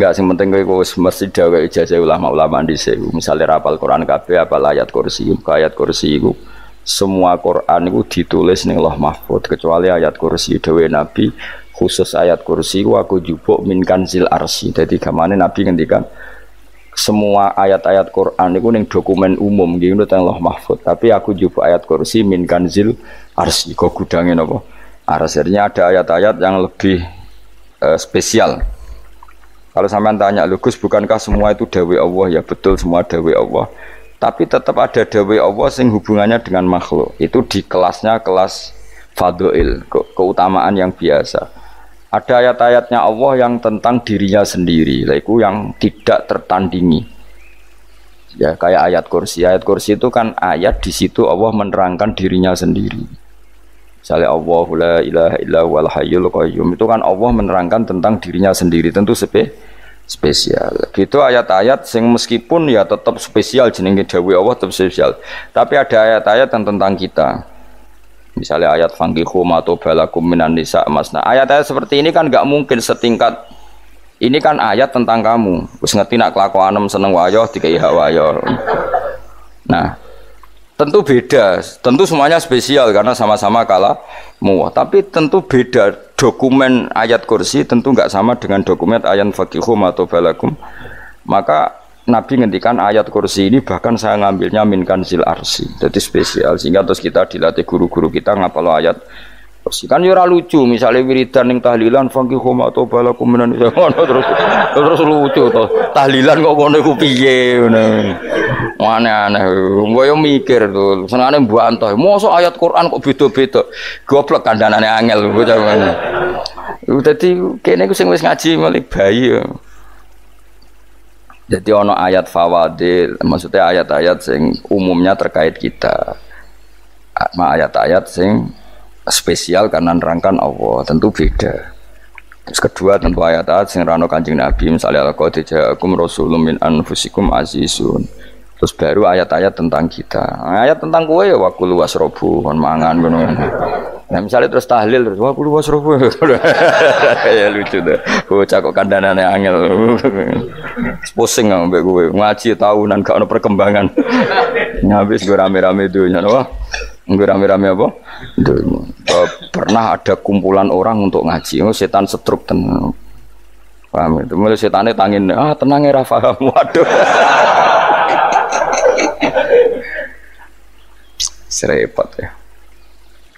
Enggak sing penting kowe wis mesti dawe ijazah ulama-ulama dhisik. Misale rapal Quran kabeh apa ayat kursi, ayat kursi iku semua Quran itu ditulis ning Allah Mahfud kecuali ayat kursi dawe Nabi khusus ayat kursi ku aku jupuk min kanzil arsi. Jadi kamane Nabi ngendikan semua ayat-ayat Quran itu ning dokumen umum gitu teng Allah Mahfud. Tapi aku jupuk ayat kursi min kanzil arsi. Kok gudangin apa? Arsirnya ada ayat-ayat yang lebih uh, spesial kalau sampean tanya, Lugus bukankah semua itu dawe Allah? Ya betul semua dawe Allah. Tapi tetap ada dawe Allah sing hubungannya dengan makhluk. Itu di kelasnya kelas fadoil, ke keutamaan yang biasa. Ada ayat-ayatnya Allah yang tentang dirinya sendiri, itu yang tidak tertandingi. Ya kayak ayat kursi. Ayat kursi itu kan ayat di situ Allah menerangkan dirinya sendiri. Misalnya Allah la ilaha illa hayyul qayyum itu kan Allah menerangkan tentang dirinya sendiri tentu spe spesial. Gitu ayat-ayat sing meskipun ya tetap spesial jenenge dawuh Allah tetap spesial. Tapi ada ayat-ayat yang tentang kita. Misalnya ayat fangihu atau balakum minan nisa masna. Ayat-ayat seperti ini kan nggak mungkin setingkat ini kan ayat tentang kamu. Wis ngerti nak kelakuanem seneng wayo dikai hak. Nah, Tentu beda, tentu semuanya spesial karena sama-sama kalah muah. Tapi tentu beda dokumen ayat kursi tentu nggak sama dengan dokumen ayat fakihum atau balakum. Maka Nabi ngendikan ayat kursi ini bahkan saya ngambilnya min kanzil arsi. Jadi spesial sehingga terus kita dilatih guru-guru kita ngapal ayat Kan ya lucu misalnya wiridan yang tahlilan fakihum atau balakum minan terus terus lucu tuh. Tahlilan kok ngono iku piye Aneh-aneh. Gue yang mikir tuh. Senangnya bantah. Masa ayat Quran kok beda-beda. Goblok kandhanane angel bocah ngono. Dadi kene iku sing wis ngaji mulai bayi ya. Jadi ono ayat fawadil, maksudnya ayat-ayat sing umumnya terkait kita. Ma ayat-ayat sing spesial karena nerangkan Allah, tentu beda. Terus kedua tentu ayat-ayat sing rano Kanjeng Nabi misalnya laqad ja'akum min anfusikum azizun. Terus baru ayat-ayat tentang kita. Ayat tentang kue ya waktu luas robu, kon mangan ngono. Nah misalnya terus tahlil terus waktu luas robu. ya lucu deh. Bocah kok kandhanane angel. Pusing mbek kowe. Ngaji tahunan gak ono perkembangan. Habis gue rame-rame dunya wah. Gue rame-rame apa? Pernah ada kumpulan orang untuk ngaji. Oh, setan setruk tenang. Paham itu. Mulai setannya tangin, ah tenang ya Rafa. Waduh. Serepot ya.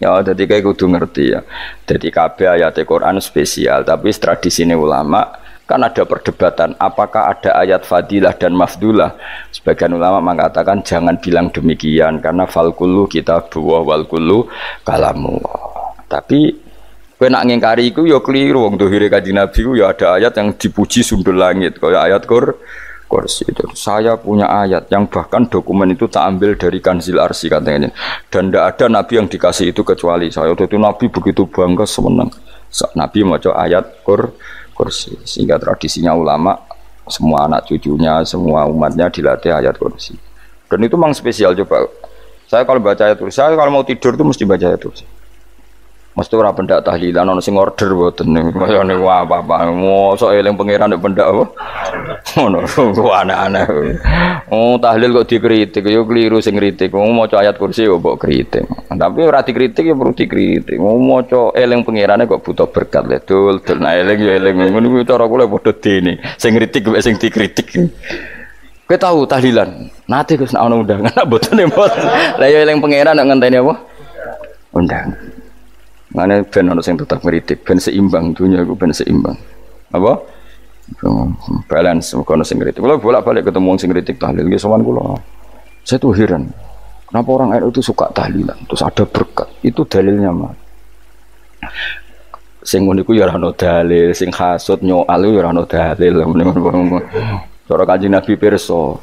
Ya, jadi kayak kudu ngerti ya. Jadi KB ayat Quran spesial, tapi tradisi ini ulama kan ada perdebatan apakah ada ayat fadilah dan mafdulah. Sebagian ulama mengatakan jangan bilang demikian karena falkulu kita buah walkulu kalamu. Tapi kowe nak ngingkari iku ya keliru wong dohire kanjeng Nabi ya ada ayat yang dipuji sundul langit kaya ayat Qur kursi itu. Saya punya ayat yang bahkan dokumen itu tak ambil dari kanzil arsi katanya. Dan tidak ada nabi yang dikasih itu kecuali saya. Itu nabi begitu bangga semenang. Nabi mau ayat kur kursi. Sehingga tradisinya ulama semua anak cucunya, semua umatnya dilatih ayat kursi. Dan itu memang spesial coba. Saya kalau baca ayat kursi, saya kalau mau tidur itu mesti baca ayat kursi. Mesti ora pendak tahlilan ana sing order mboten kaya niku apa-apa. Mosok eling pangeran nek pendak apa? Ngono ku aneh-aneh. Oh tahlil kok dikritik yo keliru sing kritik. Wong maca ayat kursi kok mbok kritik. Tapi ora dikritik ya perlu dikritik. Wong maca eling pangerane kok butuh berkat le dul dul nah eling yo eling ngono kuwi cara kula padha dene. Sing kritik sing dikritik. Kowe tahu tahlilan? Nate Gus ana undangan mboten mboten. Lah yo eling pangeran nek ngenteni apa? Undangan. Mana ben ono sing tetap ngritik, ben seimbang dunia iku ben seimbang. Apa? Balance ono sing ngritik. Kalau bolak-balik ketemu sing ngritik tahlil nggih sowan kula. Saya tuh heran. Kenapa orang NU itu suka tahlilan? Terus ada berkat. Itu dalilnya mah. Sing ngono iku ya ora ono dalil, sing hasud nyoal ya ora ono dalil. Cara Kanjeng Nabi pirsa,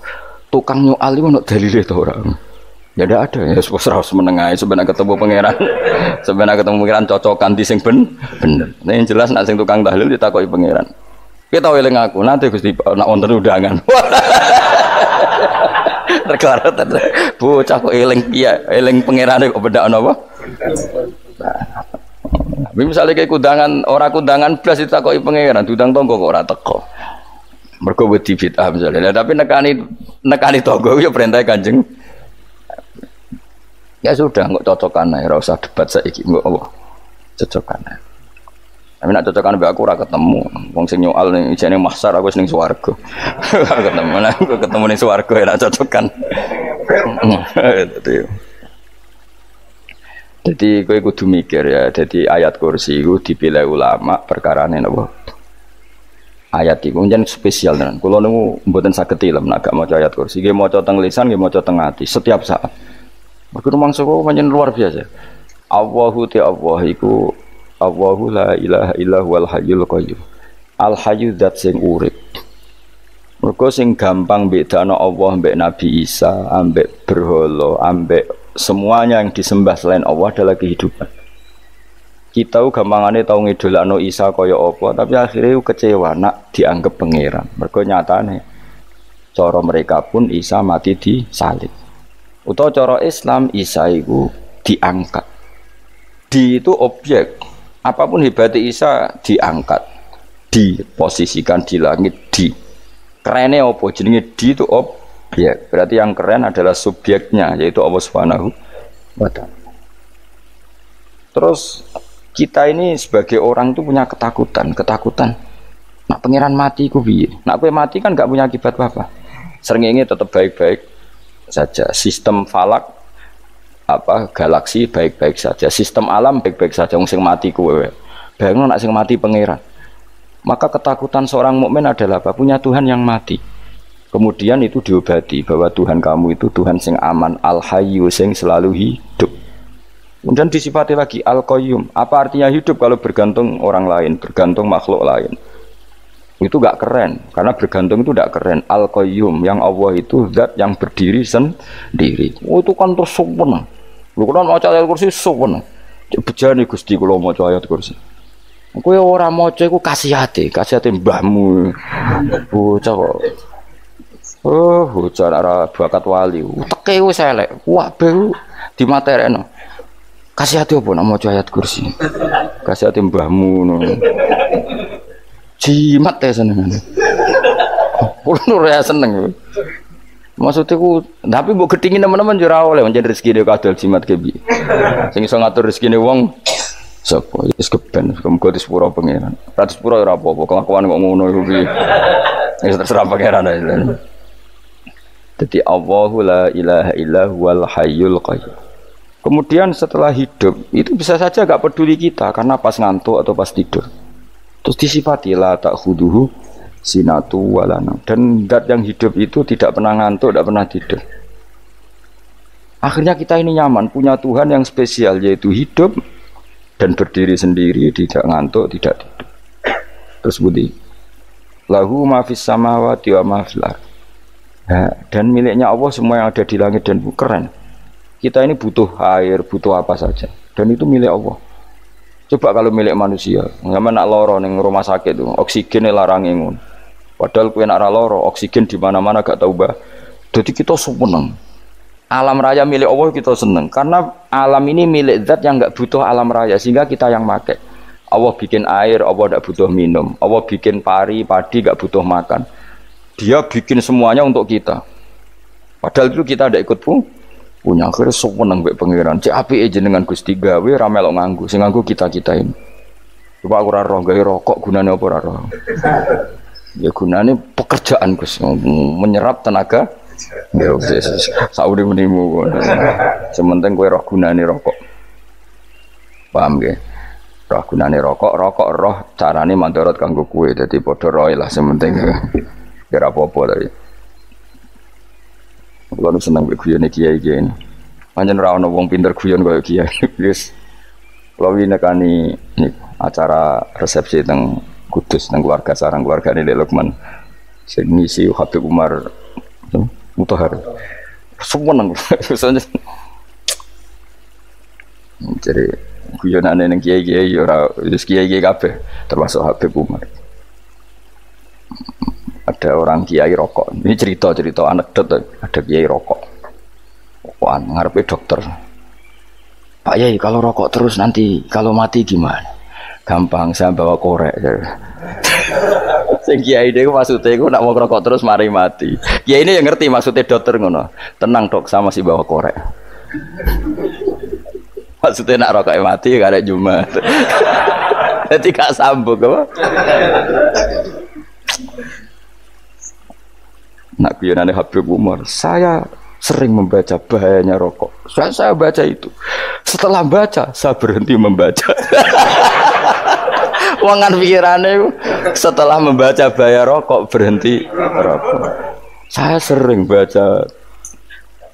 tukang nyoal iku ono dalile to ora? Ya tidak ada ya harus menengah sebenarnya ketemu pangeran sebenarnya ketemu pangeran cocokan di sing ben bener. Nah yang jelas nak sing tukang tahlil ditakoi pangeran. Kita eling aku nanti Gusti nak wonten undangan. Rekara bocah kok eling iya eling pangeran kok beda apa? Tapi misalnya kayak kudangan orang kudangan belas ditakoki pangeran, tudang tonggo kok ora teko. Mergo wedi bid'ah misalnya. Tapi nekani nekani tonggo ya perintah Kanjeng. Ya sudah, nggak cocokan aja, usah debat saiki, nggak apa. Cocokan aja. Tapi nak cocokan mbak aku ora ketemu. Wong sing nyoal ning ijene mahsar aku ning swarga. ketemu nah, aku ketemu ning swarga ya nak cocokan. Jadi kowe kudu mikir ya. Jadi ayat kursi itu dipilih ulama perkara ini napa? Ayat itu menjadi spesial dan kalau nunggu mboten sakit ilmu nak gak maca ayat kursi, nggih maca teng lisan, nggih maca teng hati setiap saat. Mergo mangsa kok pancen luar biasa. Allahu ta Allah iku Allahu la ilaha illa huwal hayyul qayyum. Al hayyu zat sing urip. Mergo sing gampang bedano Allah mbek Nabi Isa, ambek berhala, ambek semuanya yang disembah selain Allah adalah kehidupan. Kita gampangane tau ngidolakno Isa kaya apa, tapi akhirnya kecewa nak dianggap pangeran. Mergo nyatane cara mereka pun Isa mati di salib. Utawa cara Islam Isa itu diangkat. Di itu objek. Apa pun hebatnya Isa diangkat. Diposisikan di langit di. Kerennya apa? Jenenge di itu objek. Berarti yang keren adalah subjeknya yaitu Allah Subhanahu wa terus kita ini sebagai orang itu punya ketakutan ketakutan. Nak pangeran mati ku biye nak kue mati kan gak punya akibat apa sering ini tetap baik-baik saja sistem falak apa galaksi baik-baik saja, sistem alam baik-baik saja. Wong sing mati kuwe. Bayangno nak sing mati pangeran. Maka ketakutan seorang mukmin adalah apa? Punya Tuhan yang mati. Kemudian itu diobati bahwa Tuhan kamu itu Tuhan sing aman, al hayyu sing selalu hidup. Kemudian disifati lagi al qayyum. Apa artinya hidup kalau bergantung orang lain, bergantung makhluk lain? Itu gak keren, karena bergantung itu gak keren. Al qayyum yang Allah itu zat yang berdiri sendiri. Oh, itu kan terus sempurna. Lho kula maca ayat kursi sowan. Bejane Gusti kula maca ayat kursi. Kowe ora maca iku kasihate, kasihate mbahmu. Bocah kok. Oh, bocah ora bakat wali. Teke wis elek. Kabeh dimaterekno. Kasihate apa nak maca ayat kursi? Kasihate mbahmu ngono. Jimat ya seneng. Kulo ora seneng. Maksudnya ku, tapi bu ketingin teman-teman jurah oleh menjadi rezeki dia kadal jimat kebi. Sing iso ngatur rezeki nih wong. Sopo, wis keben, kemudian di sepuro pangeran. Ratus sepuro ya apa-apa, kelakuan kok ngono iku piye. Wis terserah pangeran. Jadi Allahu la ilaha illa huwal hayyul qayyum. Kemudian setelah hidup itu bisa saja gak peduli kita karena pas ngantuk atau pas tidur. Terus disifati la tak huduhu sinatu walana dan dat yang hidup itu tidak pernah ngantuk tidak pernah tidur. Akhirnya kita ini nyaman punya Tuhan yang spesial yaitu hidup dan berdiri sendiri tidak ngantuk tidak tidur. Terus budi lahu mafis samawati wa mafil nah, dan miliknya Allah semua yang ada di langit dan bumi keren. Kita ini butuh air butuh apa saja. Dan itu milik Allah Coba kalau milik manusia, nggak nak loro neng rumah sakit tuh, oksigennya larang ingun. Padahal kue nak loro, oksigen di mana-mana gak tahu bah. Jadi kita seneng. Alam raya milik Allah kita seneng karena alam ini milik zat yang nggak butuh alam raya sehingga kita yang make. Allah bikin air, Allah tidak butuh minum. Allah bikin pari, padi gak butuh makan. Dia bikin semuanya untuk kita. Padahal itu kita tidak ikut pun punya akhirnya seneng mbek pangeran. Cek api aja dengan Gusti gawe ramelok nganggu, sing nganggu kita-kita ini. Coba aku roh gawe rokok gunanya apa roh. Ya gunanya pekerjaan Gus, menyerap tenaga. Ya wis saudi menimu. Sementing kowe roh gunane rokok. Paham ge? Roh gunane rokok, rokok roh carane mandorot kanggo kowe. Dadi padha roe lah sementing. Kira apa-apa tadi. Kalau seneng gue guyon kiai kiai ini. Panjen ora ono wong pinter guyon kaya kiai. Wis. Kalau ini nekani acara resepsi teng Kudus nang keluarga sarang keluarga ini Lukman sing ngisi Habib Umar Mutahar semua nang jadi guyonan neng kiai kiai ora wis kiai kiai kafe termasuk Habib Umar ada orang kiai rokok ini cerita cerita anekdot ada kiai rokok rokokan ngarepe dokter Pak Yai kalau rokok terus nanti kalau mati gimana gampang saya bawa korek Sing kiai itu maksudnya iku nak mau rokok terus mari mati. Kiai ini yang ngerti maksudnya dokter ngono. Tenang dok, sama si bawa korek. Maksudnya nak rokok mati gak ada Jumat. Jadi gak sambung apa? Nak kuyonane Habib Umar, saya sering membaca bahayanya rokok. Saya, saya baca itu. Setelah baca, saya berhenti membaca. Wangan pikirannya setelah membaca bahaya rokok berhenti rokok. Saya sering baca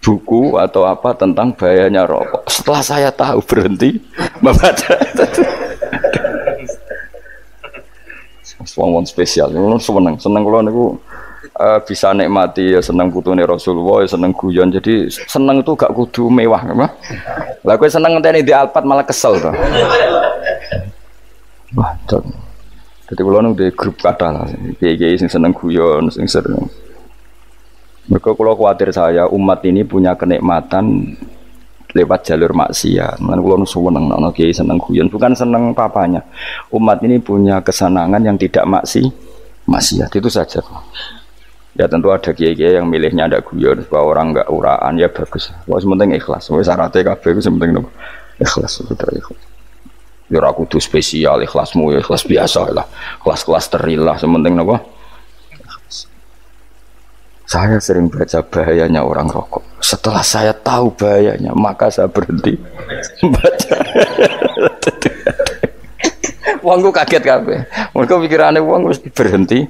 buku atau apa tentang bahayanya rokok. Setelah saya tahu berhenti membaca. Wong spesial, seneng seneng kalau niku uh, bisa nikmati ya seneng putune Rasulullah ya seneng guyon. Jadi seneng itu gak kudu mewah apa lah kowe seneng ngenteni di Alphard malah kesel to wah jadi kalau nung di grup kata lah. Kiai sing seneng guyon sing sering mereka kalau khawatir saya umat ini punya kenikmatan lewat jalur maksiat. Mana kalau nu seneng, nono kiai seneng guyon, bukan seneng papanya. Umat ini punya kesenangan yang tidak maksi, maksiat. Itu saja. Ya tentu ada kiai-kiai yang milihnya ada guyon bahwa orang enggak uraan ya bagus. Wah sementing ikhlas. Wah syaratnya kabeh itu sementing nopo ikhlas sudah ikhlas. Ya aku tuh spesial ikhlasmu ya ikhlas biasa lah. Kelas-kelas terilah sementing nopo. Saya sering baca bahayanya orang rokok. Setelah saya tahu bahayanya, maka saya berhenti baca. Wong kaget kabeh. Mereka pikirannya wong mesti berhenti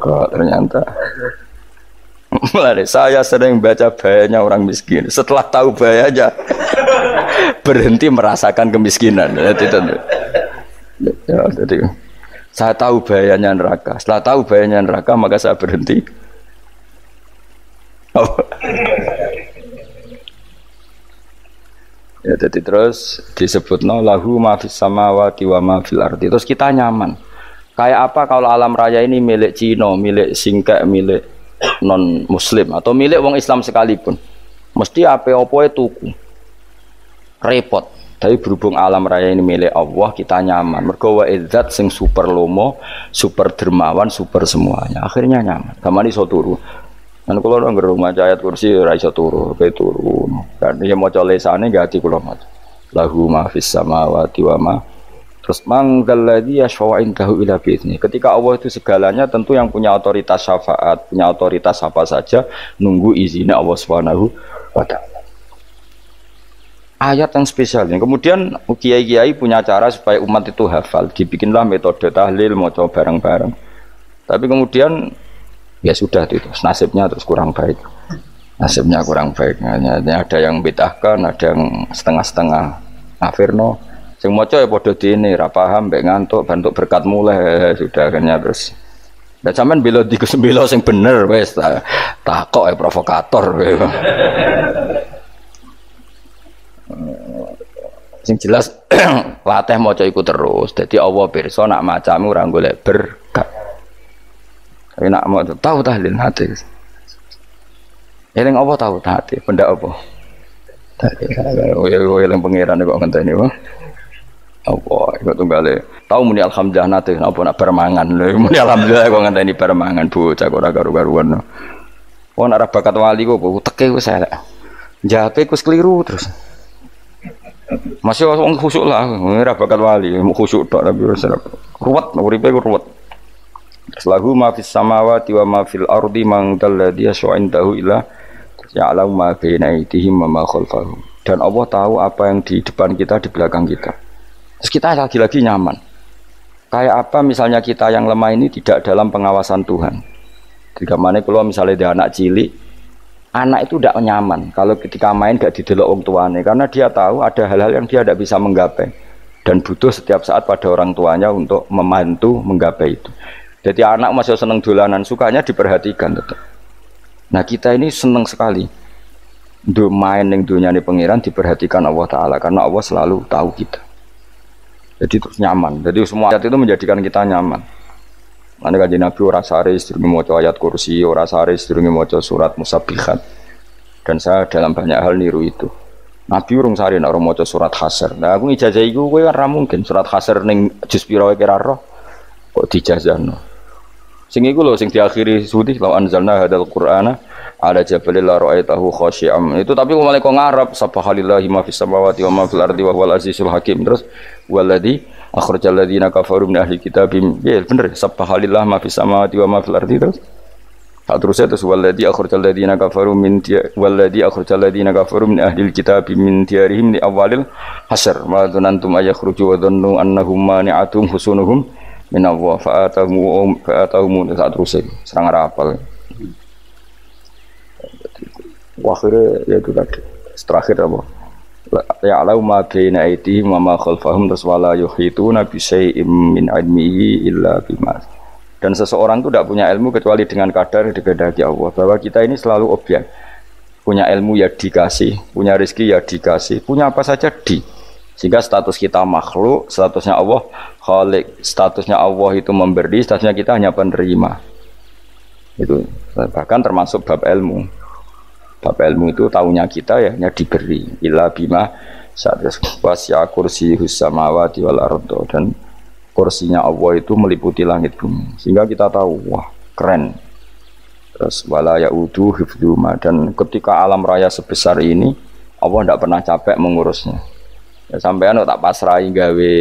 kok ternyata Mulai saya sering baca bahayanya orang miskin. Setelah tahu bahayanya, berhenti merasakan kemiskinan. Jadi, ya, jadi, saya tahu bahayanya neraka. Setelah tahu bahayanya neraka, maka saya berhenti. Oh. Ya, jadi terus disebut no lahu mafis samawati wa mafil ardi. Terus kita nyaman. Kayak apa kalau alam raya ini milik Cina, milik Singkek, milik non Muslim atau milik wong Islam sekalipun, mesti apa opo itu repot. Tapi berhubung alam raya ini milik Allah, kita nyaman. Mergo wa izzat sing super lomo, super dermawan, super semuanya. Akhirnya nyaman. Kamani iso turu. Dan kalau orang rumah ayat kursi ora iso turu, kayak turu. Dan dia mau colesane gak hati kula maca. Lahu ma fis samawati wa ma Terus manggaladhi yashfa'a indahu ila bi'idni. Ketika Allah itu segalanya tentu yang punya otoritas syafaat, punya otoritas apa saja nunggu izinnya Allah Subhanahu wa taala. Ayat yang spesial ini. Kemudian kiai-kiai punya cara supaya umat itu hafal. Dibikinlah metode tahlil, mau coba bareng-bareng. Tapi kemudian ya sudah itu nasibnya terus kurang baik. Nasibnya kurang baik. Hanya ada yang betahkan, ada yang setengah-setengah. Afirno, Sing maca ya padha dene, ra paham mbek ngantuk bantuk berkat mulai sudah akhirnya terus. Dan sampean bela di bela sing bener wis takok ya provokator. sing jelas latih maca iku terus. Dadi Allah pirsa nak macamu ora berkat. Tapi nak mau tahu tahlil hati. Eling apa tahu hati? Benda apa? Eling pangeran kok ngenteni wae. apa iku tunggale tau muni alhamdulillah nate apa nak permangan muni alhamdulillah kok ngenteni permangan bocah kok ora karo-karuan oh nak bakat wali kok teke wis elek jape wis keliru terus masih wong khusuk lah ora bakat wali khusuk tok tapi wis ruwet uripe ruwet Lahu ma fis samawati wa ma fil ardi man dalladhi yasha'indahu ila ya'lamu ma baina aydihim wa ma khalfahum dan Allah tahu apa yang di depan kita di belakang kita Terus kita lagi-lagi nyaman. Kayak apa misalnya kita yang lemah ini tidak dalam pengawasan Tuhan. Ketika mana kalau misalnya dia anak cilik, anak itu tidak nyaman kalau ketika main gak didelok orang tuanya karena dia tahu ada hal-hal yang dia tidak bisa menggapai dan butuh setiap saat pada orang tuanya untuk membantu menggapai itu. Jadi anak masih seneng dolanan sukanya diperhatikan tetap. Nah kita ini seneng sekali. Untuk main yang dunia ini pangeran diperhatikan Allah Ta'ala karena Allah selalu tahu kita. Jadi terus nyaman. Jadi semua ayat itu menjadikan kita nyaman. Mana kaji Nabi ora sare sedurunge maca ayat kursi, ora sare sedurunge maca surat musabihat. Dan saya dalam banyak hal niru itu. Nabi urung sare nek ora maca surat hasr. Nah aku ijazah iku kowe kan mungkin surat hasr ning juz kira roh kok dijazahno. Sing iku lho sing diakhiri suti law anzalna hadal qur'ana ala jabalil la ra'aitahu khashi'am. Itu tapi mulai kok ngarep subhanallahi ma fis samawati wa ma fil ardi wa huwal azizul hakim. Terus waladhi akhrajal ladzina kafaru min ahli kitab. Ya bener subhanallah ma fis samawati wa ma fil ardi terus. Tak terusnya terus waladhi akhrajal ladzina kafaru min waladhi akhrajal ladzina kafaru min ahli kitab min diyarihim li awalil hasr. Ma dzanantum ayakhruju wa dhannu annahum mani'atum husunuhum min Allah fa'atahu fa'atahu saat terus serang rapal. Akhirnya ya itu tadi. Terakhir apa? Ya alau ma baina aitihim wa ma khalfahum terus wala yuhituna bi min ilmihi illa bima dan seseorang itu tidak punya ilmu kecuali dengan kadar dikehendaki Allah. Bahwa kita ini selalu objek. Punya ilmu ya dikasih punya rezeki ya dikasih punya apa saja di sehingga status kita makhluk, statusnya Allah khalik, statusnya Allah itu memberi, statusnya kita hanya penerima. Itu bahkan termasuk bab ilmu. Bab ilmu itu tahunya kita ya hanya diberi. Ila bima saat wasya kursi husamawati wal ardo dan kursinya Allah itu meliputi langit bumi. Sehingga kita tahu, wah keren. Terus wala yaudu hifduma dan ketika alam raya sebesar ini Allah tidak pernah capek mengurusnya Ya, sampean tak pasrai gawe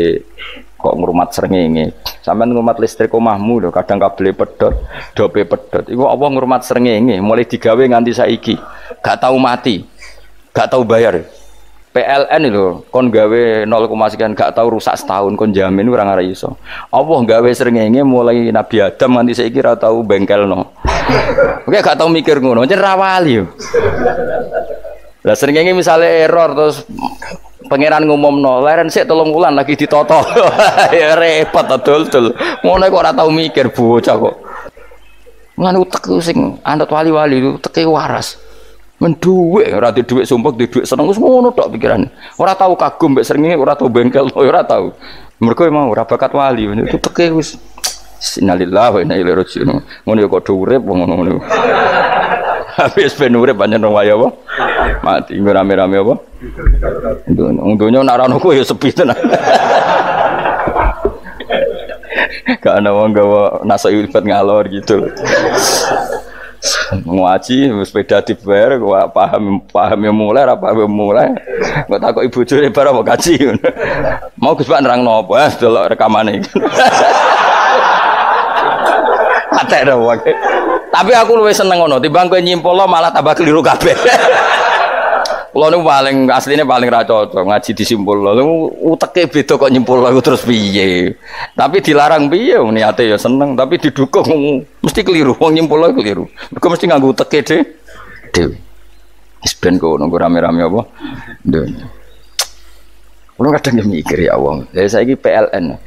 kok ngrumat srengenge. Sampean ngrumat listrik omahmu lho, kadang kabel pedot, dope pedot. Iku apa ngrumat srengenge mulai digawe nganti saiki. Gak tahu mati. Gak tahu bayar. PLN itu kon gawe 0, sekian gak tahu rusak setahun kon jamin ora ngara iso. Allah gawe srengenge mulai Nabi Adam nganti saiki ora tahu bengkelno. Oke gak tahu mikir ngono, jen rawali yo. Lah srengenge misalnya error terus Pangeran ngumum no, leren sih tolong bulan lagi ditoto, ya repot adul dul. Ngono kok ora tau mikir bocah kok. Ngan utek sing anut wali-wali teke waras. Menduwe ora di dhuwit sumpek di dhuwit seneng wis ngono pikiran. Ora tau kagum mbek srengenge, ora tau bengkel, ora tau. Mergo emang ora bakat wali, itu teke wis Innalillahi wa inna ilaihi raji'un. Ngono kok do urip ngono-ngono. Habis ben urip pancen waya apa? Mati nggo rame-rame apa? Wong donya nak ana ya sepi tenan. Gak ana wong gawa nasa ilfat ngalor gitu. Ngaji sepeda dibayar gua paham paham yang mulai apa yang mulai gua takut ibu curi barang mau kaji mau Gus Pak nerang nopo ya delok rekamane Atek dong Tapi aku luwih seneng ngono, timbang kowe nyimpul malah tambah keliru kabeh. Kulo niku paling asline paling ra cocok ngaji disimpul lho. Uteke beda kok nyimpul aku terus piye. Tapi dilarang piye niate ya seneng, tapi didukung mesti keliru. Wong nyimpul keliru. Mergo mesti nganggo uteke dhewe. Dhewe. Wis ben nunggu rame-rame apa? Dunya. Kulo kadang mikir ya Allah. Dari saiki PLN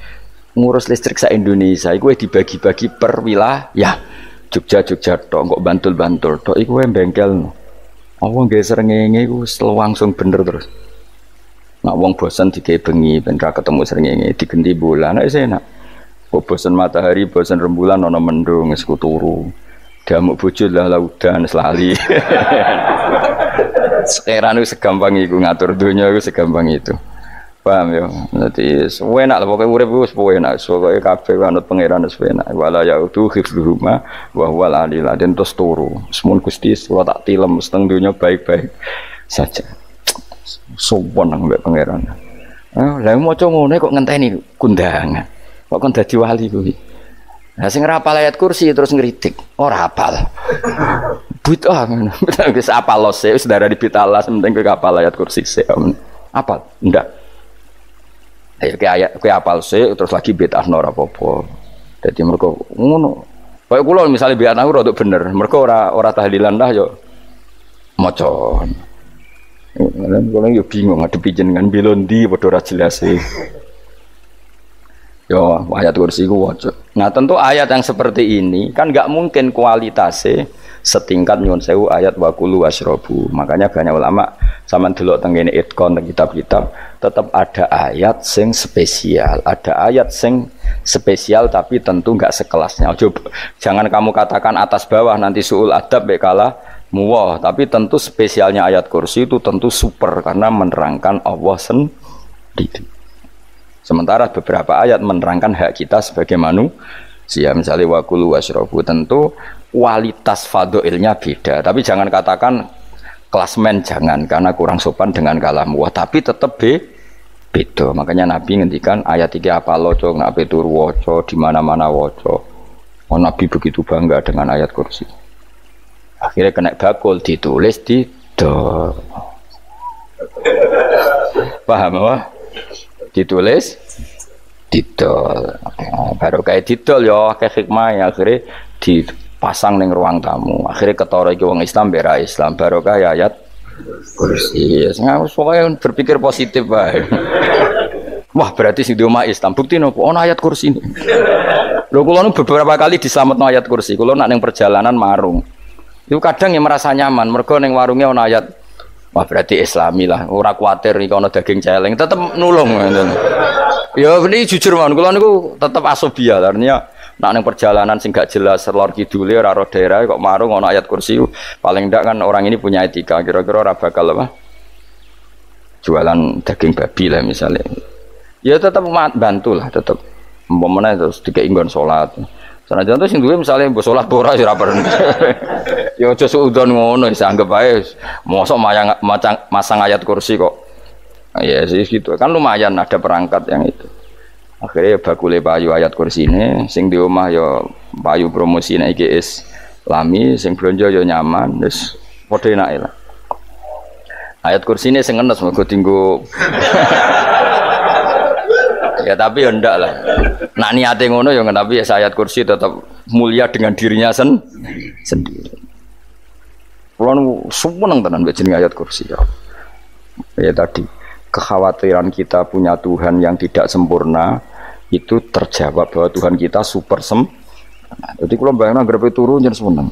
ngurus listrik sa Indonesia iku dibagi-bagi per wilayah. Jogja Jogja tok kok Bantul-Bantul tok iku bengkel. Wong gak serengenge iku langsung bener terus. Nak wong bosan digawe bengi ben ra ketemu serengenge digenti bulan nek enak. Kok bosan matahari, bosan rembulan ana mendung wis turu. Damuk bojo lah laudan selali. Sekarang itu segampang itu ngatur dunia itu segampang itu. Paham ya? Nanti enak lah pokoknya urip wis enak. Pokoke kabeh anut pangeran wis enak. Wala ya utu hifdzuhuma wa huwal alil den terus turu. Semun Gusti kula tak tilem seteng dunya baik-baik saja. Sowan nang mbek pangeran. Ah, lha maca ngene kok ngenteni kundangan. Kok kon dadi wali kuwi. Nah, sing rapal ayat kursi terus ngeritik, ora hafal. Bid'ah ngono. Wis apal lose, wis darah di pitalas penting kowe hafal ayat kursi sik. Apal? Ndak. Ya kayak kayak apal sih terus lagi bid'ah ora apa-apa. Dadi mereka ngono. Kayak kula misalnya biar aku rada bener, mereka ora ora tahlilan dah yo maca. Lan kula yo bingung ngadepi jenengan bilondi padha ora jelas sih. Yo ayat kursi ku waca. Nah tentu ayat yang seperti ini kan nggak mungkin kualitasnya setingkat nyun sewu ayat wakulu wasrobu. Makanya banyak ulama sama dulu tenggine itkon kitab-kitab tetap ada ayat sing spesial, ada ayat sing spesial tapi tentu nggak sekelasnya. Coba jangan kamu katakan atas bawah nanti suul adab bekala muwah, tapi tentu spesialnya ayat kursi itu tentu super karena menerangkan Allah sendiri. Sementara beberapa ayat menerangkan hak kita sebagai manusia Sia misalnya wakulu wasrobu tentu kualitas fadoilnya beda. Tapi jangan katakan klasmen jangan karena kurang sopan dengan kalam wah tapi tetap be beda. Makanya Nabi ngendikan ayat tiga apa loco nak tur woco di mana mana woco. Oh Nabi begitu bangga dengan ayat kursi. Akhirnya kena bakul ditulis di do. Paham apa? Ditulis didol. Baru kayak didol ya kayak hikmah ya akhirnya dipasang neng ruang tamu. Akhirnya ketara iki wong Islam bera Islam baru kayak ayat kursi. Ya pokoknya berpikir positif bae. Wah berarti si rumah Islam bukti nopo ono ayat kursi ini. Lho kula beberapa kali diselametno ayat kursi. Kula nak neng perjalanan marung. Itu kadang yang merasa nyaman mergo neng warungnya ono ayat Wah berarti Islami lah, ora kuatir nih kalau daging celeng, tetap nulung. Ya ini jujur man, kalau niku tetap asobia, artinya nak neng perjalanan sing gak jelas lor kidule ora daerah kok marung ono ayat kursi paling ndak kan orang ini punya etika. Kira-kira ora bakal apa? Jualan daging babi lah misalnya. Ya tetap bantu lah tetap umpamanya terus tiga inggon sholat sana jantung sing duwe misalnya mbok sholat ora ya ora ya aja suudon ngono wis anggap ae mosok mayang masang ayat kursi kok. Ya sih gitu. Kan lumayan ada perangkat yang itu. Akhirnya ya bakule payu ayat kursi ini sing di rumah ya payu promosi naik is lami sing belanja ya nyaman terus podo enak lah. Ayat kursi ini sing ngenes mergo tinggu ya tapi ya ndak lah nak niate ngono ya tapi ya ayat kursi tetap mulia dengan dirinya sen sendiri Kulon seneng tenan mbek jeneng ayat kursi ya. Ya tadi kekhawatiran kita punya Tuhan yang tidak sempurna itu terjawab bahwa Tuhan kita super sem. Jadi kalau bayangin agar turu jangan seneng.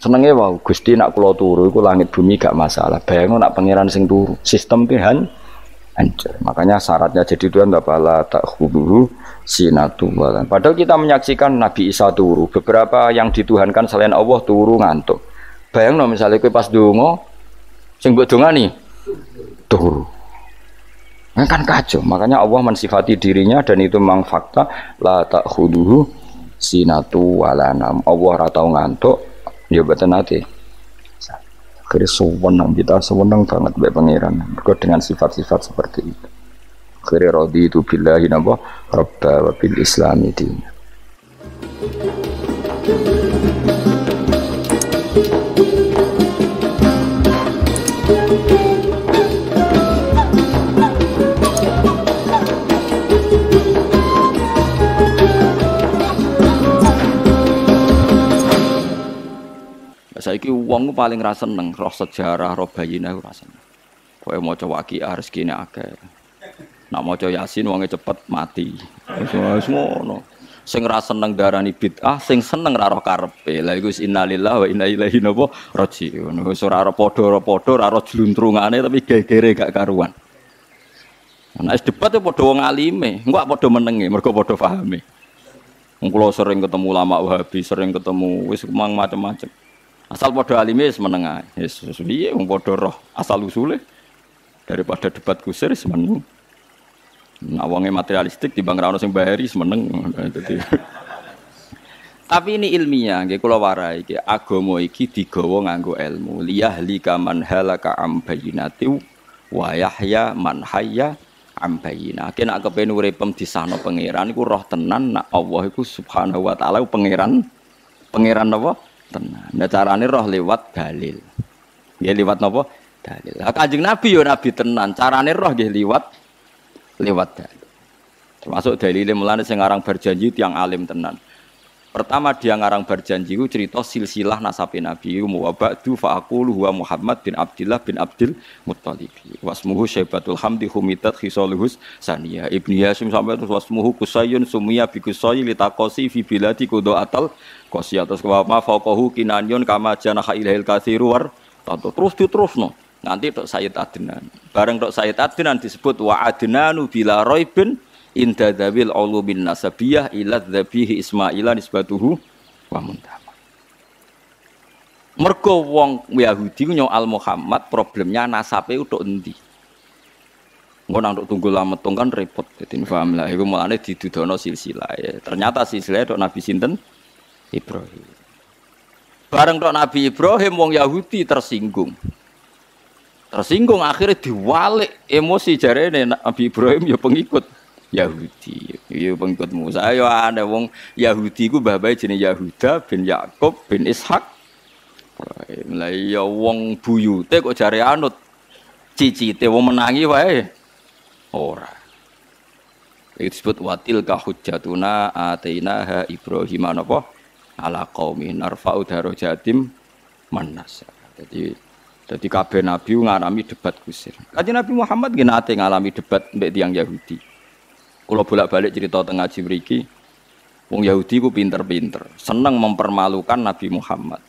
Senengnya wow, Gusti nak kulo turu, itu langit bumi gak masalah. Bayangin nak pangeran sing turu, sistem Tuhan hancur. Makanya syaratnya jadi Tuhan tak pala tak huburu sinatu Padahal kita menyaksikan Nabi Isa turu. Beberapa yang dituhankan selain Allah turu ngantuk. Bayang no misalnya kue pas dungo, sing buat nih turu. Nah, kan kacau. Makanya Allah mensifati dirinya dan itu memang fakta la tak huduhu sinatu walanam. Allah ratau ngantuk, ya betul nanti. Kira sewenang kita sewenang banget baik pangeran. Mereka dengan sifat-sifat seperti itu. Kira rodi itu billahi nabo rabba wa bil islami dina. Saiki wong paling rasa seneng roh sejarah, roh bayina ora seneng. Pokoke maca waqiah rezekine akeh. Nak maca Yasin wonge cepet mati. Wis ngono. Sing ra seneng darani bid'ah, sing seneng ra roh karepe. Lah iku innalillahi wa inna ilaihi raji'un. Wis ora ora padha-padha, ora ora jluntrungane tapi gegere gak karuan. Nah, es debat ya padha wong alime, enggak padha menenge, mergo padha pahame. Wong sering ketemu ulama Wahabi, sering ketemu wis mang macam-macam. Asal podo alime wis meneng ae. Wis piye wong padha roh asal usule daripada debat kusir wis meneng. Nah, wonge materialistik di bang sing bahari semeneng. Tapi ini ilmiah, nggih kula warai iki agama iki digawa nganggo ilmu. Liyahli kaman halaka am bayinati wa yahya man hayya am bayina. Kena kepen uripem pangeran iku roh tenan nak Allah iku subhanahu wa taala pangeran pangeran apa? Tenan. Nah carane roh lewat dalil. Nggih lewat napa? Dalil. Lah Kanjeng Nabi yo nabi tenan, carane roh nggih lewat lewat dalil. Termasuk dalile mulane sing aran berjanji tiang alim tenan. Pertama dia ngarang berjanji itu cerita silsilah nasabi Nabi wa ba'du fa huwa Muhammad bin Abdullah bin Abdul Muttalib. Wasmuhu Syaibatul Hamdi humitat khisaluhus saniyah. Ibnu Yasim sampai terus wasmuhu Kusayun sumia bi Kusay litaqasi fi biladi kudo atal qasi atas wa ma faqahu kinanyun kama janaha ilail katsiru war terus diterusno. Nanti tok Sayyid Adnan. Bareng tok Sayyid Adnan disebut wa adnanu bila raibin inda dawil bin nasabiyah ila dzabihi Ismaila nisbatuhu wa muntama. Mergo wong Yahudi al Muhammad problemnya nasabe utuk endi? Engko nang tunggu lametung kan repot. Dadi paham lah iku mulane didudono silsilah. Ya. Ternyata silsilah tok Nabi sinten? Ibrahim. Bareng tok Nabi Ibrahim wong Yahudi tersinggung. Tersinggung akhirnya diwalik emosi jarene Nabi Ibrahim ya pengikut Yahudi. Ya pengikut Musa ada wong Yahudi ku babai jenenge Yahuda bin Yakub bin Ishak. Lah ya wong buyute kok jare anut cicite wong menangi wae ora. Itu disebut watil kahujatuna atainaha Ibrahim napa ala qaumi narfa'u darajatim manasa. Jadi jadi kabeh nabi ngalami debat kusir. Kaji Nabi Muhammad nggih nate ngalami debat mbek tiang Yahudi. Kalau bolak-balik cerita tengah mriki, wong Yahudi ku pinter-pinter, seneng mempermalukan Nabi Muhammad.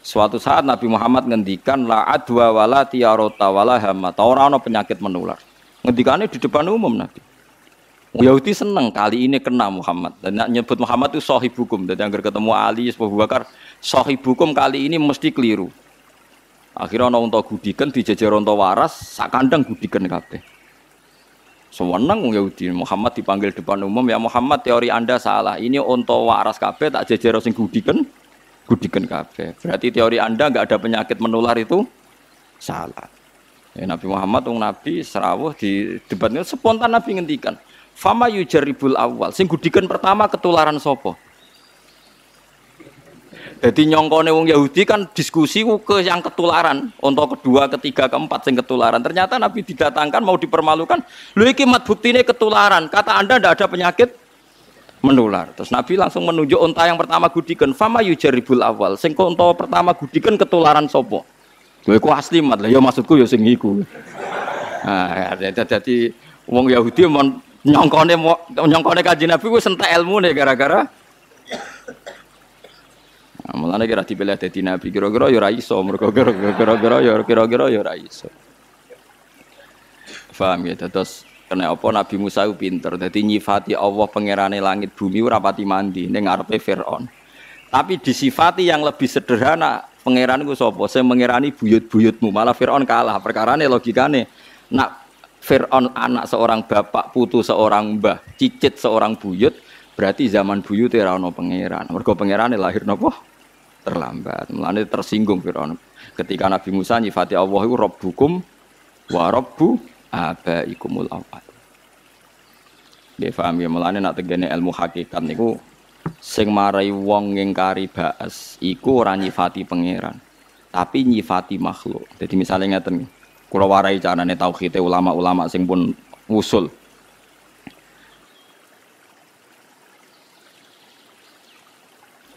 Suatu saat Nabi Muhammad ngendikan la adwa wala tiarota wala hama. Ora ana penyakit menular. Ngendikane di depan umum Nabi. Yahudi seneng kali ini kena Muhammad dan nyebut Muhammad itu sohibukum. Dan yang ketemu Ali, Abu Bakar, sohibukum kali ini mesti keliru. Akhirnya ana unta gudiken dijejer unta waras, sak kandang gudiken kabeh. Sewenang wong Yahudi Muhammad dipanggil depan umum ya Muhammad teori Anda salah. Ini unta waras kabeh tak jejer sing gudiken gudiken kabeh. Berarti teori Anda nggak ada penyakit menular itu salah. Ya, Nabi Muhammad wong Nabi serawuh di debatnya spontan Nabi ngendikan. Fama yujaribul awal. Sing gudiken pertama ketularan sopo. Jadi nyongkone wong Yahudi kan diskusi ke yang ketularan, untuk kedua, ketiga, keempat sing ketularan. Ternyata Nabi didatangkan mau dipermalukan. Lu iki mat buktine ketularan. Kata Anda ndak ada penyakit menular. Terus Nabi langsung menunjuk unta yang pertama gudikan. Fama yujaribul awal. Sing unta pertama gudikan ketularan sopo. Gue ku asli mat lah. Ya maksudku ya sing iku. Nah, jadi wong Yahudi nyongkone nyongkone kaji Nabi sentak ilmu nih gara-gara Nah, mulane kira dipilih dadi nabi kira-kira ya ora iso, mergo kira-kira ya kira-kira ya ora iso. Paham ya, terus kena apa Nabi Musa itu pinter, jadi nyifati Allah pangerane langit bumi ora pati mandi ning ngarepe Firaun. Tapi disifati yang lebih sederhana, pangeran itu sapa? Saya mengerani buyut-buyutmu, malah Firaun kalah. Perkarane logikane nak Fir'aun anak seorang bapak, putu seorang mbah, cicit seorang buyut, berarti zaman buyut era ono pangeran. Mergo pangerane lahir nopo? Terlambat. Mulane tersinggung Firaun. Ketika Nabi Musa nyifati Allah itu Rabbukum wa Rabbu abaikumul awal. Dia paham ya mulane nak tegene ilmu hakikat niku sing marai wong ngingkari baas iku ora nyifati pangeran, tapi nyifati makhluk. Jadi misalnya ngeten kula warai carane tauhid ulama-ulama sing pun usul.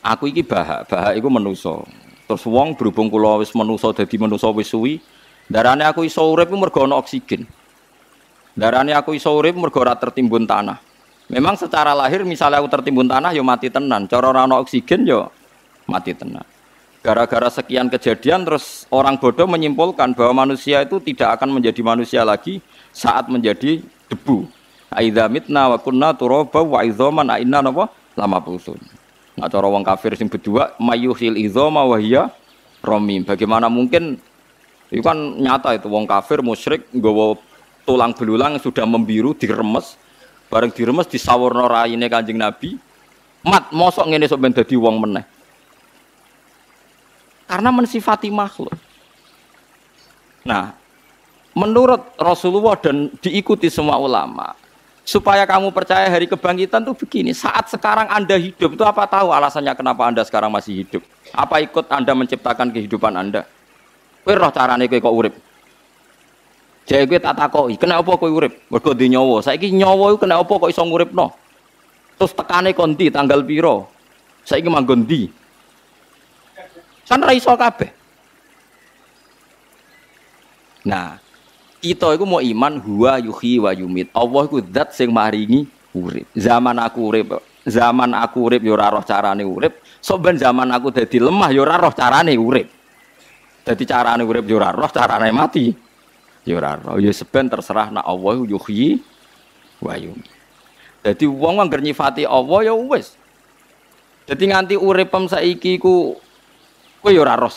Aku iki bahak, bahak iku menuso. Terus wong berhubung kula wis menuso dadi menuso wis suwi, darane aku iso urip mergo oksigen. Darane aku iso urip mergo ora tertimbun tanah. Memang secara lahir misalnya aku tertimbun tanah ya mati tenan, cara ora ana oksigen ya mati tenan. Gara-gara sekian kejadian terus orang bodoh menyimpulkan bahwa manusia itu tidak akan menjadi manusia lagi saat menjadi debu. Aidza mitna wa kunna turaba wa idzaman aina napa lama pusun. Cara wong kafir sing berdua mayuhil idzama wa hiya romim. Bagaimana mungkin itu kan nyata itu wong kafir musyrik nggawa tulang belulang sudah membiru diremes bareng diremes disawurno raine Kanjeng Nabi. Mat mosok ngene sok ben dadi wong meneh. Karena mensifati makhluk. Nah, menurut Rasulullah dan diikuti semua ulama, supaya kamu percaya hari kebangkitan itu begini saat sekarang anda hidup itu apa tahu alasannya kenapa anda sekarang masih hidup? Apa ikut anda menciptakan kehidupan anda? Kowe roh carane kowe kok urip? Jadi kowe tak takoki kena apa kowe urip? Mergo di nyawa. Saiki nyawa kena apa kok iso nguripno? Terus tekane kondi tanggal piro? Saiki manggon ndi kan ra iso kabeh. Nah kita itu mau iman huwa yuhi wa yumit. Allah itu zat sing maringi urip. Zaman aku urip, zaman aku urip yo carane urip. So ben zaman aku dadi lemah yo carane urip. Dadi carane urip yo carane mati. Yo roh. Seben terserah nak Allah yuhi wa yumit. Dadi wong anggar nyifati Allah ya wis. Dadi nganti uripem saiki ku kowe yo ora roh.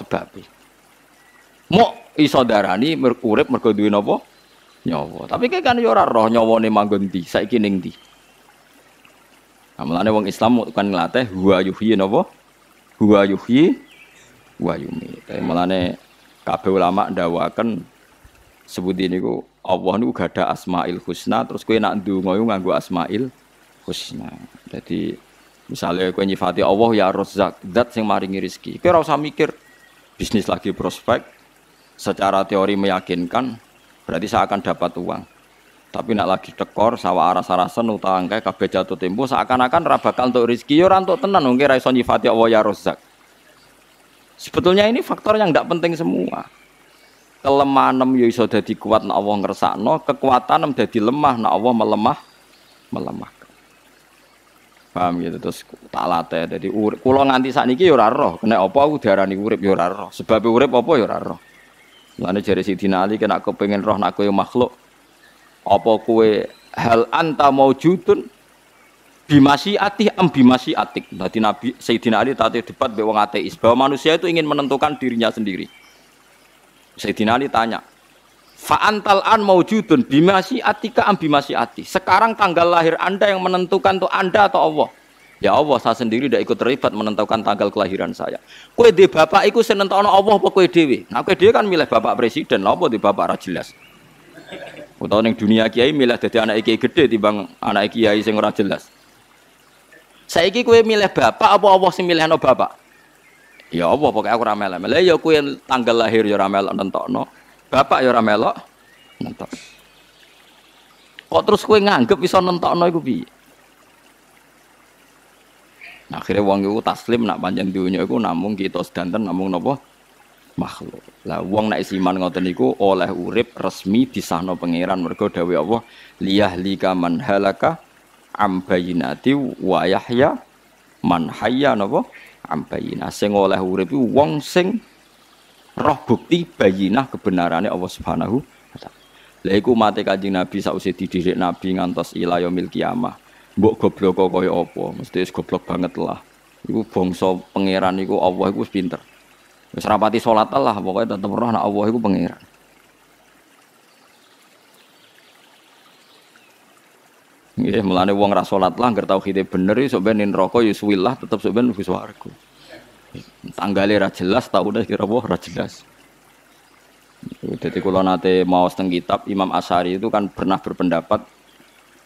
Mau iso darani urip mergo duwe napa? nyawa. Tapi kayak kan yo ora roh nyawane manggon ndi, saiki ning ndi. Nah, wong Islam kan nglatih huwa yuhyi napa? Huwa yuhyi wa yumit. Mulane kabeh ulama ndawaken sebut ini ku Allah niku gak ada asmail husna terus kowe nak ndonga iku nganggo asmail husna. Jadi misalnya kowe nyifati Allah ya Razzaq, zat sing maringi rezeki. Kowe ora usah mikir bisnis lagi prospek secara teori meyakinkan berarti saya akan dapat uang. Tapi nak lagi tekor, sawah aras-arasan, utang kayak jatuh tempo, seakan-akan rabakal untuk rezeki, ya untuk tenan, mungkin raison nyifati Allah ya Razzaq. Sebetulnya ini faktor yang tidak penting semua. Kelemahan ya iso dadi kuat nak Allah ngersakno, kekuatan nem dadi lemah nak Allah melemah melemah. Paham gitu terus tak. Jadi urip kula nganti ora roh, kena apa aku diarani urip ora roh. Sebab urip apa ora roh. Mulane jare Sidina Ali kena kepengin roh nak kowe makhluk. Apa kowe hal anta maujudun bimasi atih am bimasi atik. Berarti Nabi Sayyidina Ali tadi debat be wong ateis bahwa manusia itu ingin menentukan dirinya sendiri. Sayyidina Ali tanya, Fa'antal an maujudun bimasi atika am bimasi ati. Sekarang tanggal lahir Anda yang menentukan tuh Anda atau Allah? Ya Allah, saya sendiri tidak ikut terlibat menentukan tanggal kelahiran saya. Kue di bapak ikut senentokno Allah apa kue dewi? Nah kue dewi kan milih bapak presiden, lah apa di bapak jelas. Utawa ning dunia kiai milih dadi anak kiai gede timbang anak kiai sing ora jelas. Saiki kowe milih bapak apa Allah sing milihno bapak? Ya Allah pokoknya aku melok. Lah ya kowe tanggal lahir ya melok nentokno. Bapak ya ora melok nentok. Kok terus kowe nganggep iso nentokno iku piye? Nah, akhirnya wong iku taslim nak panjang dunia iku namung kita sedanten namung napa makhluk. Lah wong nek iman ngoten niku oleh urip resmi disahno pangeran mergo dawuh Allah liyah lika man halaka ambayinati wa yahya man hayya napa ambayina sing oleh urip wong sing roh bukti bayinah kebenarane Allah Subhanahu wa taala. Lha iku mate Kanjeng Nabi sausé dididik Nabi ngantos ila kiamah. Mbok goblok kaya apa? Mesti goblok banget lah. Iku bangsa pangeran iku Allah iku pinter. Wis rapati salat lah pokoknya tetep roh nek Allah iku pangeran. Nggih, mulane wong ra salat lah tau tauhide bener iso ben neraka ya suwi lah tetep sok ben swarga. Tanggale ra jelas taune kira apa ra jelas. Jadi kalau nanti mau teng kitab Imam Asari itu kan pernah berpendapat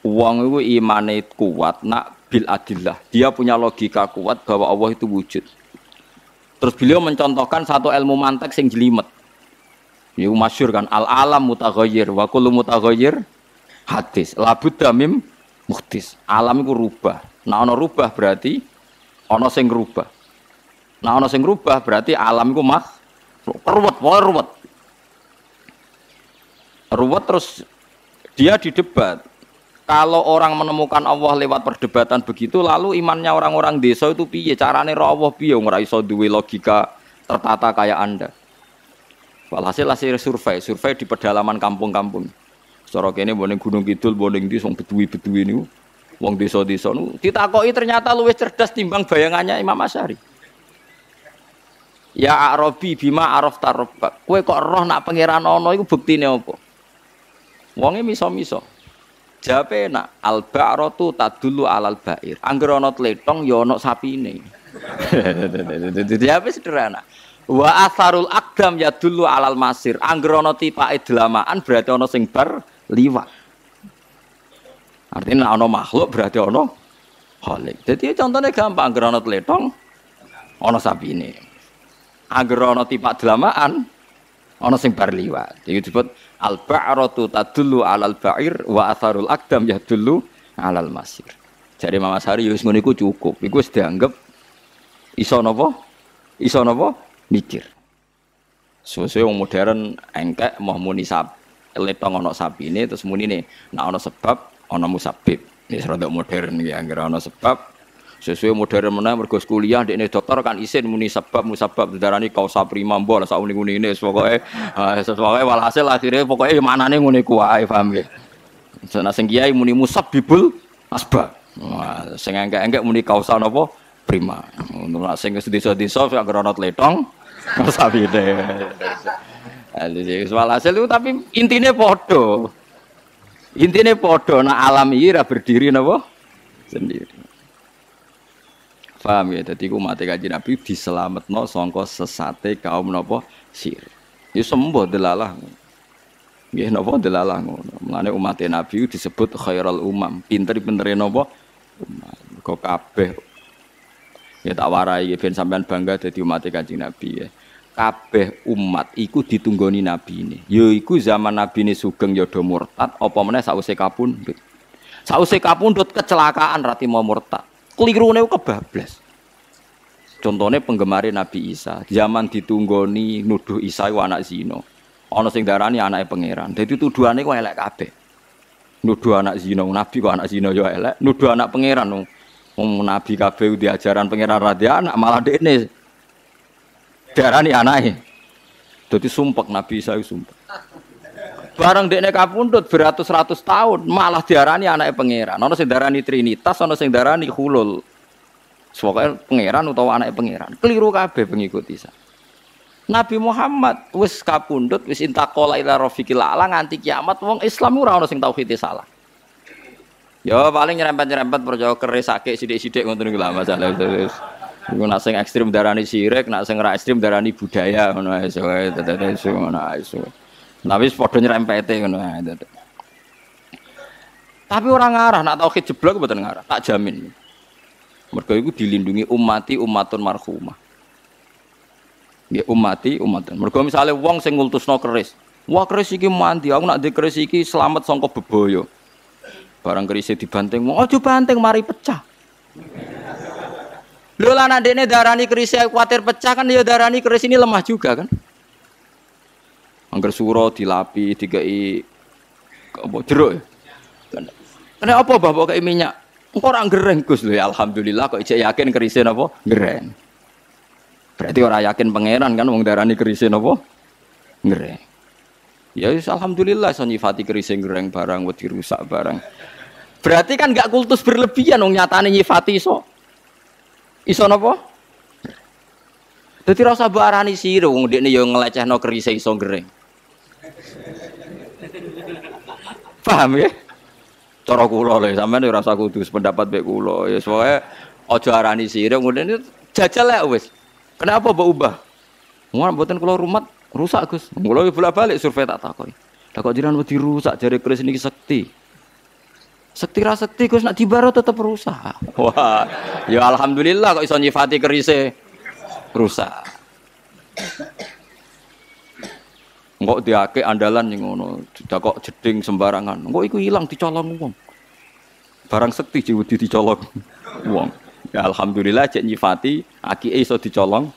uang itu imane kuat nak bil adillah. Dia punya logika kuat bahwa Allah itu wujud. Terus beliau mencontohkan satu ilmu mantek sing jelimet. Itu masyur kan al alam mutaghayyir wa kullu mutaghayyir hadis. Labud damim muhtis. Alam itu rubah. Nah ono rubah berarti ono sing rubah. Nah ono sing rubah berarti alam itu mah ruwet, ruwet. Ruwet terus dia didebat. Kalau orang menemukan Allah lewat perdebatan begitu, lalu imannya orang-orang desa itu piye? Carane roh Allah piye? Ora iso duwe logika tertata kayak Anda. Walhasil hasil survei, survei di pedalaman kampung-kampung. Cara kene boning Gunung Kidul, boning di song betuwi-betuwi niku wong desa-desa niku ditakoki ternyata luwih cerdas timbang bayangannya Imam Asy'ari. Ya Arabi bima araf tarabba. Kowe kok roh nak pangeran ana iku buktine apa? Wonge miso-miso. Jawabe nak al ba'ratu tadullu alal ba'ir. Angger ana tletong ya ana sapine. Jawabe sederhana. Wa asarul akdam ya dulu alal masir. Angger ana tipake delamaan berarti ana sing bar liwat. Artinya ono makhluk berarti ono khalik. Jadi contohnya gampang, agar ono teletong, ono sapi ini. Agar ono tipak delamaan, ono sing bar liwat. Jadi disebut al ba'ratu tadullu alal ba'ir wa atharul akdam ya dulu alal masir. Jadi Mama Sari yus ngono cukup. Iku wis dianggap iso napa? Iso napa? Mikir. Sesuai yang modern engkek mau muni sapi letong ono ini terus muni nih nah ono sebab ono musabib ini serada modern ya nggak ono sebab sesuai modern mana mergo kuliah di ini dokter kan isin muni sebab musabab darani kausa prima mbol sak uni ini pokoknya pokoknya walhasil akhirnya pokoknya mana nih nguni kuai paham ya sana sing muni musabibul asbab Wah, sing enggak-enggak muni kausa nopo prima. Untuk sing desa-desa agar ono letong sabine. Jadi soal hasil itu tapi intinya podo. Intinya podo nak alam ini berdiri napa sendiri. Paham ya? Jadi umat kaji Nabi diselametno songko sesate kaum napa sir. Ya sembuh delalah. Nggih napa delalah ngono. Umat Nabi disebut khairul umam. Pinter-pintere napa? Umat. Kok kabeh ya tak warai ben sampean bangga dadi umat kaji Nabi ya kabeh umat iku ditunggoni nabi ini. Yo iku zaman nabi ini sugeng ya murtad, apa meneh sause kapundhut. Sause kapundhut kecelakaan rati mau murtad. Klirune kebablas. Contohnya penggemar Nabi Isa, zaman ditunggoni nuduh Isa iku anak zino. Ana sing darani anake pangeran. Dadi tuduhane kok elek kabeh. Nuduh anak zino, nabi kok anak zino yo elek, nuduh anak pangeran. Wong nabi kabeh diajaran pangeran radia anak malah dekne darani anaknya. Jadi sumpek Nabi Isa sumpek. Barang dekne kapundhut beratus-ratus tahun malah diarani anaknya pangeran. Ono sing darani trinitas, ono sing darani hulul. Semoga pangeran utawa anaknya pangeran. Keliru kabeh pengikut Isa. Nabi Muhammad wis kapundhut wis intakola ila rafiqil ala nganti kiamat wong Islam ora ono sing tauhid salah. Ya paling nyerempet-nyerempet percaya keris sakit sithik-sithik ngoten niku lah masalah. Iku nak sing ekstrim darani sirik, nak sing ora ekstrim darani budaya ngono ae tetete ngono ae. Tapi padha nyerempete ngono ae. Tapi orang ngarah nak tauhid jeblok mboten ngarah, tak jamin. Mergo iku dilindungi umati umatun marhumah. Ya umati umatun. Mergo misale wong sing ngultusno keris, wah keris iki mandi, aku nak di keris iki selamat sangka beboyo. Barang keris dibanting, aja banting mari pecah. Lho dene darani keris kuatir pecah kan ya darani keris ini lemah juga kan. Angger suro dilapi dikai apa jeruk. Karena apa bapak kayak minyak? Orang gereng Gus lho ya alhamdulillah kok ijek yakin kerisnya apa? Gereng. Berarti orang yakin pangeran kan wong darani kerisnya apa? Gereng. Ya alhamdulillah so nyifati kerisnya gereng barang wedi rusak barang. Berarti kan gak kultus berlebihan wong nyatane nyifati so. Iso napa? Dadi rasa mbok arani sira wong ndekne ya nglecehno kerise iso gereng. Paham ya? Cara kula lho sampean ora usah kudu pendapat mek kula. Ya pokoke aja arani sira ngene jajal lek wis. Kenapa mbok ubah? Mun mboten kula rumat rusak Gus. Kula bolak-balik survei tak takoni. Lah kok jiran wedi rusak jare keris niki sekti. Sekti ra sekti Gus nak dibaro tetep rusak. Wah, ya alhamdulillah kok iso nyifati kerise rusak. Engkok diake andalan yang ngono, kok jeding sembarangan. Engkok iku hilang dicolong wong. Barang sekti jiwedi dicolong wong. Ya alhamdulillah cek nyifati aki iso dicolong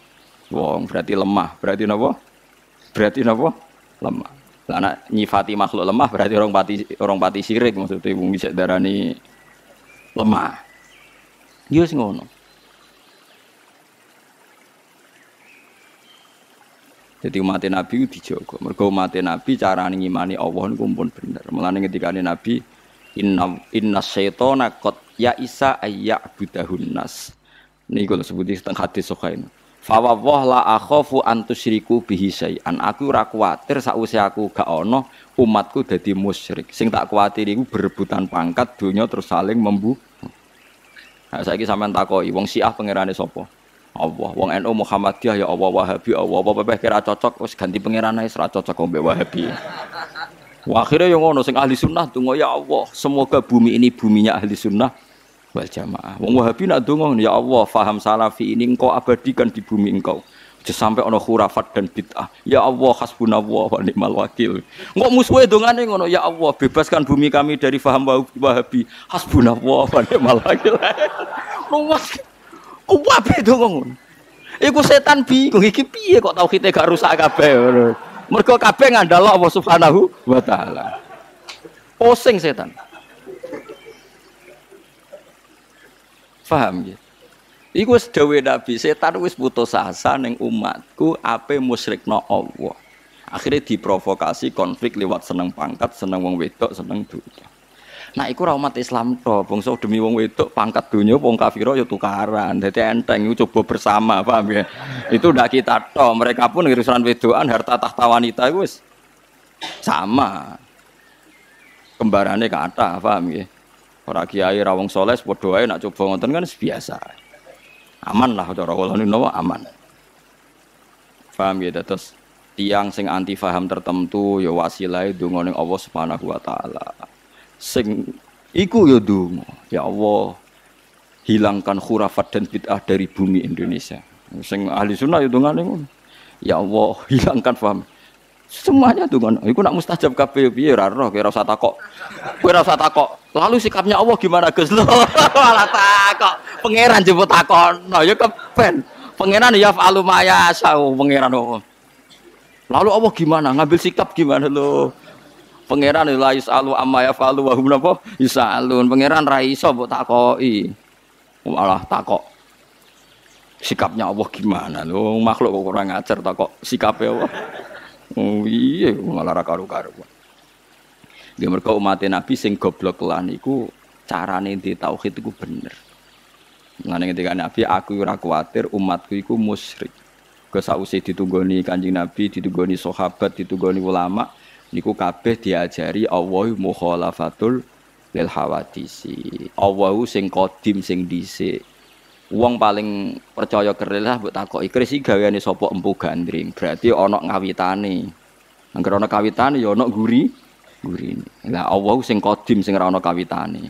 wong berarti lemah. Berarti napa? Berarti napa? Lemah. Lah anak nyifati makhluk lemah berarti orang pati orang pati sirik maksudnya wong bisa darani lemah. Yo sing ngono. Jadi umat Nabi dijogo. Mergo umat Nabi cara ngimani Allah niku pun bener. Mulane ketika Nabi inna inna syaitona qad ya isa ayya'budahun nas. Niku sebut di hadis sahih. Fawwah la akhafu an tusyriku bihi syai'an. Aku ora kuwatir sakwise aku gak ono umatku dadi musyrik. Sing tak kuwatir iku berebutan pangkat donya terus saling membu. Nah, saiki sampean takoki wong Syiah pangerane sapa? Allah. Wong NU Muhammadiyah ya Allah Wahabi Allah. Apa apa kira cocok wis ganti pangeran ae ora cocok mbek Wahabi. Wah, akhirnya yang ngono sing ahli sunnah tunggu ya Allah, semoga bumi ini buminya ahli sunnah wal jamaah. Wong Wahabi nak donga ya Allah, faham salafi ini engkau abadikan di bumi engkau. Sampai ono khurafat dan bid'ah. Ya Allah hasbunallah wa ni'mal wakil. Engkau musuhe dongane ngono ya Allah, bebaskan bumi kami dari faham Wahabi. Hasbunallah wa ni'mal wakil. Luas. Kuwabe donga ngono. Iku setan bingung iki piye kok tauhide gak rusak kabeh. Mergo kabeh ngandalo Allah Subhanahu wa taala. Pusing setan. Paham ya? Iku wis dawuh Nabi, setan wis putus asa ning umatku ape musyrikno Allah. Akhirnya diprovokasi konflik lewat seneng pangkat, seneng wong wedok, seneng dunia. Nah, iku umat Islam to, bangsa demi wong wedok pangkat dunia, wong kafiro ya tukaran. Jadi enteng itu coba bersama, paham ya? Itu udah kita to, mereka pun urusan wedokan harta tahta wanita itu wis sama. kembarane kata, paham ya? Ora kiai rawong soleh padha wae nak coba ngoten kan biasa. Aman lah cara kula niku aman. Paham ya terus tiang sing anti faham tertentu ya wasilah donga ning Allah Subhanahu wa taala. Sing iku ya donga, ya Allah hilangkan khurafat dan bid'ah dari bumi Indonesia. Sing ahli sunnah dongane ngono. Ya Allah hilangkan faham. Semuanya tuh kan, iku nak mustajab kabeh piye ora roh, kira usah takok. Ora usah takok. Lalu sikapnya Allah gimana Gus? Lho, malah takok. Pangeran jemput takon. Nah, ya kepen. Pangeran ya fa'alu ma yasau, pangeran Allah. Lalu Allah gimana? Ngambil sikap gimana lo? Pangeran la yusalu amma yafalu wa hum napa? Yusalun. Pangeran ra iso mbok takoki. Malah takok. Sikapnya Allah gimana? Lo makhluk kok kurang ajar takok sikapnya Allah. Oh iya malah ra karo-karo. Dia mereka umat Nabi sing goblok lan iku carane di tauhid iku bener. Ngene ketika Nabi aku ora kuwatir umatku iku musyrik. Ke sausi ditunggoni Kanjeng Nabi, ditunggoni sahabat, ditunggoni ulama niku kabeh diajari Allah mukhalafatul lil hawadisi. Allah sing kodim sing dhisik. Wong paling percaya keril lah mbok takoki kris iki gaweane sapa empu gandring. Berarti ana ngawitane. Angger ana kawitane ya ana guri gurine. Lah Allah sing kodim sing ora ana kawitane.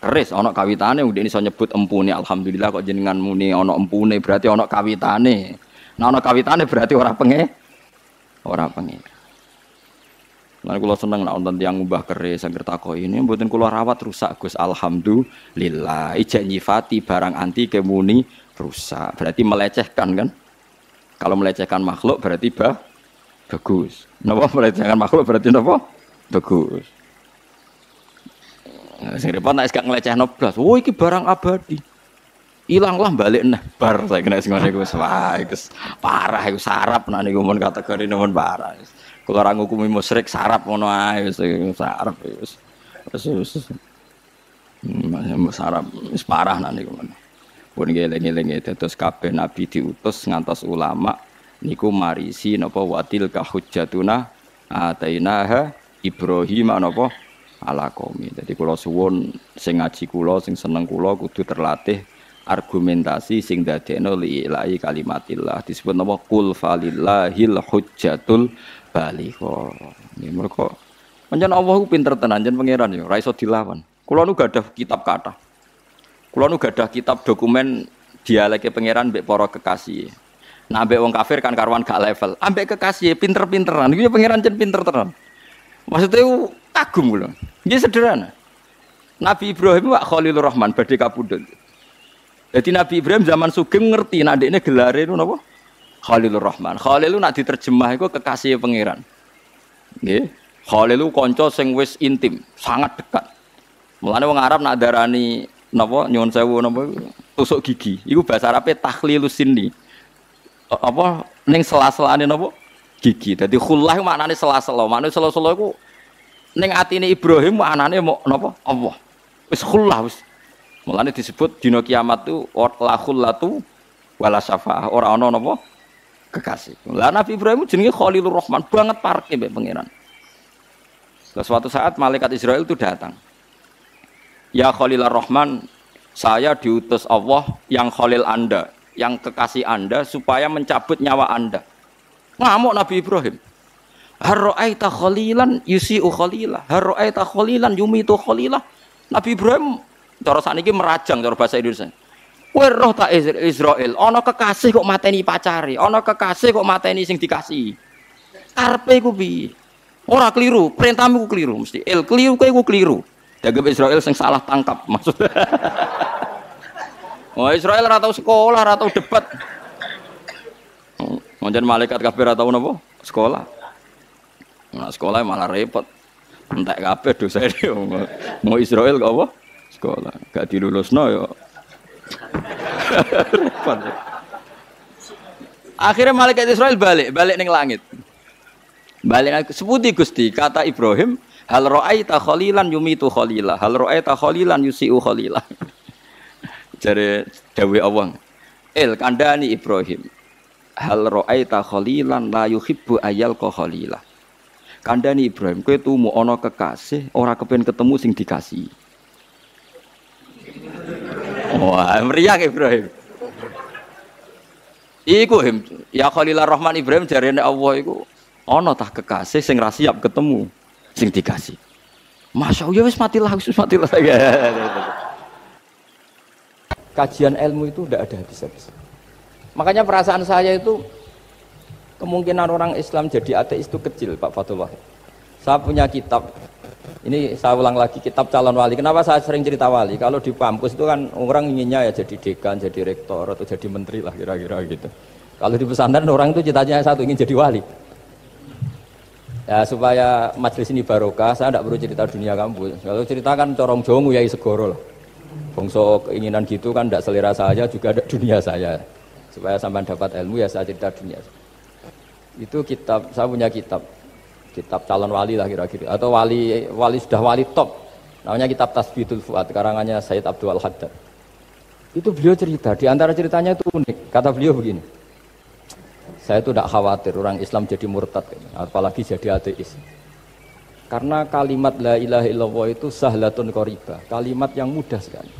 Keris ana kawitane ndek iso nyebut empune alhamdulillah kok jenengan muni ana empune berarti ana kawitane. Nah ana kawitane berarti ora penge ora penge. Lan kula seneng nek wonten tiyang ngubah keris angger takoki ini mboten kula rawat rusak Gus alhamdulillah. Ijek nyifati barang anti kemuni rusak. Berarti melecehkan kan? Kalau melecehkan makhluk berarti bah bagus. Napa melecehkan makhluk berarti napa? Bagus. Nah, sing repot nek gak nglecehno blas. Oh iki barang abadi. Ilanglah balik nah bar saya kena sing ngene iku wah parah iku sarap nek niku mun kategori mun parah. Kalau orang ngukumi musyrik sarap ngono ae sarap wis. Wis hmm, sarap wis parah nak niku. Pun ngeling-eling terus kabeh nabi diutus ngantos ulama niku marisi napa watil ka hujjatuna atainaha Ibrahim napa ala qaumi. Dadi kula suwun sing ngaji kula sing seneng kula kudu terlatih argumentasi sing dadekno li ilahi kalimatillah disebut napa qul falillahil hujjatul baligho. Nggih mereka pancen Allah ku pinter tenan jen pangeran yo, ora iso dilawan. Kula nu gadah kitab kata. Kula nu gadah kitab dokumen dialeke pangeran mbek para kekasih. Nah, ambek wong kafir kan karuan gak level. Ambek kekasih pinter-pinteran. Iki pangeran jen pinter tenan. Maksudnya kagum kula. Nggih sederhana. Nabi Ibrahim wak Khalilur Rahman badhe kapundhut. Jadi Nabi Ibrahim zaman sugeng ngerti nak ini gelare itu napa? Khalilur Rahman. Khalil nak diterjemah itu kekasih pangeran. Nggih. Khalil kanca sing wis intim, sangat dekat. Mulane wong Arab nak darani napa nyuwun sewu napa tusuk gigi. Iku bahasa Arabe takhlilus sinni. Apa ning sela-selane napa? Gigi. Dadi khullah maknane sela-sela. Maknane sela-sela iku ning atine Ibrahim maknane napa? Allah. Wis khullah wis. Mulane disebut dina kiamat tu la khullatu wala syafaah. Ora ana napa? Kekasih. Lah Nabi Ibrahim jenenge Khalilur Rahman banget parke mbek pangeran. Suatu saat malaikat Israel itu datang. Ya Khalilur Rahman, saya diutus Allah yang Khalil Anda, yang kekasih Anda supaya mencabut nyawa Anda. Ngamuk Nabi Ibrahim. Harra'aita khalilan yusi'u khalilah. Harra'aita khalilan yumitu khalilah. Nabi Ibrahim cara saniki merajang cara bahasa Indonesia. Kowe roh tak Israel, ana kekasih kok mateni pacare, ana kekasih kok mateni sing dikasih. Karepe iku piye? Ora keliru, perintahmu ku keliru mesti. El keliru kowe ku keliru. Dagem Israel sing salah tangkap maksud. oh Israel ora tau sekolah, ora tau debat. Monjan malaikat kabeh ora tau napa? Sekolah. Nah, sekolah malah repot. Entek kabeh dosa Mau Israel kok apa? Sekolah. Gak dilulusno ya Akhirnya malaikat Israel balik, balik neng langit. Balik seputi Gusti kata Ibrahim, hal ra'aita khalilan yumitu khalilah, hal ra'aita khalilan yusiu khalilah. Jadi dawe Allah. El kandani Ibrahim. Hal ra'aita khalilan la yuhibbu ayal ko khalilah. Kandani Ibrahim, kowe tumu ana kekasih, ora kepen ketemu sing dikasih. Wah, meriah Ibrahim. Iku ya Khalilur Rahman Ibrahim jarene Allah iku ana tah kekasih sing ra siap ketemu sing dikasih. Masya Allah, ya wis matilah, wis matilah. Kajian ilmu itu tidak ada habis-habis. Makanya perasaan saya itu kemungkinan orang Islam jadi ateis itu kecil Pak Fatullah. Saya punya kitab, ini saya ulang lagi kitab calon wali. Kenapa saya sering cerita wali? Kalau di kampus itu kan orang inginnya ya jadi dekan, jadi rektor atau jadi menteri lah kira-kira gitu. Kalau di pesantren orang itu cita-citanya satu ingin jadi wali. Ya supaya majelis ini barokah, saya tidak perlu cerita dunia kampus. Kalau ceritakan corong jongu ya segoro lah. Bongso keinginan gitu kan tidak selera saya juga ada dunia saya. Supaya sampai dapat ilmu ya saya cerita dunia. Itu kitab, saya punya kitab kitab calon wali lah kira-kira. Atau wali wali sudah wali top. Namanya kitab Tasbidul Fuad karangannya Said Abdul Haddad. Itu beliau cerita. Di antara ceritanya itu unik. Kata beliau begini saya itu tidak khawatir orang Islam jadi murtad apalagi jadi ateis. Karena kalimat la ilaha illallah itu sahlatun qoriba kalimat yang mudah sekali.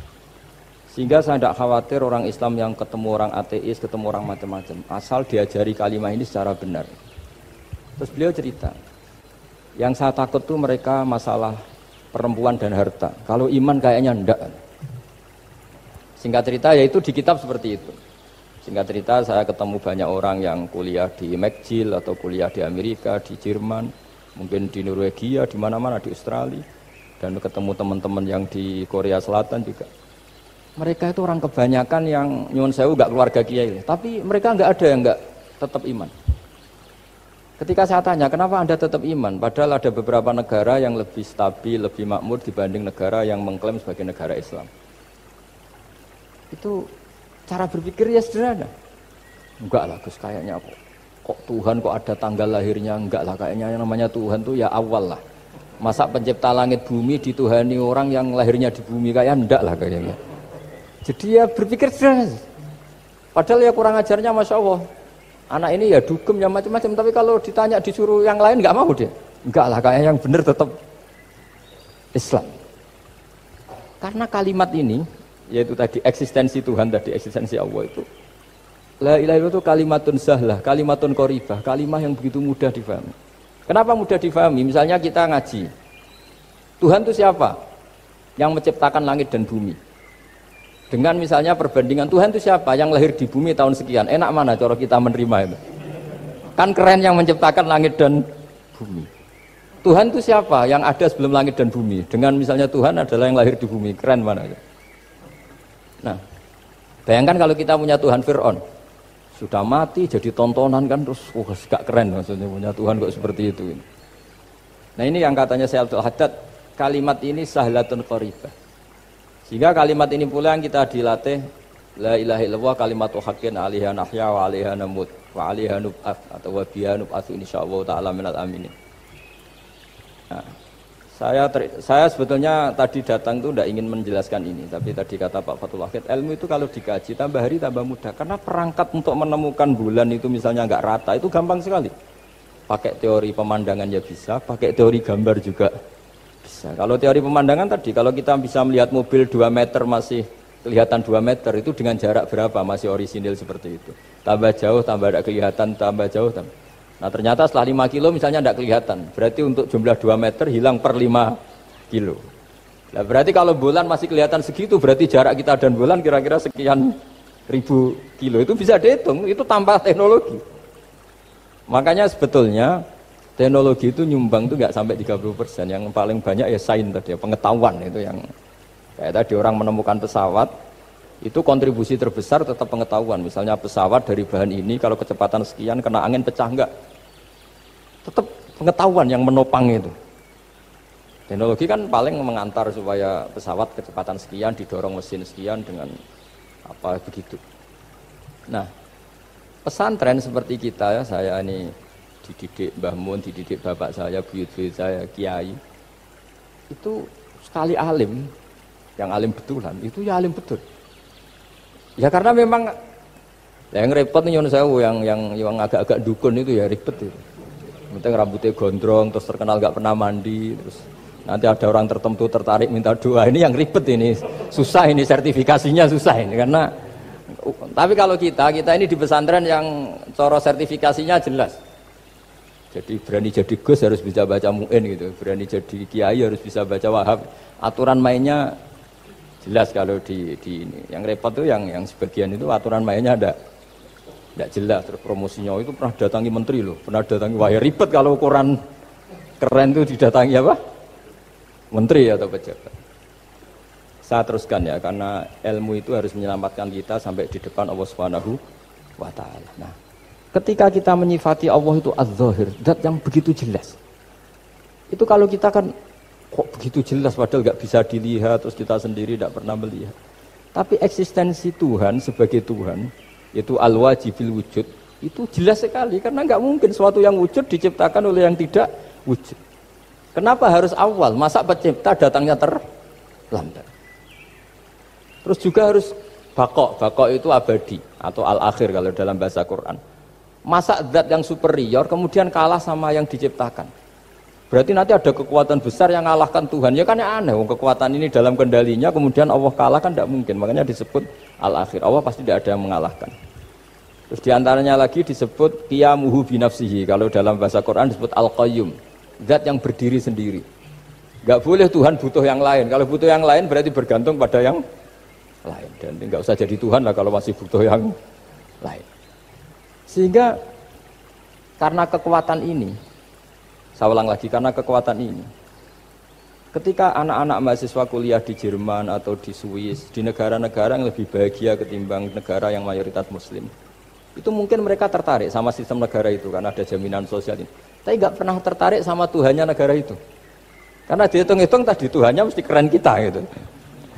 Sehingga saya tidak khawatir orang Islam yang ketemu orang ateis ketemu orang macam-macam asal diajari kalimat ini secara benar. Terus beliau cerita yang saya takut tuh mereka masalah perempuan dan harta. Kalau iman kayaknya enggak. Singkat cerita ya itu di kitab seperti itu. Singkat cerita saya ketemu banyak orang yang kuliah di McGill atau kuliah di Amerika, di Jerman, mungkin di Norwegia, di mana-mana di Australia dan ketemu teman-teman yang di Korea Selatan juga. Mereka itu orang kebanyakan yang nyuwun sewu enggak keluarga kiai, tapi mereka enggak ada yang enggak tetap iman. Ketika saya tanya, kenapa Anda tetap iman? Padahal ada beberapa negara yang lebih stabil, lebih makmur dibanding negara yang mengklaim sebagai negara Islam. Itu cara berpikir ya sederhana. Enggak lah, Gus, kayaknya kok, kok Tuhan kok ada tanggal lahirnya? Enggak lah, kayaknya yang namanya Tuhan tuh ya awal lah. Masa pencipta langit bumi dituhani orang yang lahirnya di bumi kayak enggak lah kayaknya. Jadi ya berpikir sederhana. Padahal ya kurang ajarnya Masya Allah anak ini ya dugem ya macam-macam tapi kalau ditanya disuruh yang lain nggak mau dia enggak lah kayak yang benar tetap Islam karena kalimat ini yaitu tadi eksistensi Tuhan tadi eksistensi Allah itu La ilaha itu kalimatun sahlah, kalimatun koribah, kalimat yang begitu mudah difahami. Kenapa mudah difahami? Misalnya kita ngaji. Tuhan itu siapa? Yang menciptakan langit dan bumi. Dengan misalnya perbandingan Tuhan itu siapa yang lahir di bumi tahun sekian. Enak mana cara kita menerima itu? Kan keren yang menciptakan langit dan bumi. Tuhan itu siapa yang ada sebelum langit dan bumi? Dengan misalnya Tuhan adalah yang lahir di bumi. Keren mana? Nah, bayangkan kalau kita punya Tuhan Fir'aun. Sudah mati jadi tontonan kan terus wah oh, gak keren maksudnya punya Tuhan kok seperti itu. Nah ini yang katanya saya Abdul Haddad kalimat ini sahlatun qaribah sehingga kalimat ini pula yang kita dilatih La ilaha illallah kalimatu haqqin alaiha nahya wa alaiha namut wa alaiha nub'at atau wa biha nub'atsu insyaallah taala minal aminin. Nah, saya ter, saya sebetulnya tadi datang itu tidak ingin menjelaskan ini, tapi tadi kata Pak Fatul Wahid, ilmu itu kalau dikaji tambah hari tambah mudah, karena perangkat untuk menemukan bulan itu misalnya nggak rata itu gampang sekali. Pakai teori pemandangan ya bisa, pakai teori gambar juga bisa. Kalau teori pemandangan tadi, kalau kita bisa melihat mobil 2 meter masih kelihatan 2 meter, itu dengan jarak berapa masih orisinil seperti itu. Tambah jauh, tambah tidak kelihatan, tambah jauh. Tambah. Nah ternyata setelah 5 kilo misalnya tidak kelihatan. Berarti untuk jumlah 2 meter hilang per 5 kilo. Nah, berarti kalau bulan masih kelihatan segitu, berarti jarak kita dan bulan kira-kira sekian ribu kilo. Itu bisa dihitung, itu tanpa teknologi. Makanya sebetulnya teknologi itu nyumbang itu nggak sampai 30 persen. Yang paling banyak ya sains tadi ya, pengetahuan itu yang kayak tadi orang menemukan pesawat itu kontribusi terbesar tetap pengetahuan. Misalnya pesawat dari bahan ini kalau kecepatan sekian kena angin pecah enggak tetap pengetahuan yang menopang itu. Teknologi kan paling mengantar supaya pesawat kecepatan sekian didorong mesin sekian dengan apa begitu. Nah pesantren seperti kita ya saya ini dididik Mbah Mun, dididik bapak saya, buyut-buyut saya, kiai. Itu sekali alim, yang alim betulan, itu ya alim betul. Ya karena memang yang repot nih saya yang yang yang agak-agak dukun itu ya ribet itu. penting rambutnya gondrong terus terkenal nggak pernah mandi terus nanti ada orang tertentu tertarik minta doa ini yang ribet ini susah ini sertifikasinya susah ini karena tapi kalau kita kita ini di pesantren yang coro sertifikasinya jelas jadi berani jadi gus harus bisa baca muin gitu. Berani jadi kiai harus bisa baca wahab aturan mainnya jelas kalau di, di ini. Yang repot tuh yang yang sebagian itu aturan mainnya ada. Tidak jelas. Terus promosinya itu pernah datangi menteri loh. Pernah datangi wah ya ribet kalau ukuran keren tuh didatangi apa? Menteri atau pejabat. Saya teruskan ya karena ilmu itu harus menyelamatkan kita sampai di depan Allah Subhanahu wa taala. Nah ketika kita menyifati Allah itu az-zahir zat yang begitu jelas itu kalau kita kan kok begitu jelas padahal nggak bisa dilihat terus kita sendiri tidak pernah melihat tapi eksistensi Tuhan sebagai Tuhan yaitu al-wajibil wujud itu jelas sekali karena nggak mungkin suatu yang wujud diciptakan oleh yang tidak wujud. Kenapa harus awal? Masa pencipta datangnya terlambat? Terus juga harus bakok. Bakok itu abadi atau al-akhir kalau dalam bahasa Quran. Masa zat yang superior kemudian kalah sama yang diciptakan. Berarti nanti ada kekuatan besar yang mengalahkan Tuhan. Ya kan ya aneh, kekuatan ini dalam kendalinya kemudian Allah kalah kan tidak mungkin. Makanya disebut al-akhir. Allah pasti tidak ada yang mengalahkan. Terus di antaranya lagi disebut qiyamuhu binafsihi. Kalau dalam bahasa Quran disebut al-qayyum. Zat yang berdiri sendiri. Gak boleh Tuhan butuh yang lain. Kalau butuh yang lain berarti bergantung pada yang lain. Dan nggak usah jadi Tuhan lah kalau masih butuh yang lain. Sehingga karena kekuatan ini, saya ulang lagi, karena kekuatan ini, ketika anak-anak mahasiswa kuliah di Jerman atau di Swiss, di negara-negara yang lebih bahagia ketimbang negara yang mayoritas muslim, itu mungkin mereka tertarik sama sistem negara itu, karena ada jaminan sosial ini. Tapi nggak pernah tertarik sama Tuhannya negara itu. Karena dihitung-hitung tadi Tuhannya mesti keren kita gitu.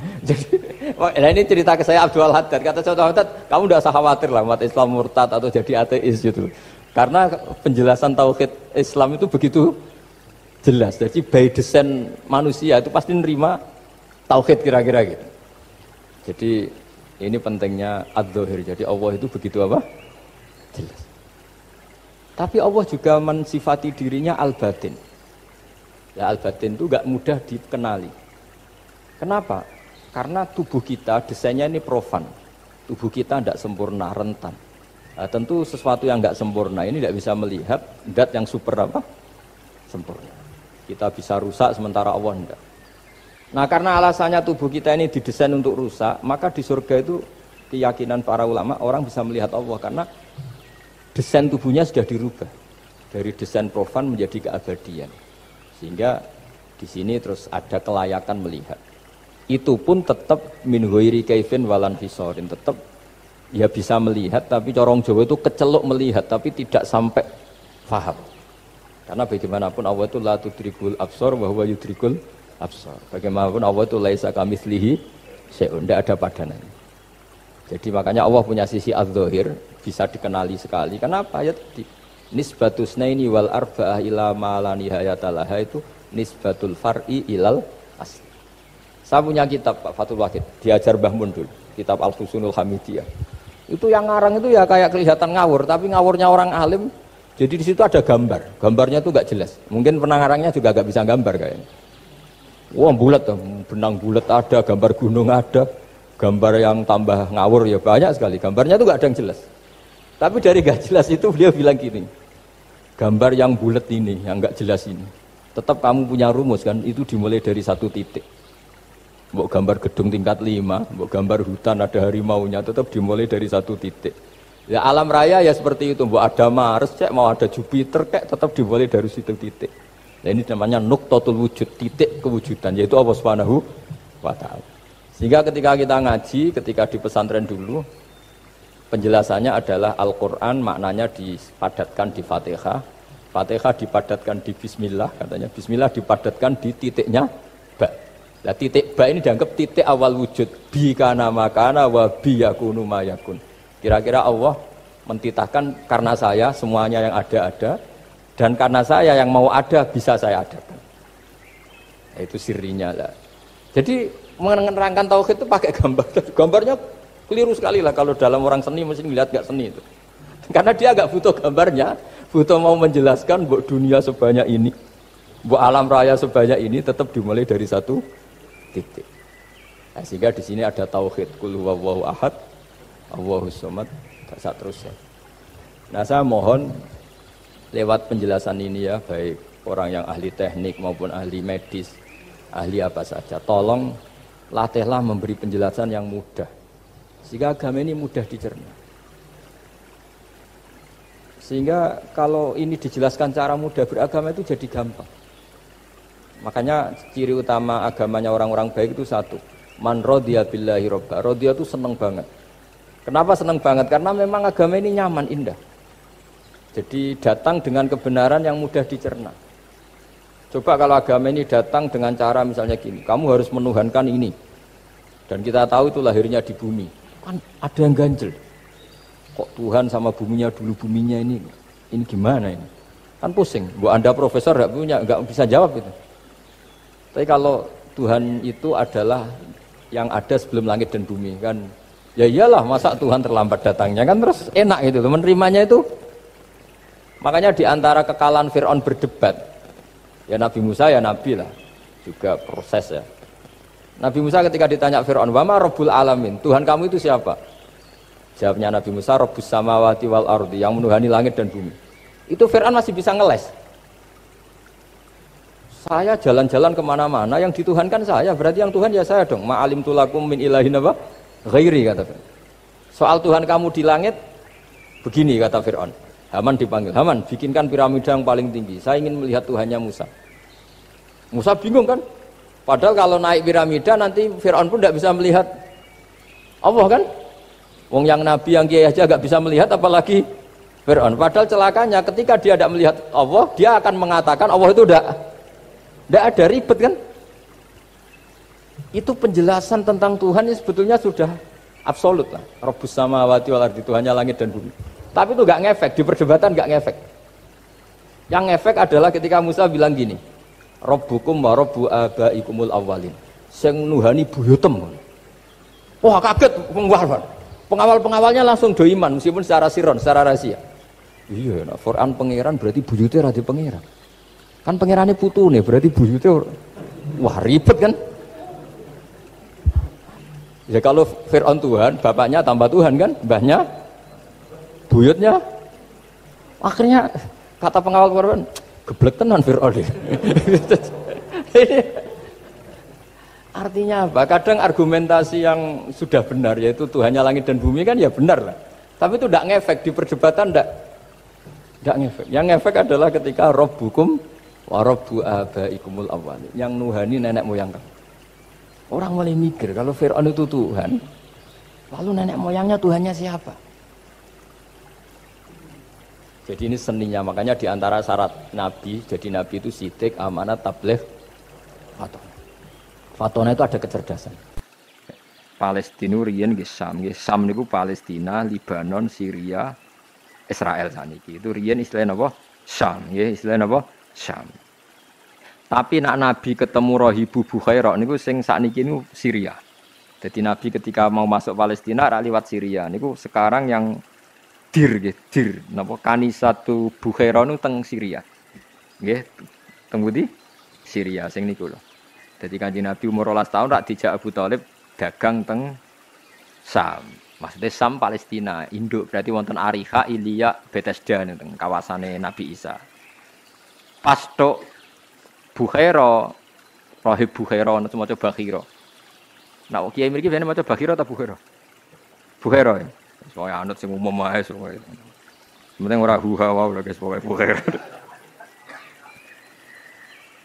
Jadi, nah ini cerita ke saya Abdul Haddad. Kata Abdul Haddad, kamu udah usah khawatir lah umat Islam murtad atau jadi ateis gitu. Karena penjelasan tauhid Islam itu begitu jelas. Jadi by design manusia itu pasti nerima tauhid kira-kira gitu. Jadi ini pentingnya ad Jadi Allah itu begitu apa? Jelas. Tapi Allah juga mensifati dirinya al-batin. Ya al-batin itu gak mudah dikenali. Kenapa? Karena tubuh kita desainnya ini profan. Tubuh kita tidak sempurna, rentan. Nah, tentu sesuatu yang nggak sempurna ini tidak bisa melihat dat yang super apa sempurna. Kita bisa rusak sementara Allah tidak. Nah karena alasannya tubuh kita ini didesain untuk rusak, maka di surga itu keyakinan para ulama orang bisa melihat Allah karena desain tubuhnya sudah dirubah dari desain profan menjadi keabadian. Sehingga di sini terus ada kelayakan melihat. Itu pun tetap min ghairi kaifin walan fisorin, tetap ya bisa melihat tapi corong Jawa itu kecelok melihat tapi tidak sampai faham. Karena bagaimanapun Allah itu la tudrikul absor bahwa yudrikul absor bagaimanapun Allah itu laisa kamitslihi syai'un tidak ada padanannya. Jadi makanya Allah punya sisi az-zahir bisa dikenali sekali. Kenapa? Ya tadi nisbatus naini wal arba'ah ila ma la itu nisbatul far'i ilal asli saya punya kitab Pak Fatul Wahid diajar Mbah Mun dulu kitab Al-Fusunul Hamidiyah itu yang ngarang itu ya kayak kelihatan ngawur, tapi ngawurnya orang alim. Jadi di situ ada gambar, gambarnya itu gak jelas. Mungkin penangarangnya juga gak bisa gambar kayaknya. Wah bulat, benang bulat ada, gambar gunung ada, gambar yang tambah ngawur ya banyak sekali. Gambarnya itu gak ada yang jelas. Tapi dari gak jelas itu beliau bilang gini, gambar yang bulat ini, yang gak jelas ini, tetap kamu punya rumus kan, itu dimulai dari satu titik. Mbok gambar gedung tingkat lima, mbok gambar hutan ada harimaunya, tetap dimulai dari satu titik. Ya alam raya ya seperti itu, mbok ada Mars, cek mau ada Jupiter, kayak tetap dimulai dari situ titik. Nah, ini namanya nuktotul wujud, titik kewujudan, yaitu Allah Subhanahu wa taala. Sehingga ketika kita ngaji, ketika di pesantren dulu, penjelasannya adalah Al-Quran maknanya dipadatkan di Fatihah, Fatihah dipadatkan di Bismillah, katanya Bismillah dipadatkan di titiknya Nah titik ba ini dianggap titik awal wujud. Bi kana makana wa bi yakunu mayakun. Kira-kira Allah mentitahkan karena saya semuanya yang ada-ada dan karena saya yang mau ada bisa saya adakan. Nah, itu sirinya lah. Jadi menerangkan tauhid itu pakai gambar. Gambarnya keliru sekali lah kalau dalam orang seni mesti melihat gak seni itu. Karena dia agak butuh gambarnya, butuh mau menjelaskan buat dunia sebanyak ini, buat alam raya sebanyak ini tetap dimulai dari satu titik. Nah, sehingga di sini ada tauhid kul huwallahu ahad, Allahu samad, tak terusnya. Nah, saya mohon lewat penjelasan ini ya, baik orang yang ahli teknik maupun ahli medis, ahli apa saja, tolong latihlah memberi penjelasan yang mudah. Sehingga agama ini mudah dicerna. Sehingga kalau ini dijelaskan cara mudah beragama itu jadi gampang. Makanya ciri utama agamanya orang-orang baik itu satu. Man rodiya billahi robba. Rodiya itu seneng banget. Kenapa seneng banget? Karena memang agama ini nyaman, indah. Jadi datang dengan kebenaran yang mudah dicerna. Coba kalau agama ini datang dengan cara misalnya gini, kamu harus menuhankan ini. Dan kita tahu itu lahirnya di bumi. Kan ada yang ganjel kok Tuhan sama buminya dulu buminya ini ini gimana ini kan pusing bu anda profesor nggak punya nggak bisa jawab itu tapi kalau Tuhan itu adalah yang ada sebelum langit dan bumi kan? Ya iyalah masa Tuhan terlambat datangnya kan? Terus enak gitu menerimanya itu. Makanya di antara kekalahan Fir'aun berdebat ya Nabi Musa ya Nabi lah juga proses ya. Nabi Musa ketika ditanya Fir'aun wama Rabbul Alamin? Tuhan kamu itu siapa? Jawabnya Nabi Musa, Rabbus samawati wal ardi, yang menuhani langit dan bumi. Itu Fir'aun masih bisa ngeles. Saya jalan-jalan ke mana-mana, yang dituhankan saya, berarti yang Tuhan ya saya dong. Ma'alim tulakum min ilahin apa? Ghairi, kata Fir'aun. Soal Tuhan kamu di langit, begini kata Fir'aun. Haman dipanggil, Haman bikinkan piramida yang paling tinggi. Saya ingin melihat Tuhannya Musa. Musa bingung kan? Padahal kalau naik piramida nanti Fir'aun pun tidak bisa melihat Allah kan? Wong yang nabi yang kiai aja gak bisa melihat apalagi Fir'aun. Padahal celakanya ketika dia tidak melihat Allah, dia akan mengatakan Allah itu tidak tidak ada ribet kan? Itu penjelasan tentang Tuhan yang sebetulnya sudah absolut lah. Robus sama wati ardi Tuhannya langit dan bumi. Tapi itu gak ngefek di perdebatan gak ngefek. Yang ngefek adalah ketika Musa bilang gini, Robbukum wa robbu abaikumul awalin. Sing nuhani buyutem. Wah kaget pengwar Pengawal-pengawalnya langsung do iman meskipun secara siron, secara rahasia. Iya, nah, Quran pangeran berarti buyutnya radi pangeran. Kan pangerannya putu nih, berarti buyutnya wah ribet kan? Ya kalau Fir'aun Tuhan, bapaknya tambah Tuhan kan, mbahnya, buyutnya. Akhirnya kata pengawal korban, geblek tenan Fir'aun. Artinya apa? Kadang argumentasi yang sudah benar yaitu Tuhannya langit dan bumi kan ya benar lah. Tapi itu tidak ngefek di perdebatan tidak tidak ngefek. Yang ngefek adalah ketika rob hukum warobu abaikumul awali yang nuhani nenek moyang kamu. Orang mulai mikir kalau Fir'aun itu Tuhan, lalu nenek moyangnya Tuhannya siapa? Jadi ini seninya, makanya di antara syarat Nabi, jadi Nabi itu sidik, amanat, tabligh, atau Fatona itu ada kecerdasan. Palestina riyen nggih Sam, nggih Sam niku Palestina, Libanon, Syria, Israel saniki. Itu riyen istilahnya apa? Sam, nggih istilahnya apa? Sam. Tapi nak Nabi ketemu Rohibu Bukhaira niku sing sakniki niku Syria. Jadi Nabi ketika mau masuk Palestina ra liwat Syria niku sekarang yang dir nggih, dir napa kanisatu Bukhaira niku teng Syria. Nggih, teng di Syria sing niku lho. Jadi kanji Nabi umur 12 tahun tak dijak Abu Talib dagang teng Sam. Maksudnya Sam Palestina, induk berarti wonten Ariha, Ilya, Bethesda teng kawasannya Nabi Isa. Pas tok Bukhaira, Rahib Bukhaira itu maca. Nah, kiai mriki bene maca Bakhira atau Bukhaira? Bukhaira ya. Soalnya anut sing umum ae soalnya. Penting ora huha wae guys pokoke Bukhaira.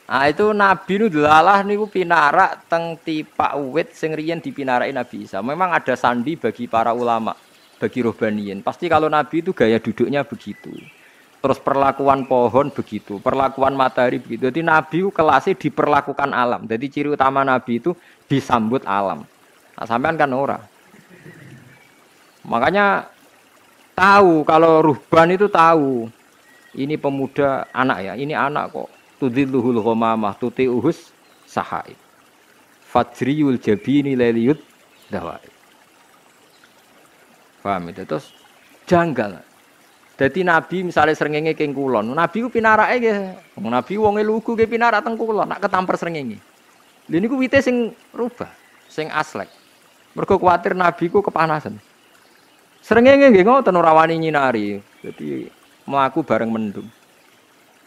Ah itu Nabi nu delalah niku pinarak teng tipak uwit sing riyen dipinarai Nabi Isa. Memang ada sandi bagi para ulama, bagi rohbaniyin. Pasti kalau Nabi itu gaya duduknya begitu. Terus perlakuan pohon begitu, perlakuan matahari begitu. Jadi Nabi kelasnya diperlakukan alam. Jadi ciri utama Nabi itu disambut alam. Nah, sampean kan ora. Makanya tahu kalau ruhban itu tahu. Ini pemuda anak ya, ini anak kok tudilluhul ghamamah uhus sahaib fajriyul jabini leliyut dawai paham itu terus janggal Jadi Nabi misalnya serengenge keng kulon, Nabi ku pinarake nggih. Nabi wonge lugu ke pinarak teng kulon, nak ketampar serengenge. Lha niku wite sing rubah, sing aslek. Mergo kuwatir Nabi ku kepanasan. Serengenge nggih ngoten ora wani nyinari. Jadi mlaku bareng mendung.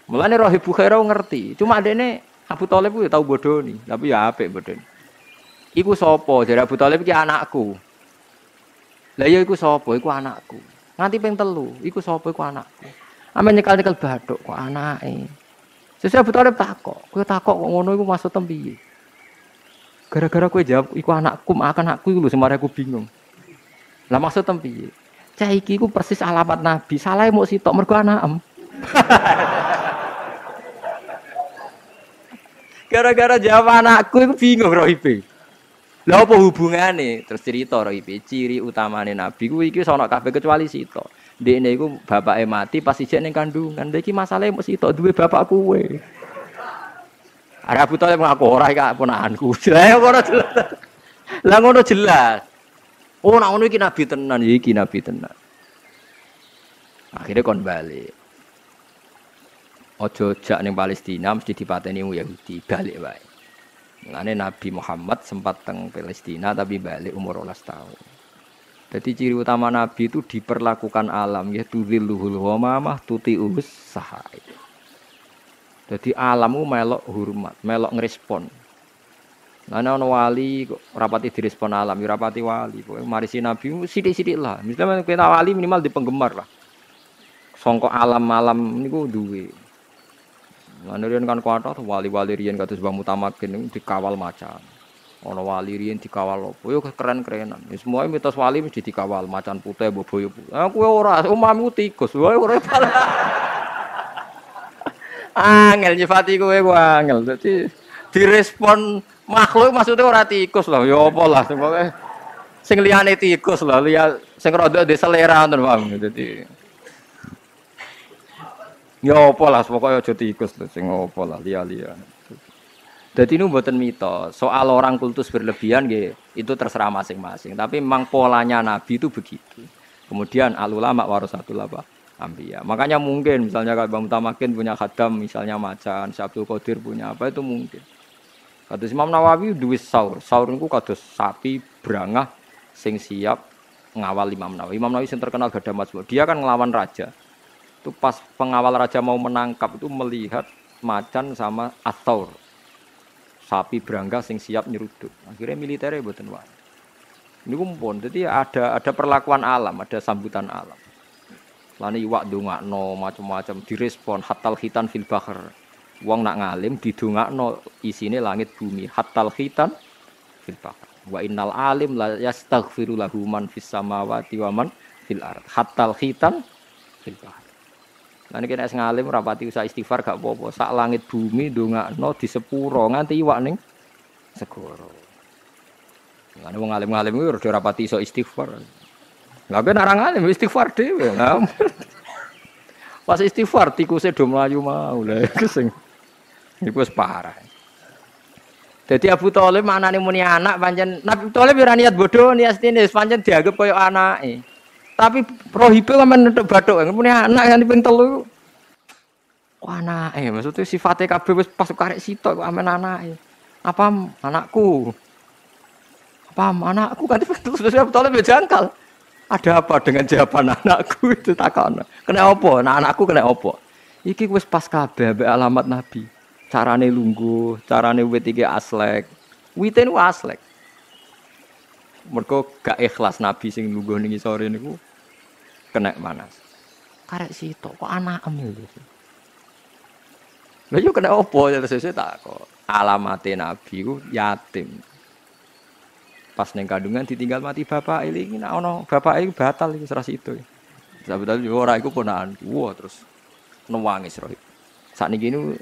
Mulane Rohib Bukhaira ngerti. Cuma dene Abu Thalib ku ya tau bodoni, tapi ya apik bodoni. Iku sapa? Jare Abu Thalib iki anakku. Lah ya iku sapa? Iku anakku. Nanti ping telu, iku sapa iku anakku. Ame nyekel-nyekel bathuk kok anake. Sesuk Abu Thalib takok, kowe takok kok ngono iku maksud piye? Gara-gara kowe jawab iku anakku, makan anakku iku lho semare aku bingung. Lah maksud piye? Cah iki ku persis alamat Nabi, salah mau sitok mergo anakem. Gara-gara jawab anakku iku bingung rohibe. Lah apa hubungane? Terus cerita iki ciri utamane nabi kuwi iki sono kabeh kecuali Sito. Dekne iku bapake mati pas ijek ning kandungan. Lha iki masalahe mesti Sito duwe bapak kuwe. Ada Abu Thalib ngaku ora iki ponakanku. Lah ora jelas. Lah ngono jelas. Oh, nak ngono iki nabi tenan, iki nabi tenan. Akhirnya kon balik. Ojo jak ning Palestina mesti dipateni Yahudi, balik wae. Mengenai Nabi Muhammad sempat teng Palestina tapi balik umur 12 tahun. Jadi ciri utama Nabi itu diperlakukan alam ya tudzilluhul wamamah tuti ubus sahai. Jadi alammu melok hormat, melok ngerespon. Nah, ana wali rapati direspon alam, ya rapati wali. Pokoke marisi Nabi sithik-sithik lah. Misalnya kita wali minimal di penggemar lah. Songkok alam-alam niku duwe. Mana riyen kan kuat wali-wali riyen kados Mbah Mutamakin dikawal macan. Ono wali riyen dikawal opo? Yo keren-kerenan. Ya semua mitos wali mesti dikawal macan putih boboyo. Aku ora, umamu tikus. Wae ora Angel nyifati kowe ku angel. Dadi direspon makhluk maksudnya ora tikus lho. Ya apa lah sing liyane tikus lho, liya sing rada de selera ngoten wae. Dadi Ya apa lah, pokoknya aja tikus tuh, sing apa lah, lia-lia. Jadi ini buatan mitos. Soal orang kultus berlebihan, ya, itu terserah masing-masing. Tapi memang polanya Nabi itu begitu. Kemudian alulama warasatul apa? Ambiya. Makanya mungkin misalnya kalau Bang Tamakin punya khadam, misalnya macan, Syabdul Qadir punya apa itu mungkin. Kata Imam Nawawi duit saur. Saur itu kados sapi berangah sing siap ngawal Imam Nawawi. Imam Nawawi yang terkenal gak ada Dia kan ngelawan raja itu pas pengawal raja mau menangkap itu melihat macan sama ataur sapi berangga sing siap nyeruduk. Akhirnya militernya buatan wah ini kumpul jadi ada ada perlakuan alam ada sambutan alam. Lani iwak no macam-macam direspon hatal hitan fil bahar wong nak ngalim no isine langit bumi hatal hitan fil bahar wa innal alim la yastaghfiru lahu man fis samawati wa man fil ard. Hatal hitan fil bahar Nanti kena es ngalim rapati usah istighfar gak apa-apa. Sak langit bumi no di sepuro nganti iwak ning segoro. Lan wong ngalim-ngalim kuwi rada rapati iso istighfar. Lah ben ora ngalim istighfar. Pas istighfar tikuse do mlayu mau. Lah iku sing iku parah. Jadi Abu Thalib manane muni anak pancen Nabi Thalib ora niat bodoh niat stine pancen dianggap koyo anake. Tapi prohibe kan menutup batuk, punya anak yang diping telu. Wah anak, eh maksudnya sifatnya kabeh wis pas karek sitok kok amen anak. Apa anakku? Apa anakku kan terus sudah betul jangkal. Ada apa dengan jawaban anakku itu takon. Kena apa? Nah anakku kena apa? Iki wis pas kabeh alamat Nabi. Carane lungguh, carane wit iki aslek. Wite niku aslek. Mergo gak ikhlas Nabi sing lungguh ning sore niku kena manas. Karek situ kok anak amil gitu. Yo kena opo ya sesuk tak kok. Alamate nabi ku yatim. Pas neng kandungan ditinggal mati bapak ini nek ana bapak iku batal iku serasi itu. Sabetan yo ora iku ponakan. Wah terus nangis roh. Saat ini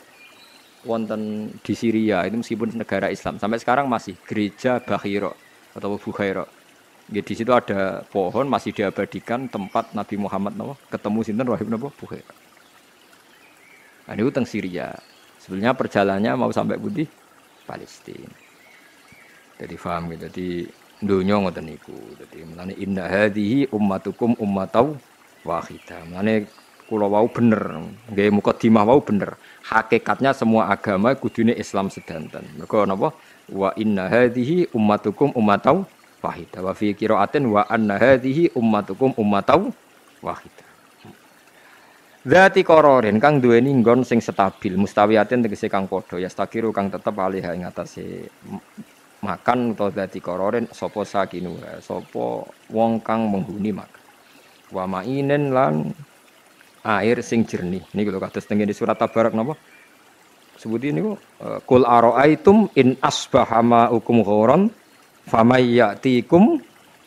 wonten di Syria itu meskipun negara Islam sampai sekarang masih gereja Bahiro atau Bukhairo Ya, di situ ada pohon masih diabadikan tempat Nabi Muhammad no, ketemu sinten Rahib napa Buhair. Nah, ini utang Syria. Sebenarnya perjalanannya mau sampai Budi Palestina. Jadi paham gitu. Jadi dunia ngoten niku. Jadi menane inna hadhihi ummatukum ummatau wahidah. Mane kula wau bener, nggih mukadimah wau bener. Hakikatnya semua agama kudune Islam sedanten. Mergo napa? Wa inna hadhihi ummatukum ummatau wahidah. Wa fi qiraatin wa anna hadhihi ummatukum ummatau wahidah. Zati kororin kang duweni nggon sing stabil, mustawiyatin tegese kang padha, ya stakiru kang tetep alih ing atase makan utawa dadi kororin sapa sakinu, sapa wong kang menghuni makan. Wa mainen lan air sing jernih. Niku lho kados teng di surat Tabarak napa? Sebuti niku kul araaitum in asbaha ma'ukum ghoron famay ya'tikum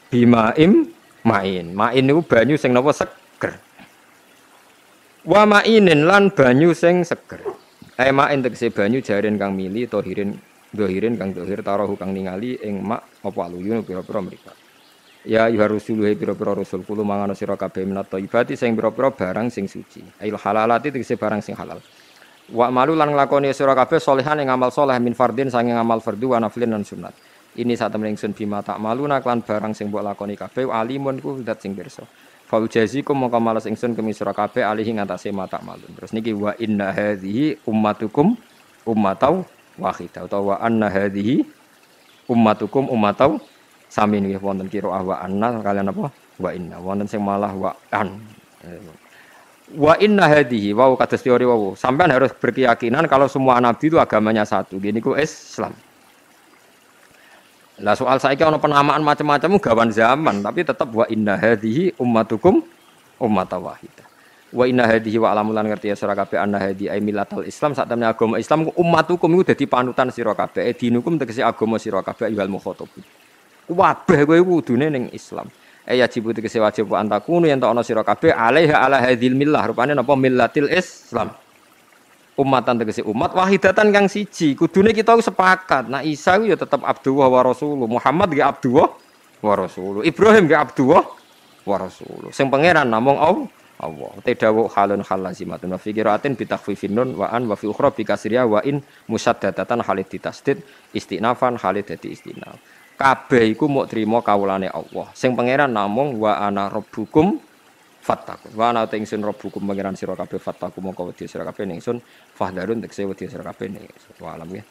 bimaim main. Main niku banyu sing napa seger. Wa ma'inin lan banyu sing seger. Eh ma'in tegese banyu jaren kang mili tohirin dohirin kang dohir tarahu kang ningali ing mak apa aluyun pira-pira mrika. Ya yuhar rusuluhe pira-pira rasul kulo mangan sira kabeh minat thayyibati sing pira-pira barang sing suci. Ail halalati tegese barang sing halal. Wa malu lan nglakoni sira kabeh solehan ing amal soleh min fardin sanging amal fardu wa naflin lan sunat. Ini saat temen ingsun bima tak malu naklan barang sing mbok lakoni kabeh alimun ku zat sing pirsa. Fal jazikum mongko males ingsun kemi sira kabeh alihi ngatasé mata malun. Terus niki wa inna hadhihi ummatukum ummatau wahidah utawa wa anna hadhihi ummatukum ummatau sami niki wonten kira wa anna kalian apa? Wa inna. Wonten sing malah wa an. Wa inna hadhihi wa kados teori wa sampean harus berkeyakinan kalau semua nabi itu agamanya satu. Gini ku Islam. Lah soal saya ono penamaan macam-macam gawan zaman, tapi tetap wa inna hadhihi ummatukum ummat wahidah. Wa inna hadhihi wa alamulan ngerti ya sira kabeh anna hadhi ai millatal Islam sak temne agama Islam ummatukum iku dadi panutan sira kabeh. E dinukum tegese agama sira kabeh ayyuhal mukhatab. Kabeh kowe kudune ning Islam. E ya jibu tegese wajib wa antakunu yen ana sira kabeh alaiha ala hadhil millah. Rupane napa? Millatil Islam. Umatan tegese umat wahidatan kang siji. Kudune kita sepakat. Nah Isa ya tetap Abdullah wa Rasulullah Muhammad gak Abdullah wa Rasulullah Ibrahim gak Abdullah wa Rasulullah sing pangeran namung Allah. Allah. Tedawu halun hal lazimatun wa fikiratin bi takhfifin nun wa an wa fi ukhra bi kasriya wa in musaddadatan halid ditasdid istinafan halid dadi istinaf kabeh iku muk trima kawulane Allah. Sing pangeran namung wa ana rabbukum fattaku wa ana ta ingsun rabbukum pangeran sira kabeh fattaku mongko wedi sira kabeh ingsun fahdarun tekse wedi sira kabeh ning alam ya.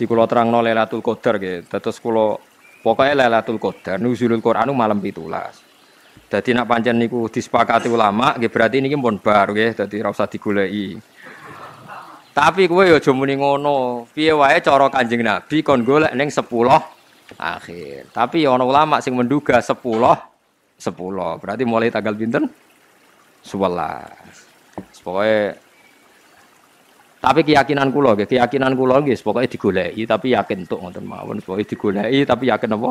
Di kula terangno Lailatul Qadar nggih. Dados kula pokoke Lailatul Qadar nuzulul Quran malam 17 dadi nak pancen niku disepakati ulama nggih berarti niki pun bar nggih dadi ora usah digoleki tapi kowe ya aja muni ngono piye wae cara Kanjeng Nabi kon golek ning 10 akhir tapi ana ulama sing menduga 10 sepuluh. Berarti mulai tanggal pinten? Sebelas. Pokoknya tapi keyakinan kulo, keyakinan kulo guys, pokoknya digoleki tapi yakin tuh ngonten mawon, pokoknya digoleki tapi yakin apa?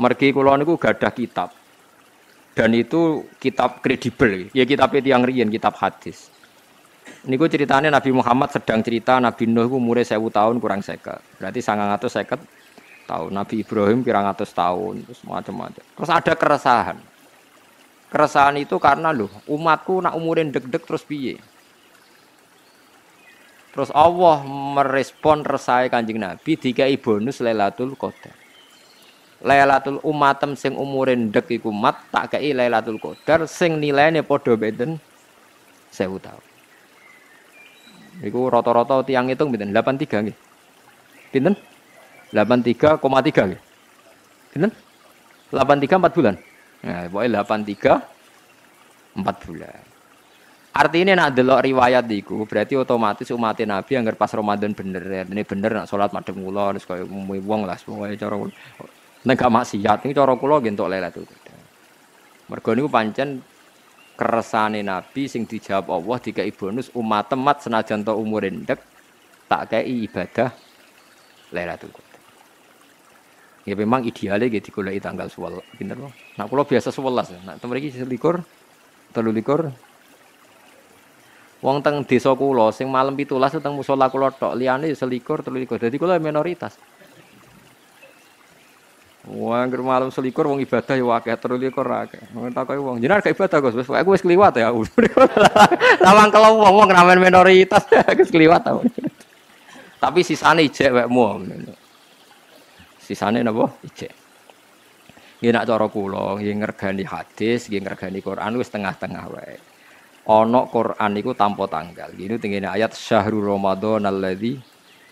Mergi kulo niku gadah kitab. Dan itu kitab kredibel, ya kitab itu yang rian, kitab hadis. Niku ceritanya Nabi Muhammad sedang cerita Nabi Nuh itu umurnya sewu tahun kurang seket. Berarti sangat atau seket tahun. Nabi Ibrahim kira ratus tahun, terus macam-macam. Terus ada keresahan. Keresahan itu karena loh, umatku nak umurin deg-deg terus piye. Terus Allah merespon resai kanjeng Nabi tiga bonus Lailatul Qadar. Lailatul umatem sing umurin dek iku mat tak kei Lailatul Qadar sing nilainya podo beden sewu tahun. Iku rata-rata tiang hitung beden 83 nggih. Pinten? 83,3 nggih. Pinten? 83 4 bulan. Nah, pokoknya 83 4 bulan. Artinya nak delok riwayat iku berarti otomatis umat Nabi yang pas Ramadan bener ya. Ini bener nak sholat madem kula terus kaya wong lah pokoke cara nek gak maksiat ini cara kula nggih entuk Qadar. Mergo niku pancen keresane Nabi sing dijawab Allah dikai bonus umat temat senajan to umur endek tak kei ibadah Lailatul Qadar. Ya memang idealnya gitu digoleki tanggal 11. Pinter loh. Nak kula biasa 11. Nak temen iki selikur, telu likur. Wong teng desa kula sing malam 17 teng musala kula tok, liyane selikur, telu likur. Dadi kula minoritas. Wah, anggere malam selikur wong ibadah ya akeh, telu likur akeh. Wong takoki wong, jenengan ibadah Gus, wis aku wis kliwat ya. Lawang kalau wong wong ramen minoritas, wis kliwat ta. Tapi sisane ijek wekmu. Sisane napa? Ijek. Nggih nak cara kula nggih ngergani hadis, nggih ngergani Quran wis tengah-tengah wae. Ana Quran niku tanpa tanggal. Gini tengene ayat syahrul ramadan alladzi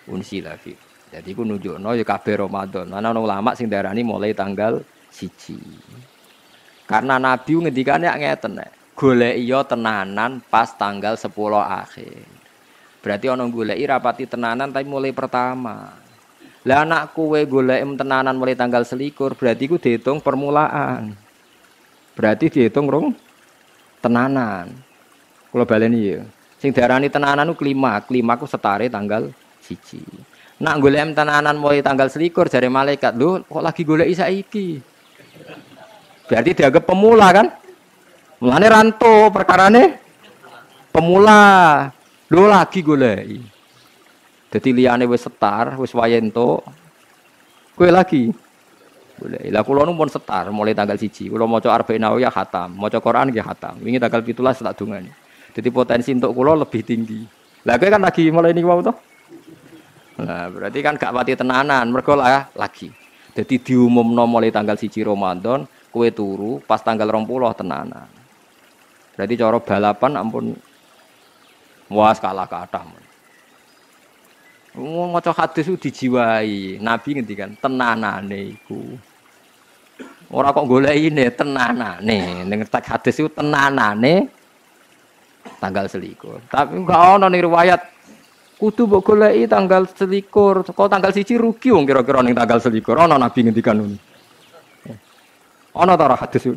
unsila fi. Jadi iku nunjukno ya kabeh Ramadan. Ana ulama sing darani mulai tanggal siji. Karena Nabi ngendikane ngeten nek golek iya tenanan pas tanggal 10 akhir. Berarti ana goleki rapati tenanan tapi mulai pertama. Lah anak kowe golek tenanan mulai tanggal selikur, berarti ku dihitung permulaan. Berarti dihitung rong tenanan. Kalau baleni ya. Sing diarani tenanan ku kelima, kelima ku setare tanggal siji. Nak golek tenanan mulai tanggal selikur jare malaikat, lho kok lagi golek saiki? Berarti dianggap pemula kan? Mulane ranto perkarane pemula. Lho lagi golek. Jadi liane wis setar, wis wayento. Kue lagi. Boleh. Lah kula nu pun setar mulai tanggal siji. Kula maca Arba'in ya khatam, maca Quran nggih khatam. Wingi tanggal 17 tak dungane. Jadi potensi untuk kula lebih tinggi. Lah kan lagi mulai niku to. Nah, berarti kan gak pati tenanan, mergo lah lagi. Jadi diumumno mulai tanggal siji Ramadan, kue turu pas tanggal 20 tenanan. Berarti cara balapan ampun muas kalah kathah. Wong maca hadis ku dijiwai. Nabi ngendikan tenanane iku. Ora kok golekine tenanane. Ning tek hadis iku tenanane tanggal selikur. Tapi enggak ono ning riwayat kudu mbok goleki tanggal selikur. Kok tanggal siji rugi wong kira-kira ning tanggal selikur. Ono Nabi ngendikan ngono. Ono ta ora hadis itu?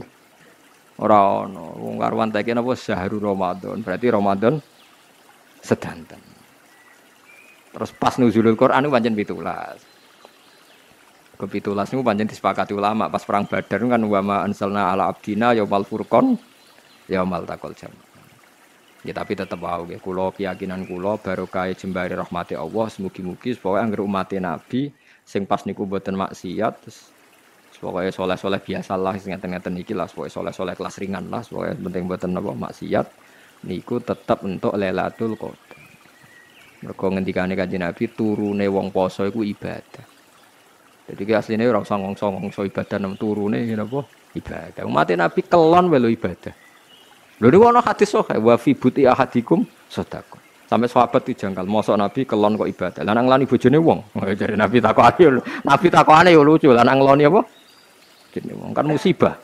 Ora ono. Wong napa syahrul Ramadan. Berarti Ramadan sedanten. Terus pas nuzulul Quran itu pancen pitulas. Kepitulas itu pancen disepakati ulama pas perang Badar kan wama ansalna ala abdina yaumal furqon yaumal takol jam. Ya tapi tetap wow, ya. Kulo keyakinan kulo baru kaya jembari rahmati Allah. Semugi-mugi supaya angger umat Nabi sing pas niku buatan maksiat terus pokoknya soleh-soleh biasa lah sing ngeten-ngeten iki lah pokoknya soleh-soleh kelas ringan lah pokoknya penting buatan apa maksiat niku tetap untuk Lailatul Qadar Mergo ngendikane Kanjeng Nabi turune wong poso iku ibadah. Jadi ki asline ora usah ngongso-ngongso ibadah nang turune napa ibadah. Umat Nabi kelon wae ibadah. Lho niku ana hadis sahih wa fi buti ahadikum sedekah. Sampai sahabat itu jangkal, mosok Nabi kelon kok ibadah. Lanang nglani bojone wong. Jadi Nabi takokane yo Nabi takokane yo lucu, lanang ngloni apa? Jadi wong kan musibah.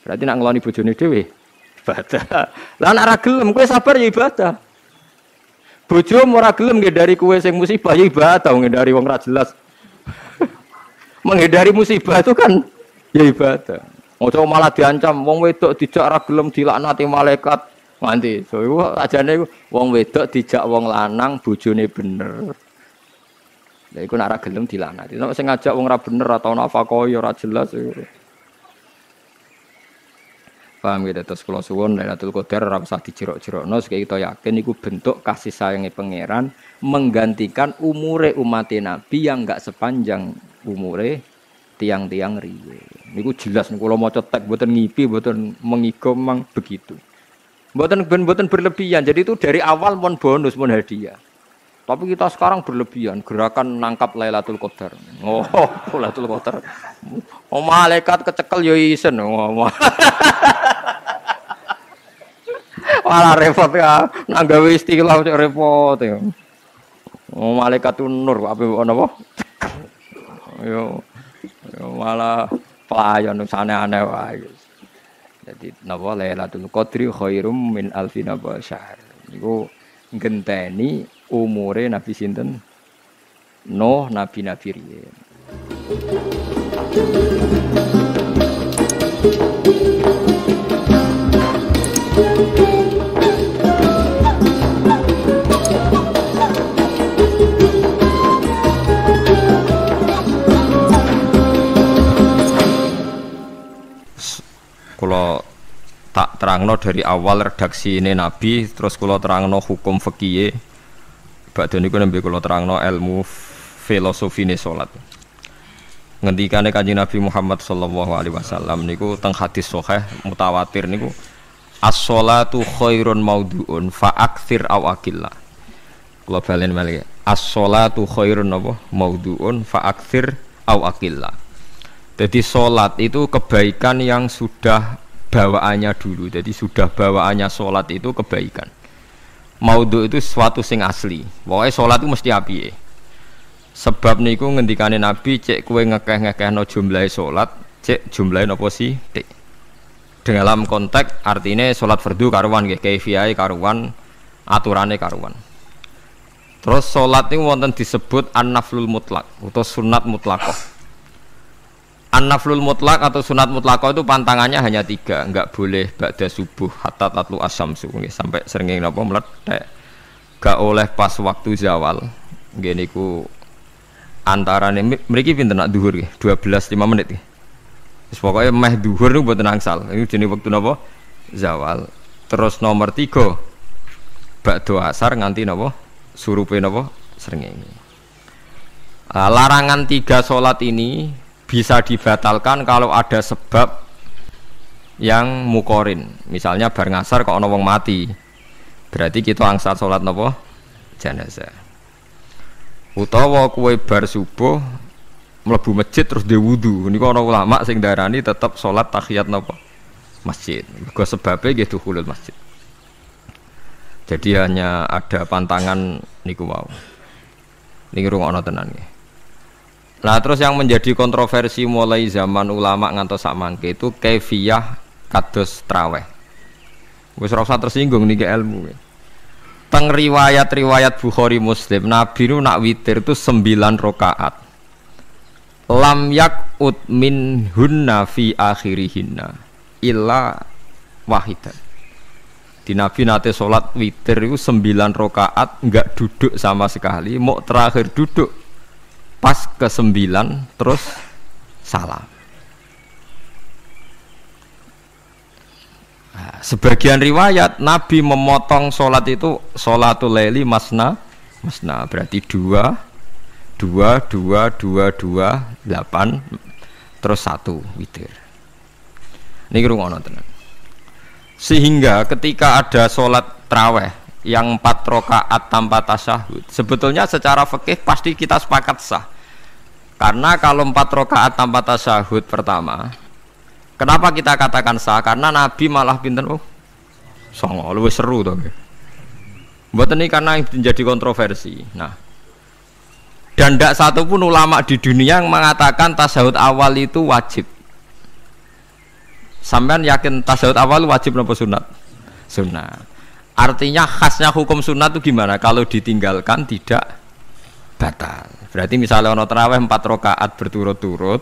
Berarti nak ngloni bojone dhewe ibadah. Lah nek ora gelem kowe sabar ya ibadah. Bojo ora gelem dari kue sing musibah ya ibadah dari wong ra jelas. Menghindari musibah itu kan ya ibadah. Ojo malah diancam wong wedok dijak ora gelem dilaknati malaikat nganti. So iku ajane wong wedok dijak wong lanang bojone bener. Lha iku nek ora gelem dilaknati. Nek sing ngajak wong ora bener atau nafakoi ora jelas iku. Paham gitu terus kalau suwon Lailatul Qadar ora usah dijerok-jerokno sekali kita yakin itu bentuk kasih sayangnya pangeran menggantikan umure umat Nabi yang enggak sepanjang umure tiang-tiang riwe. Niku jelas nih kalau mau cetek buatan ngipi buatan mengigom mang begitu. Buatan buatan berlebihan. Jadi itu dari awal pun bonus pun hadiah. Tapi kita sekarang berlebihan gerakan nangkap Lailatul Qadar. Oh, Lailatul Qadar. Oh, malaikat kecekel yo isen. Oh, Malah repot ya. Nak gawe istilah repot ya. Oh, malaikat nur apa napa? Yo. Malah pelayan sana aneh wae. Jadi napa Lailatul Qadri khairum min alfi napa syahr. Niku ngenteni umure Nabi sinten? Nuh nabi-nabi riyen. Kalau tak terangno dari awal redaksi ini Nabi, terus kalau terangno hukum fikih, Badhe niku nembe kalau terangno ilmu filosofi ini salat. Ngendikane Kanjeng Nabi Muhammad sallallahu alaihi wasallam niku teng hadis sahih mutawatir niku as-sholatu khairun maudhu'un fa aktsir aw akilla. Kula balen malih. As-sholatu khairun apa? Maudhu'un fa aktsir aw Jadi sholat itu kebaikan yang sudah bawaannya dulu. Jadi sudah bawaannya sholat itu kebaikan. Maudhu itu sesuatu sing asli. Pokoknya sholat itu mesti api. Sebab niku ngendikane Nabi cek kue ngekeh-ngekeh no jumlah sholat, cek jumlah nopo sih? Dalam konteks artinya sholat fardu karuan, kayak karuan, aturannya karuan. Terus sholat ini wonten disebut an-naflul mutlak atau sunat mutlakoh. An-naflul mutlak atau sunat mutlakoh itu pantangannya hanya tiga, enggak boleh ba'da subuh hatta tatlu asamsu sampai sering napa meletek. Gak oleh pas waktu zawal. Gini ku antara nih mereka pinter nak duhur dua belas lima menit ya. pokoknya meh duhur nih buat nangsal. Ini jenis waktu napa zawal. Terus nomor tiga bak asar nganti napa surupe napa srengenge. Larangan tiga sholat ini bisa dibatalkan kalau ada sebab yang mukorin. Misalnya bar ngasar kok ono wong mati. Berarti kita angsal sholat napa? Jenazah. Utawa kue bar subuh mlebu masjid terus dia wudhu. Ini ana ulama sing darani tetap sholat tahiyat napa? Masjid. Mergo sebabnya gitu hulul masjid. Jadi hanya ada pantangan niku wow. Niki rungokno tenan nggih. Nah terus yang menjadi kontroversi mulai zaman ulama ngantos sakmangke itu kaifiyah kados traweh. Wis ora usah tersinggung niki ilmu. Teng riwayat-riwayat Bukhari Muslim Nabi nu nak witir itu sembilan rakaat. Lam yak min hunna fi akhirihinna illa wahidan di Nabi nate sholat witir itu sembilan rokaat nggak duduk sama sekali mau terakhir duduk pas ke sembilan terus salam. Nah, sebagian riwayat Nabi memotong sholat itu sholatul leli masna masna. Berarti dua dua dua dua dua delapan terus satu witir. Ini kerungono tenan. Sehingga ketika ada sholat traweh yang empat rokaat tanpa tasyahud sebetulnya secara fikih pasti kita sepakat sah karena kalau empat rokaat tanpa tasyahud pertama kenapa kita katakan sah karena Nabi malah pinter oh songo lebih seru tuh buat ini karena menjadi kontroversi nah dan tidak satu pun ulama di dunia yang mengatakan tasawuf awal itu wajib Sampean yakin tasawuf awal wajib nopo sunat? Sunat. Artinya khasnya hukum sunat itu gimana? Kalau ditinggalkan tidak batal. Berarti misalnya ono terawih empat rakaat berturut-turut,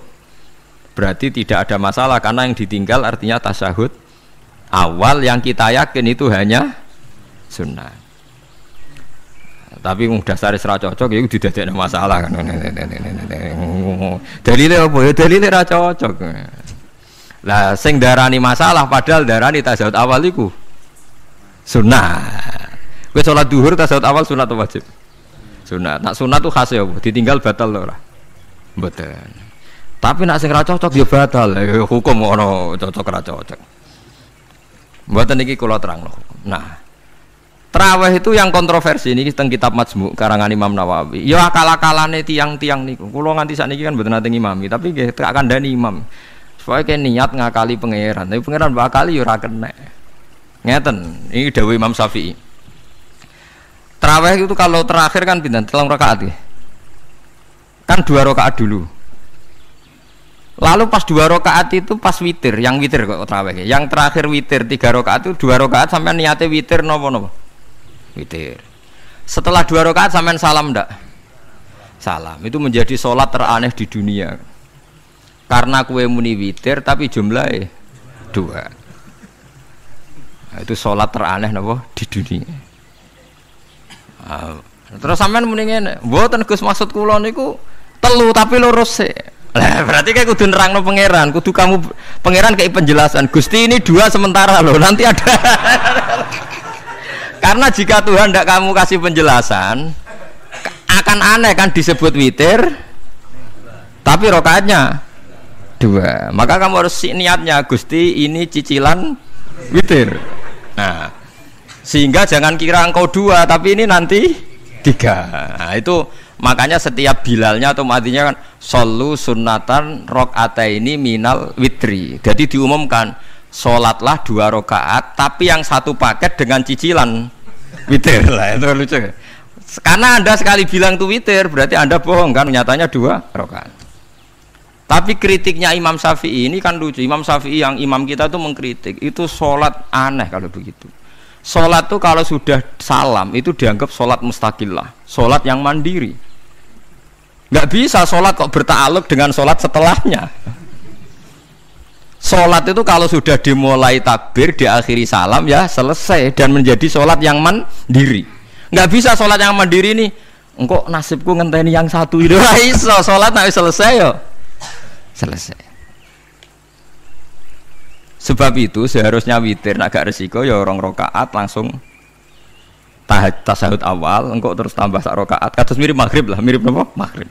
berarti tidak ada masalah karena yang ditinggal artinya tasahud awal yang kita yakin itu hanya sunnah. Tapi mudah dasar serah cocok ya tidak ada masalah kan. Dalilnya apa ya? Dalilnya ra cocok. Lah sing darani masalah padahal darani tasawuf awal iku sunnah. Kowe salat duhur tasawuf awal sunat atau wajib? Sunat. Nak sunat tuh khas ya, ditinggal batal lho ora. Mboten. Tapi nak sing ra cocok ya batal. Ya, hukum ono cocok ra cocok. Mboten iki kula terang loh. Nah, Terawih itu yang kontroversi ini tentang kitab Majmu karangan Imam Nawawi. Ya akal-akalane tiang-tiang niku. Kula nganti sakniki kan mboten nate ngimami, tapi nggih tak kandhani imam. Supaya kayak niat ngakali pangeran, tapi pangeran bakali ya ora kena. Ngeten, ini Dewi Imam Syafi'i. Terawih itu kalau terakhir kan pindah telang rakaat ya. Kan dua rakaat dulu. Lalu pas dua rakaat itu pas witir, yang witir kok terawih. Yang terakhir witir tiga rakaat itu dua rakaat sampai niatnya witir nopo nopo. Witir. Setelah dua rakaat sampai salam ndak? Salam. Itu menjadi sholat teraneh di dunia karena kue muni witir tapi jumlahnya dua nah, itu sholat teraneh nopo di dunia terus sampean muni ngene mboten Gus maksud kula niku telu tapi lurus sih lah berarti kayak kudu nerangno pangeran kudu kamu pangeran kayak penjelasan. Gusti ini dua sementara loh nanti ada. Karena jika Tuhan tidak kamu kasih penjelasan akan aneh kan disebut witir tapi rokaatnya dua. Maka kamu harus niatnya Gusti ini cicilan witir. Nah sehingga jangan kira engkau dua tapi ini nanti tiga nah, itu Makanya setiap bilalnya atau matinya kan solu sunatan rok ini minal witri. Jadi diumumkan sholatlah dua rakaat tapi yang satu paket dengan cicilan witir lah itu lucu. Karena anda sekali bilang tuh witir berarti anda bohong kan nyatanya dua rakaat. Tapi kritiknya Imam Syafi'i ini kan lucu. Imam Syafi'i yang imam kita tuh mengkritik itu sholat aneh kalau begitu. Sholat tuh kalau sudah salam itu dianggap sholat mustakillah, sholat yang mandiri. Nggak bisa sholat kok bertakluk dengan sholat setelahnya. Sholat itu kalau sudah dimulai takbir diakhiri salam ya selesai dan menjadi sholat yang mandiri. Nggak bisa sholat yang mandiri nih. Engkau nasibku ngenteni yang satu itu iso sholat nabi selesai yo. Selesai sebab itu seharusnya witir agak resiko ya orang rokaat langsung tasahud awal engkau terus tambah sak rokaat kados mirip maghrib lah mirip apa maghrib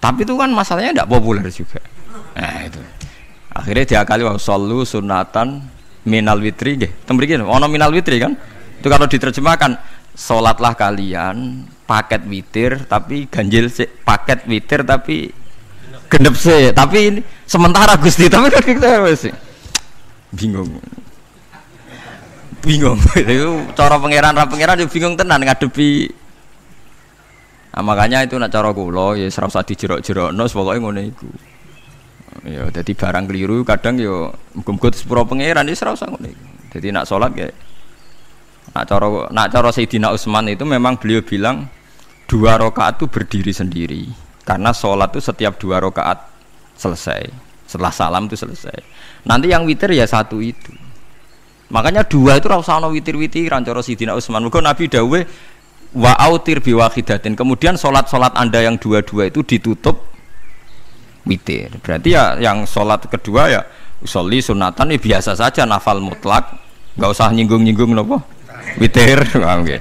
tapi itu kan masalahnya tidak populer juga. Nah itu. Akhirnya dia kali wa sallu sunatan minal witri nggih. Tembriki ono minal witri kan? Itu kalau diterjemahkan salatlah kalian paket witir tapi ganjil sih paket witir tapi gendep sih tapi ini sementara Gusti tapi kan kita sih bingung. Bingung. Itu cara pangeran ra pangeran bingung tenan ngadepi. Nah, makanya itu nak cara kula ya ora usah dijerok-jerokno pokoke ngono iku. Ya dadi barang keliru kadang ya muga-muga sepuro pangeran ya ora usah ngono iku. Dadi nak salat kayak nak cara nak cara Sayyidina Utsman itu memang beliau bilang dua rakaat itu berdiri sendiri. Karena sholat itu setiap dua rakaat selesai setelah salam itu selesai. Nanti yang witir ya satu itu. Makanya dua itu rasa witir witiran cara Sayyidina Utsman. Mungkin Nabi Dawe wa autir biwahidatin kemudian sholat anda yang dua-dua itu ditutup witir. Berarti ya yang sholat kedua ya usolli sunatan ya biasa saja nafal mutlak. Nggak usah nyinggung-nyinggung nopo witir okay.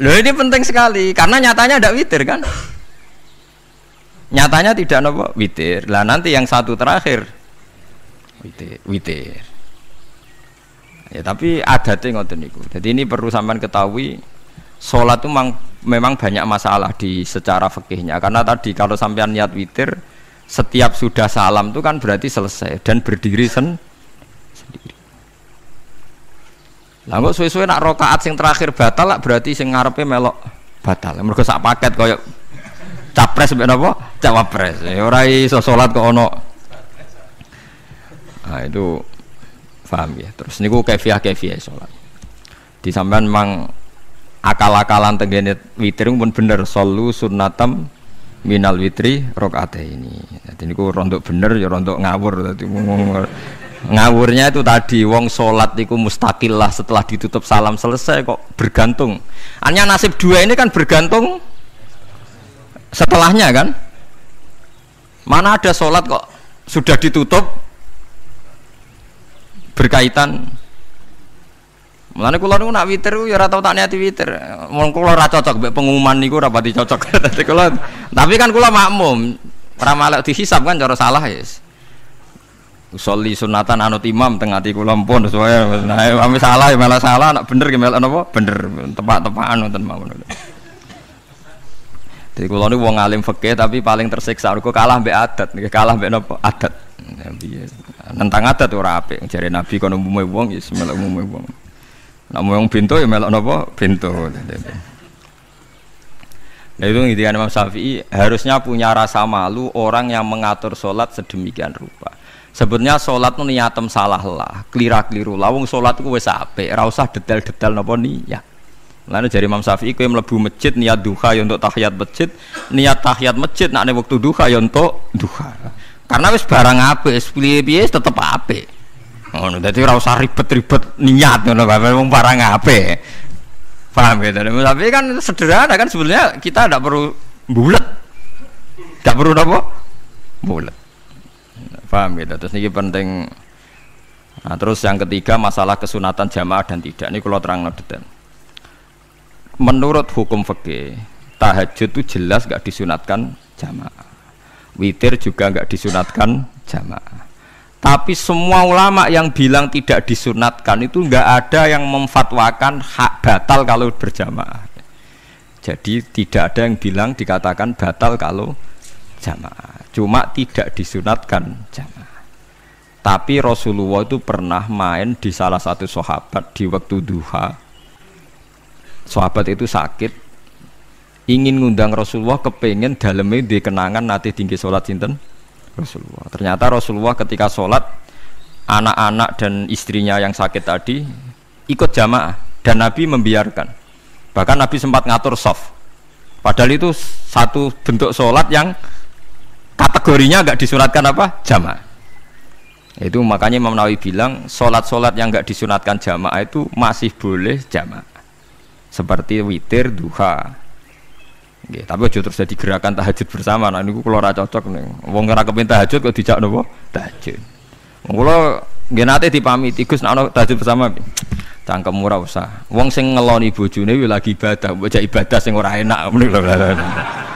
Loh ini penting sekali karena nyatanya ada witir kan nyatanya tidak nopo? Witir. Lah nanti yang satu terakhir. Witir witir. Ya tapi ada ngoten niku. Jadi ini perlu sampean ketahui sholat itu memang, memang banyak masalah di secara fikihnya. Karena tadi kalau sampean niat witir setiap sudah salam itu kan berarti selesai dan berdiri sen sendiri. Lah kok suwe-suwe nak rokaat sing terakhir batal lah berarti sing ngarepe melok batal. Mergo sak paket koyo capres mbek napa? Cawapres. Ya ora iso salat kok ono. Nah itu paham ya. Terus niku kefiah-kefiah salat. Di sampean memang akal-akalan tenggene witir pun bener solu sunnatam minal witri rokaat ini jadi ini rontok bener ya rontok ngawur tadi ngawurnya itu tadi wong sholat itu mustakil lah setelah ditutup salam selesai kok bergantung hanya nasib dua ini kan bergantung setelahnya kan mana ada sholat kok sudah ditutup berkaitan Mulane kula niku nak witir ya ora tau tak niati witir. Wong kula ora cocok mbek pengumuman niku ora pati cocok. Dadi kula tapi kan kula makmum. Ora malah dihisab kan cara salah ya. Yes. Usolli sunatan anut imam tengah ati kula pun sesuai. Nah, salah malah salah, nak bener ki malah napa? Bener, tepak-tepakan wonten mawon. Jadi kula niku wong alim fikih tapi paling tersiksa kok kalah mbek adat, kalah mbek napa? Adat. Nentang adat ora apik. Jare Nabi kono umume wong ya melok umume wong. Nak mau yang pintu ya melok nopo pintu. Nah itu intinya Imam Syafi'i harusnya punya rasa malu orang yang mengatur sholat sedemikian rupa. Sebetulnya sholat itu niatem salah lah, kelira keliru. Lawung sholat itu wes ape, rausah detail-detail nopo niat. Lalu dari Imam Syafi'i kau melebu masjid niat duha ya untuk tahiyat masjid, niat tahiyat masjid nak waktu duha ya untuk duha. Karena wes barang ape, pilih-pilih tetap ape. Ngono dadi ora usah ribet-ribet niat ngono wong barang ape. Paham ya? Tapi kan sederhana kan sebenarnya kita tidak perlu bulat. Tidak perlu apa? Bulat. Paham ya? Terus ini penting Nah, terus yang ketiga masalah kesunatan jamaah dan tidak. Ini kalau terang detail. Menurut hukum fikih, tahajud itu jelas gak disunatkan jamaah. Witir juga gak disunatkan jamaah. Tapi semua ulama yang bilang tidak disunatkan itu nggak ada yang memfatwakan hak batal kalau berjamaah. Jadi tidak ada yang bilang dikatakan batal kalau jamaah. Cuma tidak disunatkan jamaah. Tapi Rasulullah itu pernah main di salah satu sahabat di waktu duha. Sahabat itu sakit, ingin ngundang Rasulullah kepengen dalamnya di kenangan nanti tinggi sholat sinten Rasulullah. Ternyata Rasulullah ketika sholat anak-anak dan istrinya yang sakit tadi ikut jamaah dan Nabi membiarkan. Bahkan Nabi sempat ngatur soft. Padahal itu satu bentuk sholat yang kategorinya nggak disunatkan apa jamaah. Itu makanya Imam Nawawi bilang sholat-sholat yang nggak disunatkan jamaah itu masih boleh jamaah. Seperti witir, duha. Nggih, tapi aja terus jadi gerakan tahajud bersama. Nah niku kula ora cocok nih. Wong ora kepen tahajud kok dijak nopo? Tahajud. Wong kula nggih nate dipamiti Gus nek tahajud bersama. Cangkem ora usah. Wong sing ngeloni bojone lagi ibadah, mbok ibadah sing ora enak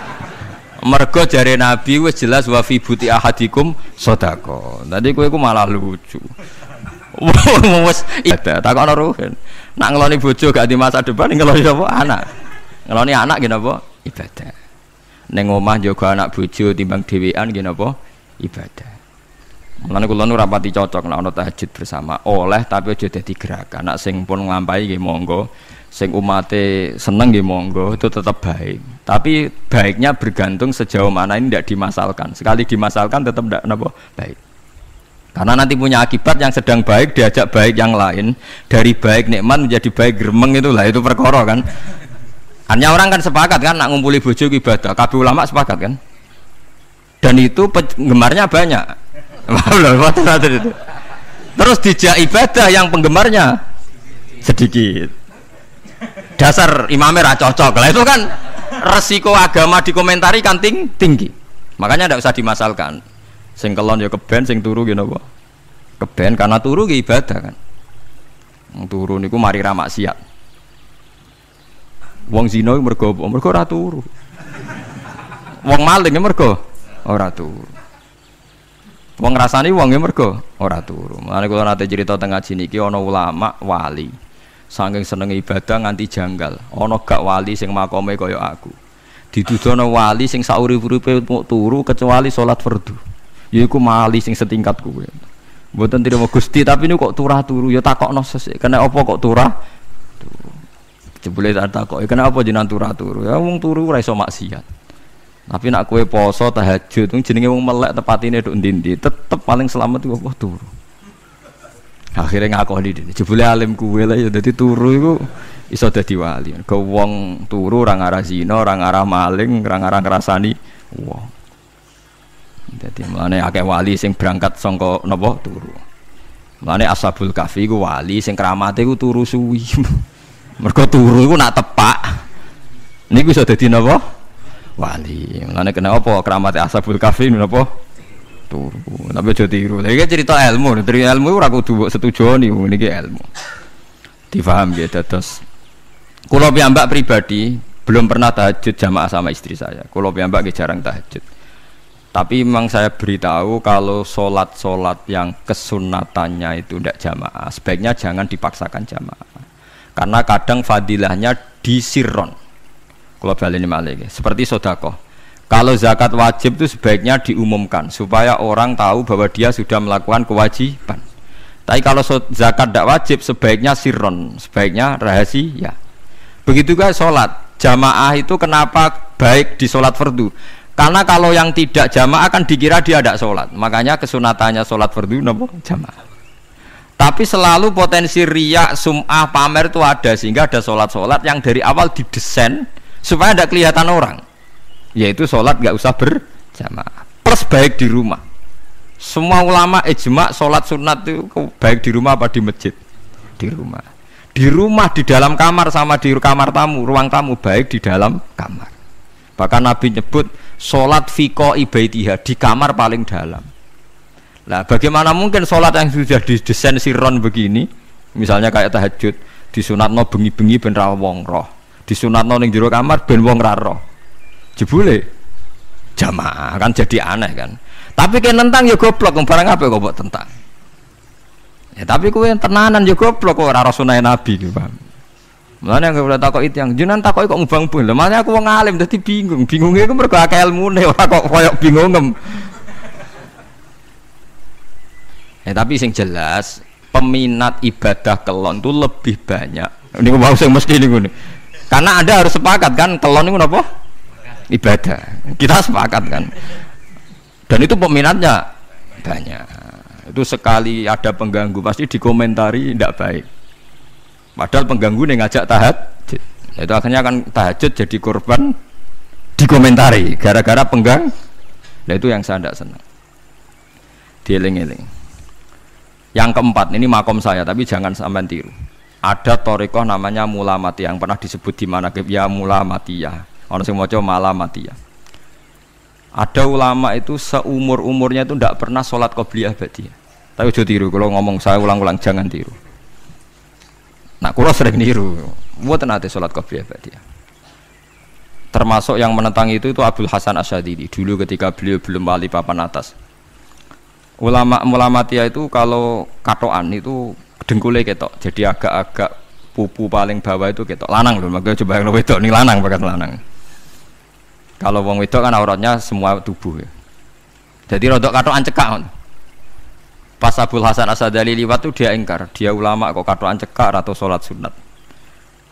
mergo jare Nabi wis jelas wa fi buti ahadikum sedekah. Tadi kowe iku malah lucu. Wes ada takon ruhen. Nak ngeloni bojo gak di masa depan ngeloni apa anak. Ngeloni anak gini apa? Ibadah. Neng omah jaga anak bojo timbang dhewean gini apa? Ibadah. Mulane kula nu rapati cocok nek ana tahajud bersama. Oleh tapi aja dadi gerakan. Nak sing pun nglampahi nggih monggo sing umate seneng nggih monggo itu tetap baik. Tapi baiknya bergantung sejauh mana ini tidak dimasalkan. Sekali dimasalkan tetap tidak napa baik. Karena nanti punya akibat yang sedang baik diajak baik yang lain dari baik nikmat menjadi baik geremeng itulah itu perkara kan. Hanya orang kan sepakat kan nak ngumpuli bojo ibadah. Kabeh ulama sepakat kan. Dan itu penggemarnya banyak. Terus dijak ibadah yang penggemarnya sedikit dasar imamnya ra cocok lah itu kan resiko agama dikomentari kan ting tinggi makanya tidak usah dimasalkan sing kelon ya keben sing turu gitu apa keben karena turu ya ibadah kan. Turu niku mari ra maksiat. Wong zina mergo mergo ora turu. Wong maling mergo ora turu. Wong rasani wong mergo ora turu. Mulane kula nate cerita tengah sini ki ana ulama wali. Saking seneng ibadah nganti janggal. Ana gak wali sing makome kaya aku. Didudono wali sing saurip-uripe turu kecuali salat fardu yaiku mali sing setingkat kuwe mboten trimo Gusti tapi ini kok turah turu. Ya takokno sesuk kena apa kok turah? Jebule tak takok ya kena apa jenengan turah turu? Ya wong turu ora iso maksiat. Tapi nak kue poso tahajud jenenge wong melek tepatine nduk ndi tetep paling selamat iku apa? Turu. Akhirnya ngakoni dene jebule alim kuwe lah ya dadi turu iku iso dadi wali. Ke wong turu ora ngarah zina ora ngarah maling ora ngarah ngrasani wong dadi mulane akeh wali sing berangkat saka napa turu mulane ashabul kafi iku wali sing keramate iku turu suwi mergo turu iku nak tepak niku iso dadi napa wali mulane kena apa keramate ashabul kafi napa turu. Tapi aja tiru. Lha iki cerita ilmu, dari ilmu ora kudu setuju nih niki ilmu. Difaham ya terus. Kulo piyambak pribadi belum pernah tahajud jamaah sama istri saya. Kulo piyambak jarang tahajud. Tapi memang saya beritahu kalau sholat-sholat yang kesunatannya itu tidak jamaah, sebaiknya jangan dipaksakan jamaah. Karena kadang fadilahnya disirron. Kalau balik ini malah seperti sodakoh kalau zakat wajib itu sebaiknya diumumkan supaya orang tahu bahwa dia sudah melakukan kewajiban. Tapi kalau zakat tidak wajib sebaiknya sirron, sebaiknya rahasia. Begitu juga sholat jamaah itu kenapa baik di sholat fardu? Karena kalau yang tidak jamaah kan dikira dia tidak sholat. Makanya kesunatannya sholat fardu nopo? Jamaah. Tapi selalu potensi riak, sum'ah, pamer itu ada sehingga ada sholat-sholat yang dari awal didesain supaya tidak kelihatan orang. Yaitu sholat gak usah berjamaah. Plus baik di rumah. Semua ulama ijma sholat sunat itu baik di rumah apa di masjid? Di rumah. Di rumah di dalam kamar sama di kamar tamu ruang tamu baik di dalam kamar. Bahkan Nabi nyebut sholat fiko ibaitiha di kamar paling dalam. Nah, bagaimana mungkin sholat yang sudah didesain siron begini, misalnya kayak tahajud, disunatno bengi-bengi ben ra wong roh, disunatno ning jero kamar ben wong ra roh. Jebule jamaah kan jadi aneh kan? Tapi kayak tentang ya goblok. Barang apa kok buat tentang? Ya tapi kue tenanan ya goblok. Kok ora sunai nabi gitu Mulane aku ora takok itu yang jenengan takok kok ngubang bun. Lah aku wong alim dadi bingung. Bingungnya iku mergo akeh ilmune ora kok koyo bingungem. Ya tapi sing jelas peminat ibadah kelon itu lebih banyak. Ini mau sing mesti niku. Karena Anda harus sepakat kan kelon itu apa? Ibadah. Kita sepakat kan. Dan itu peminatnya banyak. Itu sekali ada pengganggu pasti dikomentari tidak baik. Padahal pengganggu nih ngajak tahajud. Itu akhirnya akan tahajud jadi korban dikomentari gara-gara penggang. Nah itu yang saya tidak senang. Dieling-eling. Yang keempat ini makom saya tapi jangan sampai tiru. Ada toriko namanya mula mati yang pernah disebut di mana ya mula mati ya. Orang sing maca mala mati ya. Ada ulama itu seumur umurnya itu tidak pernah sholat qobliyah ba'diyah. Tapi udah tiru. Kalau ngomong saya ulang-ulang jangan tiru. Nah, kulo sering niru. Buat nanti sholat qobliyah dia. Termasuk yang menentang itu itu Abdul Hasan Asyadidi dulu ketika beliau belum wali papan atas. Ulama ulama tia itu kalau katoan itu dengkulnya ketok, jadi agak-agak pupu paling bawah itu ketok lanang loh. Makanya coba yang wedok nih lanang bakat lanang. Kalau wong wedok kan auratnya semua tubuh ya. Jadi rodok katoan cekak. Pas Abdul Hasan Asadali liwat tuh dia ingkar, dia ulama kok katoan cekar atau sholat sunat.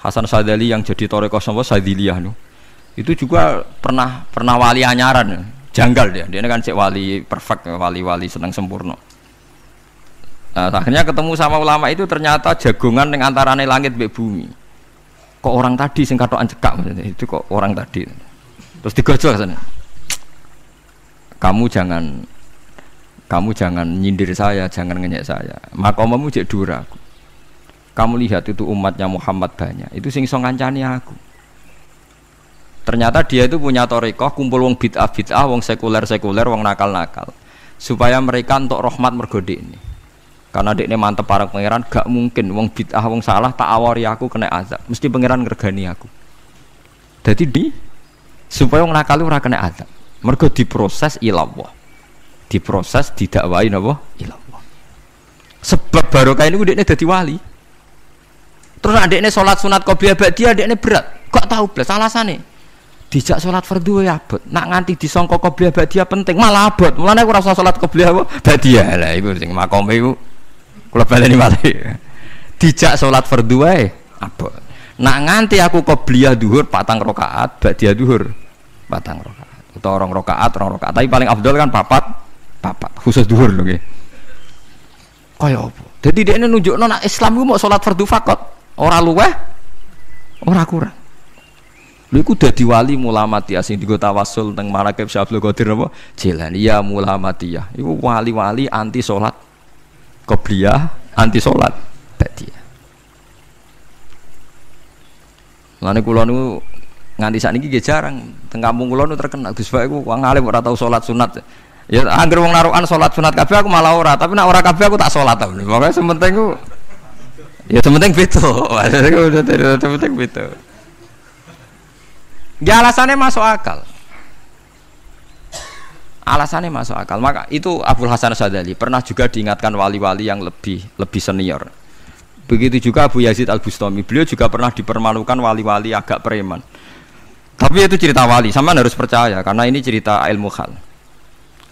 Hasan Asadali yang jadi toreko sama Sadiliyah nu. Itu juga pernah pernah wali anyaran, janggal dia. Dia kan cek wali perfect, wali-wali senang sempurna. Nah, akhirnya ketemu sama ulama itu ternyata jagongan yang antarane langit be bumi. Kok orang tadi sing katoan cekak itu kok orang tadi. Terus digojol sana. Kamu jangan kamu jangan nyindir saya, jangan ngenyek saya. Makomamu cek dura aku. Kamu lihat itu umatnya Muhammad banyak. Itu sing so ngancani aku. Ternyata dia itu punya torikoh kumpul wong bid'ah bid'ah, wong sekuler sekuler, wong nakal nakal. Supaya mereka untuk rahmat mergode ini. Karena ini mantep para pangeran, gak mungkin wong bid'ah wong salah tak awari aku kena azab. Mesti pangeran ngergani aku. Jadi di supaya wong nakal ora kena azab. Mergo diproses ilallah diproses didakwai napa? Ilallah. Sebab barokah ini udah jadi wali. Terus adiknya sholat sunat qobliyah dia adiknya berat. Kok tahu belas? Alasannya? Dijak sholat fardu ya abot. Nak nganti disongkok qobliyah dia penting malah abot. Mulanya aku rasa sholat qobliyah dia lah itu sing makom itu kalau baleni malah dijak sholat fardu ya abot. Nak nganti aku qobliyah duhur patang rokaat dia duhur patang rokaat atau orang rokaat orang rokaat tapi paling afdol kan papat papat. Khusus duhur loh kaya apa? Jadi dia ini nunjuk nona Islam itu mau sholat fardu fakot orang luweh orang kurang. Lu itu udah diwali mulamati asing di kota wasul teng marakib syablu qadir apa? Jalan iya ya itu wali-wali anti sholat qobliyah anti sholat ba'diyah. Lalu kulo nu nganti saat ini jarang, tengah kampung kulo nu terkenal. Gus aku ngalim ora tau sholat sunat. Ya angger wong narukan salat sunat kabeh aku malah ora, tapi nek ora kabeh aku tak salat ta. Pokoke sementing ku ya sementing beda. sementing beda. Ya alasannya masuk akal. Alasannya masuk akal. Maka itu Abdul Hasan Sadali pernah juga diingatkan wali-wali yang lebih lebih senior. Begitu juga Abu Yazid Al Bustami. Beliau juga pernah dipermalukan wali-wali agak preman. Tapi itu cerita wali, sama harus percaya karena ini cerita ilmu hal.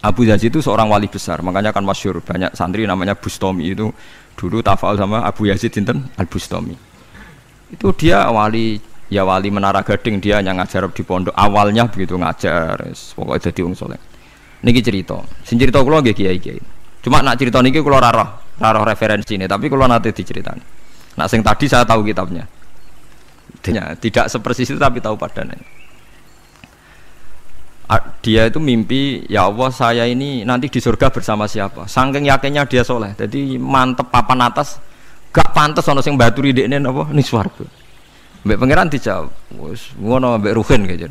Abu Yazid itu seorang wali besar, makanya kan masyur banyak santri namanya Bustomi itu dulu tafal sama Abu Yazid Sinten Al Bustomi. Itu dia wali ya wali menara gading dia yang ngajar di pondok awalnya begitu ngajar pokoknya jadi wong soleh. Niki cerita, sing cerita kulo nggih kiai kiai. Cuma nak cerita niki kulo raro raro referensi ini, tapi kulo nanti diceritani. Nak sing tadi saya tahu kitabnya. Tidak sepersis itu tapi tahu padannya dia itu mimpi ya Allah saya ini nanti di surga bersama siapa? Saking yakinnya dia soleh. Jadi mantep papan atas gak pantas ono sing baturi dekne apa ning swarga. Mbek pangeran dijawab wis ngono mbek Ruhin gitu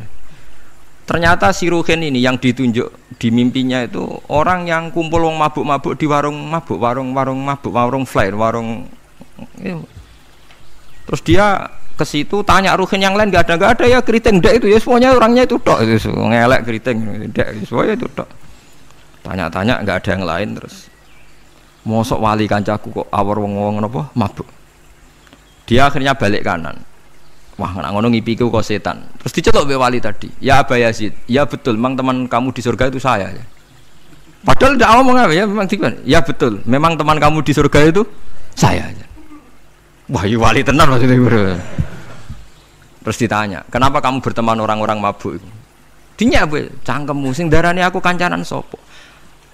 ternyata si Ruhin ini yang ditunjuk di mimpinya itu orang yang kumpul wong mabuk-mabuk di warung mabuk warung-warung mabuk warung flyer warung iya. terus dia ke situ tanya ruhin yang lain gak ada gak ada ya keriting dek itu ya semuanya orangnya itu dok itu ngelek keriting dek semuanya itu dok tanya-tanya nggak ada yang lain terus mosok wali kancaku kok awar wong wong apa mabuk dia akhirnya balik kanan Wah, nak ngono ngipiku kok setan. Terus dicetok be wali tadi. Ya Aba Yazid, ya betul, memang teman kamu di surga itu saya ya. Padahal tidak ngomong apa ya, memang. Ya betul, memang teman kamu di surga itu saya aja. Wah, ya wali tenar maksudnya bro. Terus ditanya, kenapa kamu berteman orang-orang mabuk itu? Dinya bu, cangkemmu sing darani aku kancanan sopo.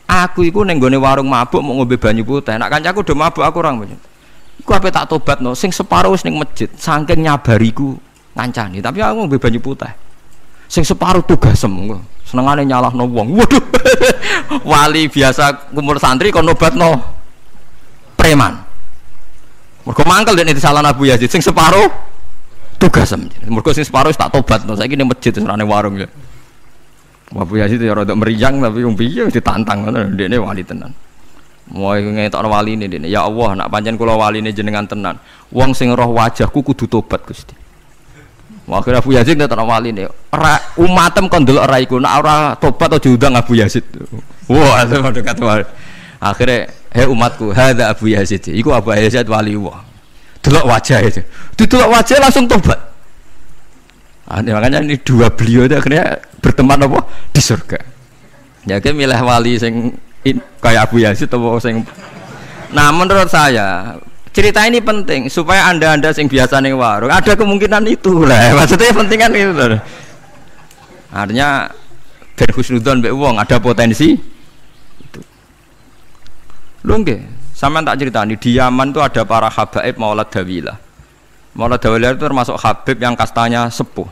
Aku iku neng warung mabuk mau ngombe banyu putih. Nak kancaku udah mabuk aku orang banyak. Iku apa tak tobat no, sing separuh neng masjid, saking nyabariku ngancani. Tapi aku ngombe banyu putih. Sing separuh tugas semua. Senengane nyalah no wong. Waduh, wali biasa kumur santri kon nobat no preman. Mergo mangkel itu salah Abu Yazid. Sing separuh tugas sem. Mergo sing separuh tak tobat no. Saya gini masjid serane warung ya. Abu Yazid ya rada meriang tapi wong piye ditantang ngono. Dekne wali tenan. Mau wali ini, ini ya Allah, nak panjang kulo wali ini jenengan tenan. Wong sing roh wajahku kudu tobat gusti. Akhirnya Abu Yazid ngetok wali ini. Umatem kon dulu ora ora tobat atau diundang Abu Yazid. Wah, itu dekat wali. Akhirnya, hei umatku, ada Abu Yazid. Iku Abu Yazid wali wah. Delok wajah itu. Delok wajah langsung tobat. Ah, makanya ini dua beliau itu akhirnya berteman apa di surga. Ya kayak milih wali sing kayak Abu Yazid atau sing Nah, menurut saya cerita ini penting supaya anda anda sing biasa nih warung ada kemungkinan itu lah maksudnya penting kan itu artinya berhusnudon be uang ada potensi lu enggak sama tak cerita nih di Yaman tuh ada para habaib maulad dawilah maulad dawilah itu termasuk habib yang kastanya sepuh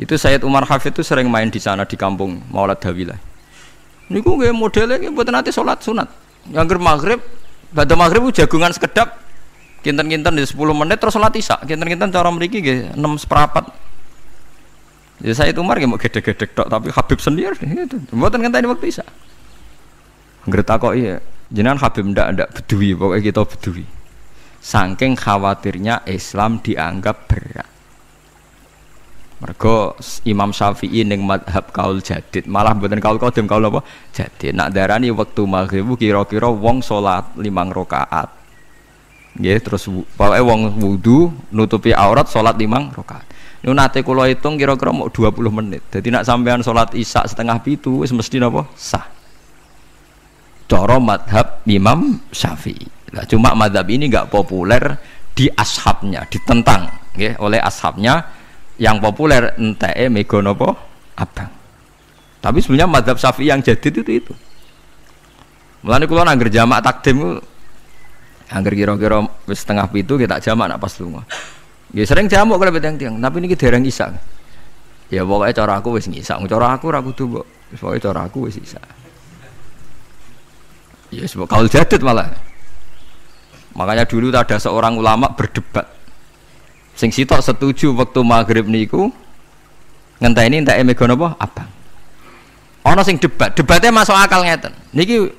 itu Sayyid Umar Hafid itu sering main di sana di kampung maulad dawilah Niku nggih modele nggih mboten nate salat sunat. Yang maghrib, pada maghrib jagungan sekedap kinten-kinten di 10 menit terus salat isya. Kinten-kinten cara mriki nggih 6 seperempat. Ya saya itu nggih mau gede-gede tok tapi Habib sendiri itu. Mboten ngenteni waktu isya. Kok iya. Jenengan Habib ndak ndak bedui pokoknya kita bedui. Saking khawatirnya Islam dianggap berat. Mergo Imam Syafi'i ning madhab kaul jadid, malah mboten kaul qadim kaul apa? Jadid. Nak darani waktu maghrib kira-kira wong salat limang rakaat. Nggih, terus pokoke wong wudu nutupi aurat salat limang rakaat. Niku nate kula hitung kira-kira mau 20 menit. Jadi nak sampean salat isya setengah pitu wis mesti? Sah. Cara madhab Imam Syafi'i. Nah, cuma madhab ini enggak populer di ashabnya, ditentang nggih oleh ashabnya. Yang populer ente mego nopo? Abang. Tapi sebenarnya madhab syafi'i yang jadi itu itu. Mulanya kalau nangger jamak takdim angger kira-kira setengah itu kita jamak nak pas lunga. Ya sering jamak kalau tiang-tiang tapi ini dereng isa ya pokoknya cara aku wis ngisa cara aku ragu tuh kok pokoknya cara aku wis isa ya sebab kalau jadid malah makanya dulu ada seorang ulama berdebat Sing sitok setuju waktu maghrib niku ngenteni entek mega napa? Abang. Ana sing debat, debatnya masuk akal ngeten. Niki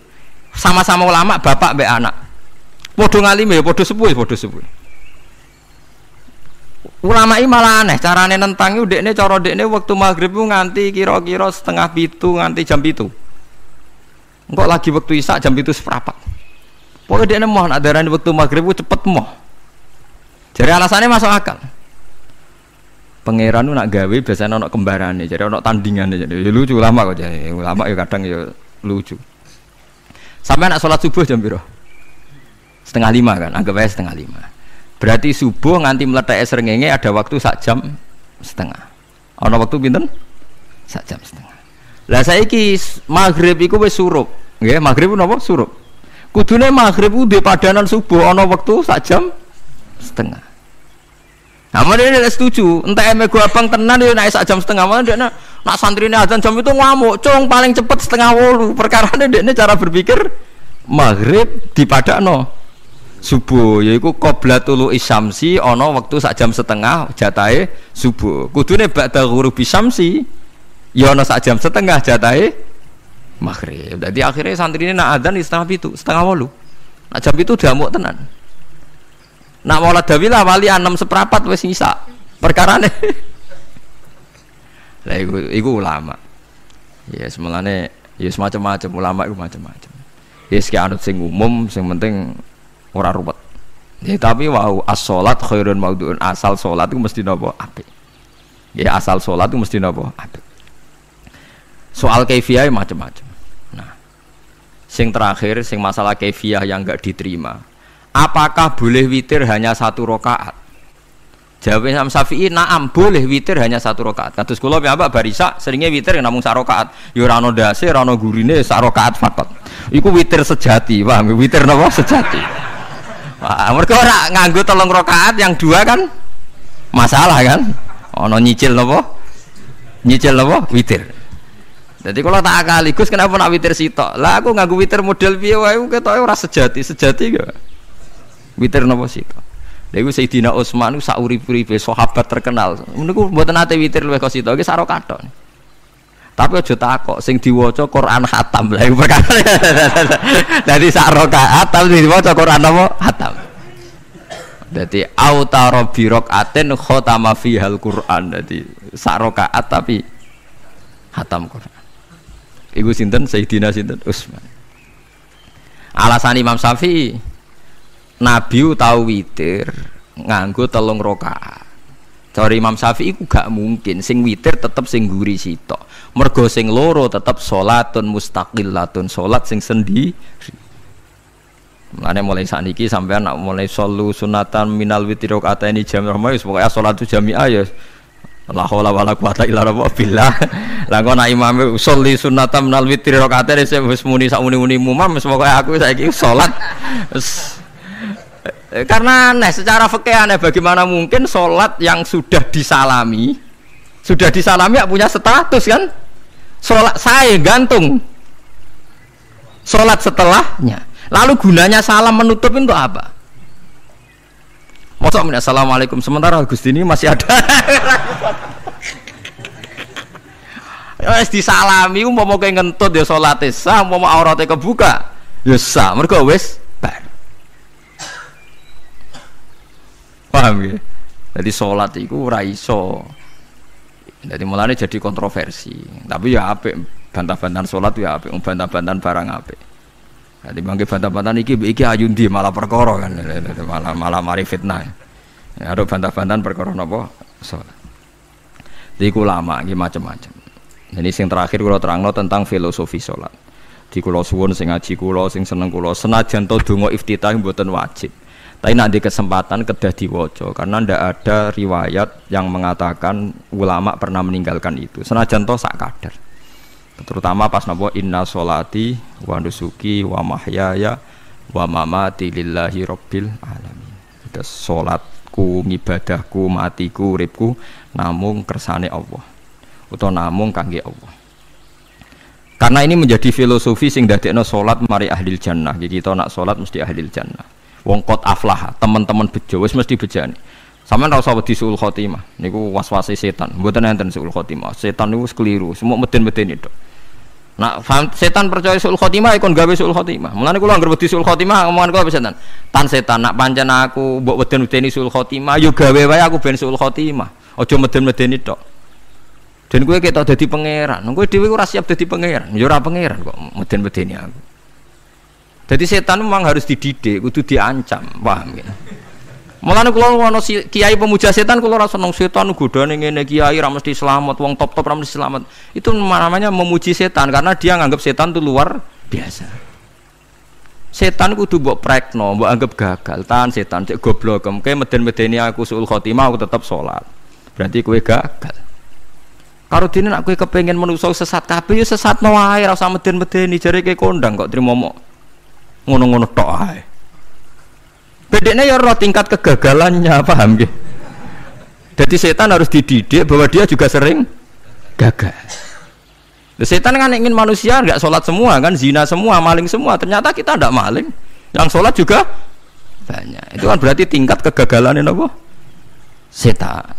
sama-sama ulama bapak mbek anak. Padha ngalime ya padha sepuh, padha sepuh. Ulama ini malah aneh, carane nentang itu dekne cara dekne waktu maghrib nganti kira-kira setengah pitu nganti jam pitu. Engkau lagi waktu isak jam pitu seperempat. Pokoknya dia mau nak darah waktu maghrib cepet mau. Jadi alasannya masuk akal. Pangeran nak gawe biasanya ono kembaran jadi ono tandingan jadi ya lucu lama kok jadi ulama ya kadang ya lucu. Sampai nak sholat subuh jam biru setengah lima kan, anggap aja setengah lima. Berarti subuh nganti meletak serengenge ada waktu sak jam setengah. Ono waktu pinten? Sak jam setengah. Lah saya ki maghrib iku wis surup, nggih maghrib napa surup. Kudune maghrib ku padanan subuh ono waktu sak jam setengah. Nah, mana dia setuju, entah emek gua abang tenan dia naik sak jam setengah mana dia nak, santri ini azan jam itu ngamuk, cong paling cepet setengah wolu. Perkara dia cara berpikir maghrib di no subuh, yaitu qoblatul isamsi ono waktu sak jam setengah jatai subuh. Kudune ba'da ghurubi samsi, ya ono sak jam setengah jatai maghrib. Jadi akhirnya santri ini nak azan di setengah itu, setengah wolu. Nak jam itu mau tenan. Nak maulad dawilah wali enam seperapat wes nyisa. Perkara nih. Lah iku iku ulama. Ya semelane ya semacam-macam ulama iku macam-macam. Ya yes, anut sing umum sing penting ora ruwet. Ya, tapi wow as-salat khairun maudhu'un. Asal salat itu mesti napa? Apik. Ya asal salat itu mesti napa? Apik. Soal kefiah macam-macam. Nah, sing terakhir sing masalah kefiah yang enggak diterima. Apakah boleh witir hanya satu rakaat? Jawab Imam Syafi'i, naam boleh witir hanya satu rakaat. Kados kula piyambak barisa seringnya witir namung sak rakaat. Ya ora ono ndase, ora ono gurine sak rakaat fakot. Iku witir sejati, paham? Witir napa sejati. Wah, mereka ora nganggo tolong rakaat yang dua kan masalah kan? Ono nyicil napa? Nyicil napa? Witir. Jadi kalau tak akaligus kenapa nak witir sitok? Lah aku nganggo witir model piye wae ketoke ora sejati, sejati gak? Witir napa sitok? Lha iku Sayyidina Utsman sak urip-uripe sahabat terkenal. Niku mboten nate witir luwih kok sitok iki saro. Tapi aja takok sing diwaca Quran khatam. Lah iku perkara. Dadi sak rakaat diwaca Quran apa? Khatam. Dadi autara bi rakaatin khatama fihal Quran. Dadi sak tapi khatam Quran. Iku sinten Sayyidina sinten Utsman. Alasan Imam Syafi'i Nabi tahu witir nganggo telung rakaat. Cara Imam Syafi'i iku gak mungkin sing witir tetep sing guri sitok. Mergo sing loro tetep salatun mustaqillatun, salat sing sendiri. Mulane mulai saat ini sampai anak mulai solu sunatan minal witir kata ini jam rahmah pokoknya sholat itu jamiah ya la haula wala quwata illa billah. Lah kok nak imam sholli sunatan minal witir rakaat ini wis muni sak muni-muni mumam wis pokoke aku saiki salat. Karena aneh secara fikih aneh bagaimana mungkin sholat yang sudah disalami sudah disalami ya punya status kan? Sholat saya gantung. Sholat setelahnya. Lalu gunanya salam menutup itu apa Masa assalamualaikum sementara Gusti ini masih ada Wes disalami umpama kowe ngentut ya salate sah umpama aurate kebuka ya sah mergo wis Paham ya? Jadi sholat itu raiso. Jadi mulanya jadi kontroversi. Tapi ya apa? bantah-bantahan sholat ya apa? bantah-bantahan barang apa? Jadi bangke bantah-bantahan iki iki ayundi malah perkara kan, malah malah mari fitnah. Ya, ada bantah-bantahan perkara napa? Sholat. Jadi lama, ini macam-macam. Jadi sing terakhir kalau terangno tentang filosofi sholat. Di kulo suwun sing ngaji kulo sing seneng kulo senajan to donga iftitah mboten wajib. Tapi nanti kesempatan kedah diwoco karena ndak ada riwayat yang mengatakan ulama pernah meninggalkan itu. Senajan toh sak kadar. Terutama pas nabo inna solati wa nusuki wa mahyaya wa mamati lillahi rabbil alamin. Kita solatku, ngibadahku, matiku, uripku namung kersane Allah. Atau namung kangge Allah. Karena ini menjadi filosofi sing dadekno solat mari ahli jannah. Jadi kita nak solat mesti ahli jannah wong kot aflah teman-teman bejo wis mesti bejani sama ora usah wedi suul khotimah niku was-wase setan mboten enten suul khotimah setan niku keliru semua meden-meden itu Nah, setan percaya suul khotimah ikon gawe suul khotimah. Mulane kula anggere wedi suul khotimah omongan kula setan. Tan setan nak pancen aku mbok weden-wedeni suul khotimah yo gawe wae aku ben suul khotimah. Aja meden-medeni tok. Dan kowe ketok dadi pangeran. Kowe dhewe ora siap dadi pangeran. Ora pangeran kok meden-medeni aku. Jadi setan memang harus dididik, kudu diancam, paham ya? Mulane kula ono kiai pemuja setan kula ora seneng setan godane ngene kiai ra mesti selamat, wong top-top ra mesti selamat. Itu namanya memuji setan karena dia nganggap setan itu luar biasa. Setan kudu mbok prekno, mbok anggap gagal. Tahan setan cek goblok, kayak meden-medeni aku suul khotimah aku tetap sholat. Berarti kue gagal. Karo dene nak kowe kepengin sesat kabeh ya sesat wae ora usah meden-medeni jare kowe kondang kok trimo ngono-ngono tok ae. Bedanya ya roh tingkat kegagalannya, paham gitu? Jadi setan harus dididik bahwa dia juga sering gagal. Setan kan ingin manusia nggak sholat semua kan, zina semua, maling semua. Ternyata kita tidak maling, yang sholat juga banyak. Itu kan berarti tingkat kegagalan ini apa? Setan.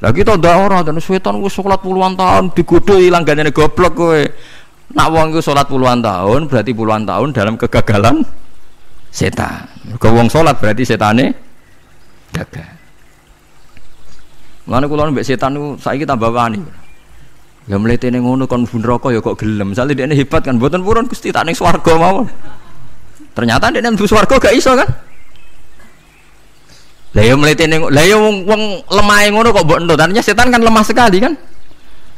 Lagi kita udah orang dan setan gue sholat puluhan tahun digodoh hilang goblok gue. Nak wong iku salat puluhan tahun berarti puluhan tahun dalam kegagalan setan. Ke wong salat berarti setane gagal. Mulane kula mbek setan niku saiki tambah wani. Ya mletene ngono kon bun neraka ya kok gelem. Misale dekne hebat kan mboten purun Gusti tak ning swarga mawon. Ternyata dekne mlebu swarga gak iso kan? Lah ya mletene lah ya wong, wong lemah ngono kok mbok entut. Setan kan lemah sekali kan.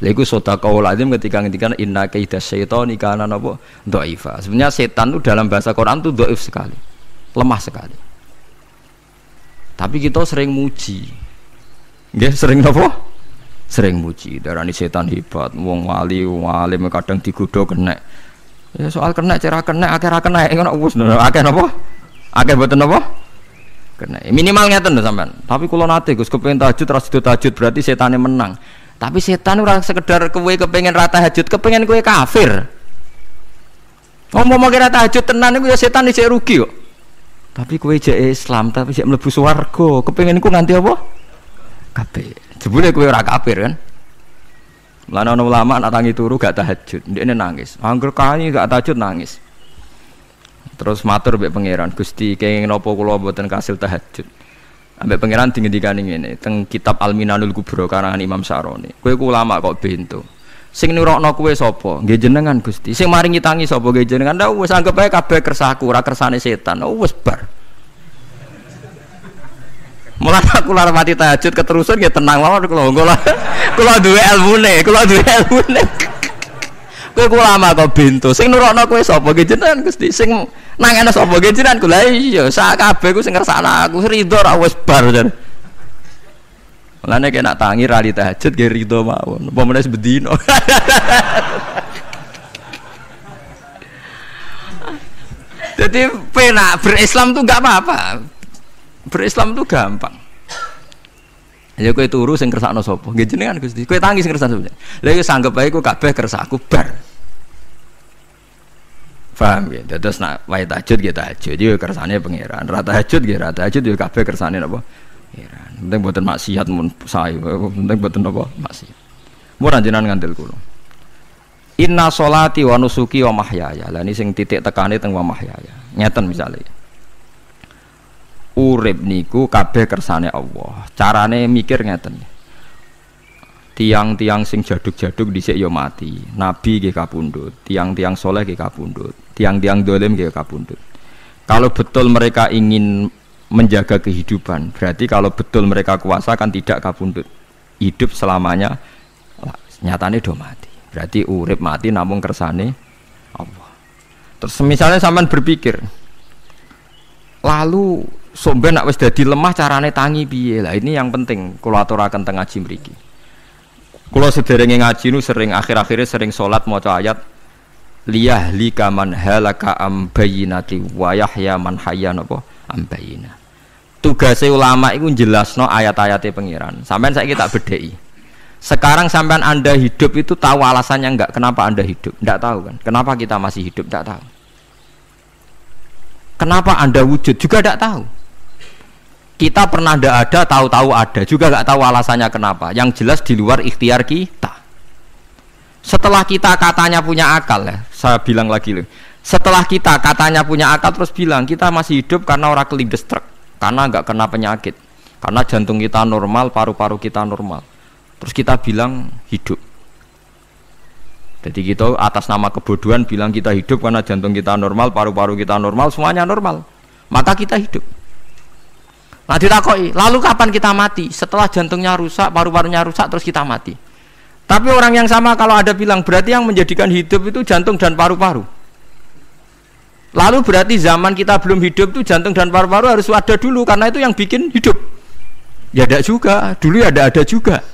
Iku sedekah lazim ketika ngendikan inna kaida syaitani kana napa dhaifa. Sebenarnya setan itu dalam bahasa Quran itu dhaif sekali. Lemah sekali. Tapi kita sering muji. Nggih, sering napa? Sering muji. Darani setan hebat, wong wali, wong alim kadang digodho kena. Ya soal kena cara kena akeh ra kena ngono wis akeh napa? Akeh boten napa? kena minimal ngeten sampean tapi kalau nate Gus kepengen tahajud terus itu tahajud berarti setannya menang tapi setan ora sekedar kowe kepengen rata tahajud kepengen kowe kafir mau kira tahajud tenan itu ya setan isih rugi kok tapi kowe jek Islam tapi jek mlebu swarga kepengen iku nganti apa kabeh jebule kowe ora kafir kan Lana ulama nak tangi turu gak tahajud, dia nangis. Angger kani gak tahajud nangis. Terus matur mbek pangeran, Gusti kenging napa kula mboten kasil tahajud. Ambek pangeran dingendikan ngene, teng kitab Al-Minanul Kubra karangan Imam Saroni. Kowe ku ulama kok bento. Sing nurokno kowe sapa? Nggih jenengan Gusti. Sing maringi tangi sapa? Nggih. Lah wis anggap ae kabeh kersaku, ora kersane setan. Oh wis bar. Mulane aku lara mati tahajud keterusan ya tenang mawon kula kula kula duwe ilmune, kula duwe ilmune. Kowe ku lama kok bento. Sing nurokno kowe sapa? Nggih jenengan Gusti. Sing nang ana sapa ge jiran kula iya sak kabeh ku sing ngersakno aku rido ra wis bar Mulane kena tangi ra tahajud ge rido mawon apa meneh bedino Jadi pena berislam tuh gak apa-apa. Berislam tuh gampang. Ya kowe turu sing kersakno sapa? Nggih jenengan Gusti. Kowe tangi sing kersakno. Lha iku sanggep ae ku kabeh kersakku bar. Paham ya? Terus nak wae tahajud ya tahajud yo kersane pangeran. Ra tahajud ya ra tahajud yo kabeh kersane napa? Pangeran. Penting mboten maksiat mun sae. Penting mboten napa? Maksiat. Mun jenengan ngandel kula. Inna sholati wa nusuki wa mahyaya. Lah ini sing titik tekane teng wa mahyaya. Ngeten misalnya. Urip niku kabeh kersane Allah. Carane mikir ngeten. Tiang-tiang sing jaduk-jaduk dhisik ya mati. Nabi nggih kapundhut tiang-tiang soleh nggih kapundhut tiang-tiang dolim nggih kapundhut. Kalau betul mereka ingin menjaga kehidupan berarti kalau betul mereka kuasa kan tidak kapundhut. Hidup selamanya nyatane do mati. Berarti urip mati namun kersane Allah. Terus misalnya sampean berpikir lalu somben nak wis dadi lemah carane tangi piye lah ini yang penting kula aturaken teng ngaji mriki kalau sederenge ngaji nu sering akhir-akhirnya sering sholat mau ayat liyah lika man halaka am bayinati wa yahya man hayya napa am bayina. Tugasnya ulama itu jelas no ayat-ayatnya pengiran. Sampai saya kita bedai. Sekarang sampai anda hidup itu tahu alasannya enggak? Kenapa anda hidup? Enggak tahu kan? Kenapa kita masih hidup? Enggak tahu. Kenapa anda wujud? Juga enggak tahu kita pernah ada ada tahu-tahu ada. Juga nggak tahu alasannya kenapa. Yang jelas di luar ikhtiar kita. Setelah kita katanya punya akal ya saya bilang lagi loh. Setelah kita katanya punya akal terus bilang kita masih hidup karena orang kelindes truk karena nggak kena penyakit karena jantung kita normal paru-paru kita normal. Terus kita bilang hidup. Jadi kita atas nama kebodohan bilang kita hidup karena jantung kita normal paru-paru kita normal semuanya normal. Maka kita hidup Nah ditakoi, lalu kapan kita mati? Setelah jantungnya rusak, paru-parunya rusak, terus kita mati. Tapi orang yang sama kalau ada bilang berarti yang menjadikan hidup itu jantung dan paru-paru. Lalu berarti zaman kita belum hidup itu jantung dan paru-paru harus ada dulu karena itu yang bikin hidup. Ya ada juga, dulu ya ada ada juga.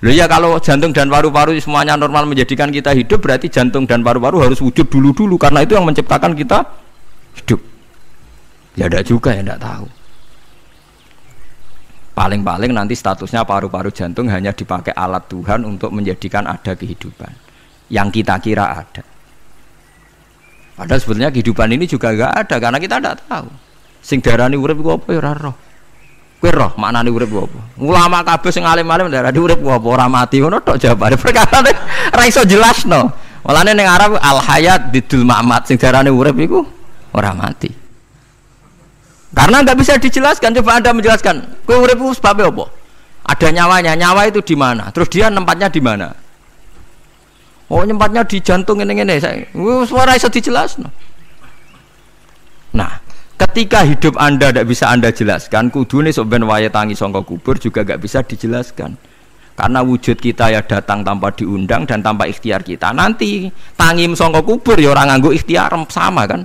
Loh ya kalau jantung dan paru-paru semuanya normal menjadikan kita hidup berarti jantung dan paru-paru harus wujud dulu-dulu karena itu yang menciptakan kita hidup. Ya ada juga yang tidak tahu. Paling-paling nanti statusnya paru-paru jantung hanya dipakai alat Tuhan untuk menjadikan ada kehidupan yang kita kira ada. Padahal sebetulnya kehidupan ini juga enggak ada karena kita tidak tahu. Sing darani urip iku apa ya roh. Kowe roh maknane urip apa? Ulama kabeh sing alim-alim darani urip apa ora mati ngono tok jawabane. Perkara ora iso jelasno. Mulane ning Arab al hayat didul mamat sing darani urip iku ora mati. Karena nggak bisa dijelaskan. Coba anda menjelaskan. Kue urip sebabnya apa? Ada nyawanya. Nyawa itu di mana? Terus dia nempatnya di mana? Oh nyempatnya di jantung ini ini. Saya suara bisa dijelas. Nah, Ketika hidup Anda tidak bisa Anda jelaskan, kudune sok ben waya tangi songkok kubur juga gak bisa dijelaskan. Karena wujud kita ya datang tanpa diundang dan tanpa ikhtiar kita. Nanti tangim songkok kubur ya orang nganggo ikhtiar sama kan?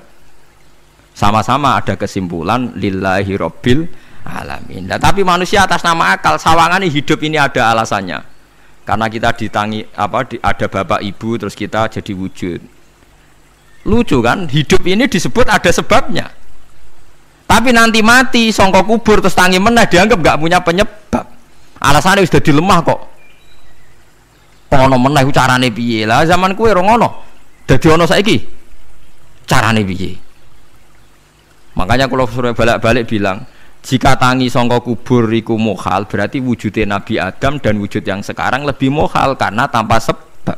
Sama-sama ada kesimpulan lillahi robbil alamin. Nah, tapi manusia atas nama akal sawangan hidup ini ada alasannya. Karena kita ditangi apa di, ada bapak ibu terus kita jadi wujud. Lucu kan? Hidup ini disebut ada sebabnya. Tapi nanti mati songkok kubur terus tangi menah dianggap gak punya penyebab. Alasannya sudah dilemah kok. Ono menah carane piye lah zaman kue rongono. Dadi ono saiki carane piye? Makanya kalau suruh balik-balik bilang, jika tangi songkok kubur iku mohal, berarti wujudnya Nabi Adam dan wujud yang sekarang lebih mohal karena tanpa sebab.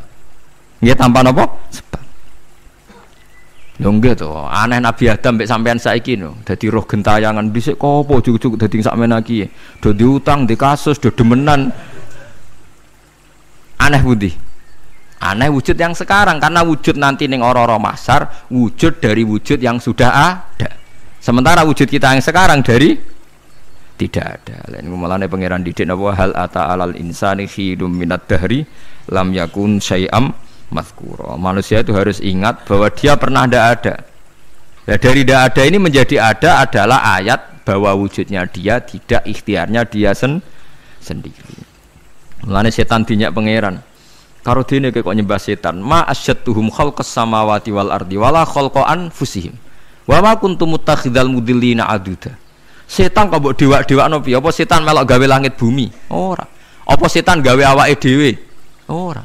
Nggih tanpa nopo? Sebab. Nggih to, aneh Nabi Adam mbek sampean saiki no. Dadi roh gentayangan dhisik kopo cucuk dadi sakmen iki. Do diutang, di kasus, do demenan. Aneh budi. Aneh wujud yang sekarang karena wujud nanti ning ora-ora masar, wujud dari wujud yang sudah ada. Sementara wujud kita yang sekarang dari tidak ada. Lain nih pangeran didik napa hal ata alal insani hidum minat dahri lam yakun syai'am mazkura. Manusia itu harus ingat bahwa dia pernah tidak ada. Ya, dari tidak ada ini menjadi ada adalah ayat bahwa wujudnya dia tidak ikhtiarnya dia sen sendiri. Mulane setan dinyak pangeran. Karo dene kok nyembah setan, ma asyattuhum khalqas samawati wal ardi wala khalqa anfusihim. Wa ma kuntum mutakhidal mudillina aduda. Setan kok mbok dewa-dewakno piye? Apa setan melok gawe langit bumi? Ora. Apa setan gawe awake dhewe? Ora.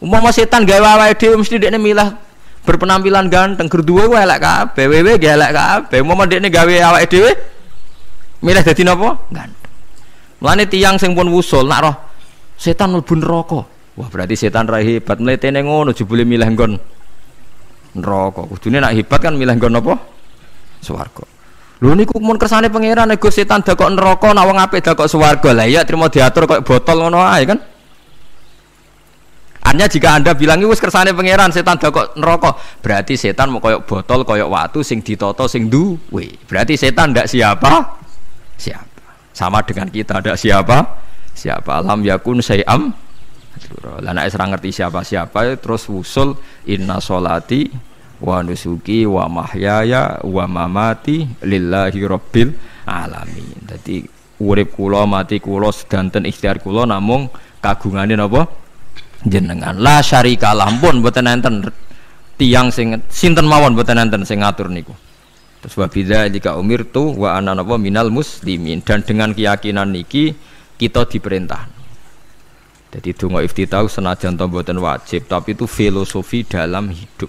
Umpama setan gawe awake dhewe mesti dekne milah berpenampilan ganteng gerduwe ku elek kabeh, wewe ge elek kabeh. Umpama dekne gawe awake dhewe milih dadi napa? Ganteng. Mulane tiyang sing pun wusul nak roh setan mlebu neraka. Wah, berarti setan ra hebat mletene ngono jebule milih nggon neraka. Kudune nak hebat kan milih nggon apa? Swarga. Lho niku mun kersane pangeran nego setan dakok neraka nak wong apik dakok swarga. Lah iya terima diatur kok botol ngono ae kan. Hanya jika anda bilang itu kersane pangeran setan dakok neraka, berarti setan mau koyok botol koyok watu sing ditoto sing duwe. Berarti setan ndak siapa? Siapa? Sama dengan kita ndak siapa? Siapa? Alam yakun sayam. Lah nek ngerti siapa-siapa terus usul inna solati wa nusuki wa mahyaya wa mamati lillahi rabbil alamin. Dadi urip kula mati kula sedanten ikhtiar kula namung kagungane napa? Jenengan. La syarika lampun mboten enten tiang sing sinten mawon mboten enten sing ngatur niku. Terus wa jika umir tu wa ana napa? Minal muslimin. Dan dengan keyakinan niki kita diperintah. Jadi donga iftitah senajan to wajib tapi itu filosofi dalam hidup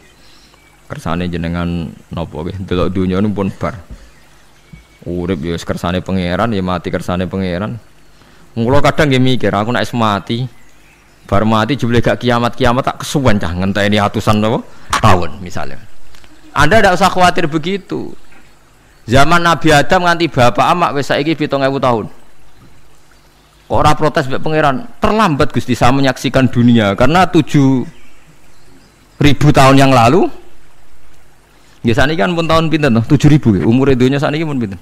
kersane jenengan nopo nggih? Delok dunya nu pun bar. Urip ya kersane pangeran ya mati kersane pangeran. Mula kadang nggih mikir aku nek mati bar mati jebule gak kiamat-kiamat tak kesuwen cah ngenteni atusan nopo? Tahun misalnya. Anda tidak usah khawatir begitu. Zaman Nabi Adam nganti bapak amak wis saiki 7000 tahun. Kok ora protes mbek pangeran terlambat Gusti saya menyaksikan dunia karena tujuh ribu tahun yang lalu Ya ini kan pun tahun pinten tuh? 7000 ya. Umur dunia ini pun pinten?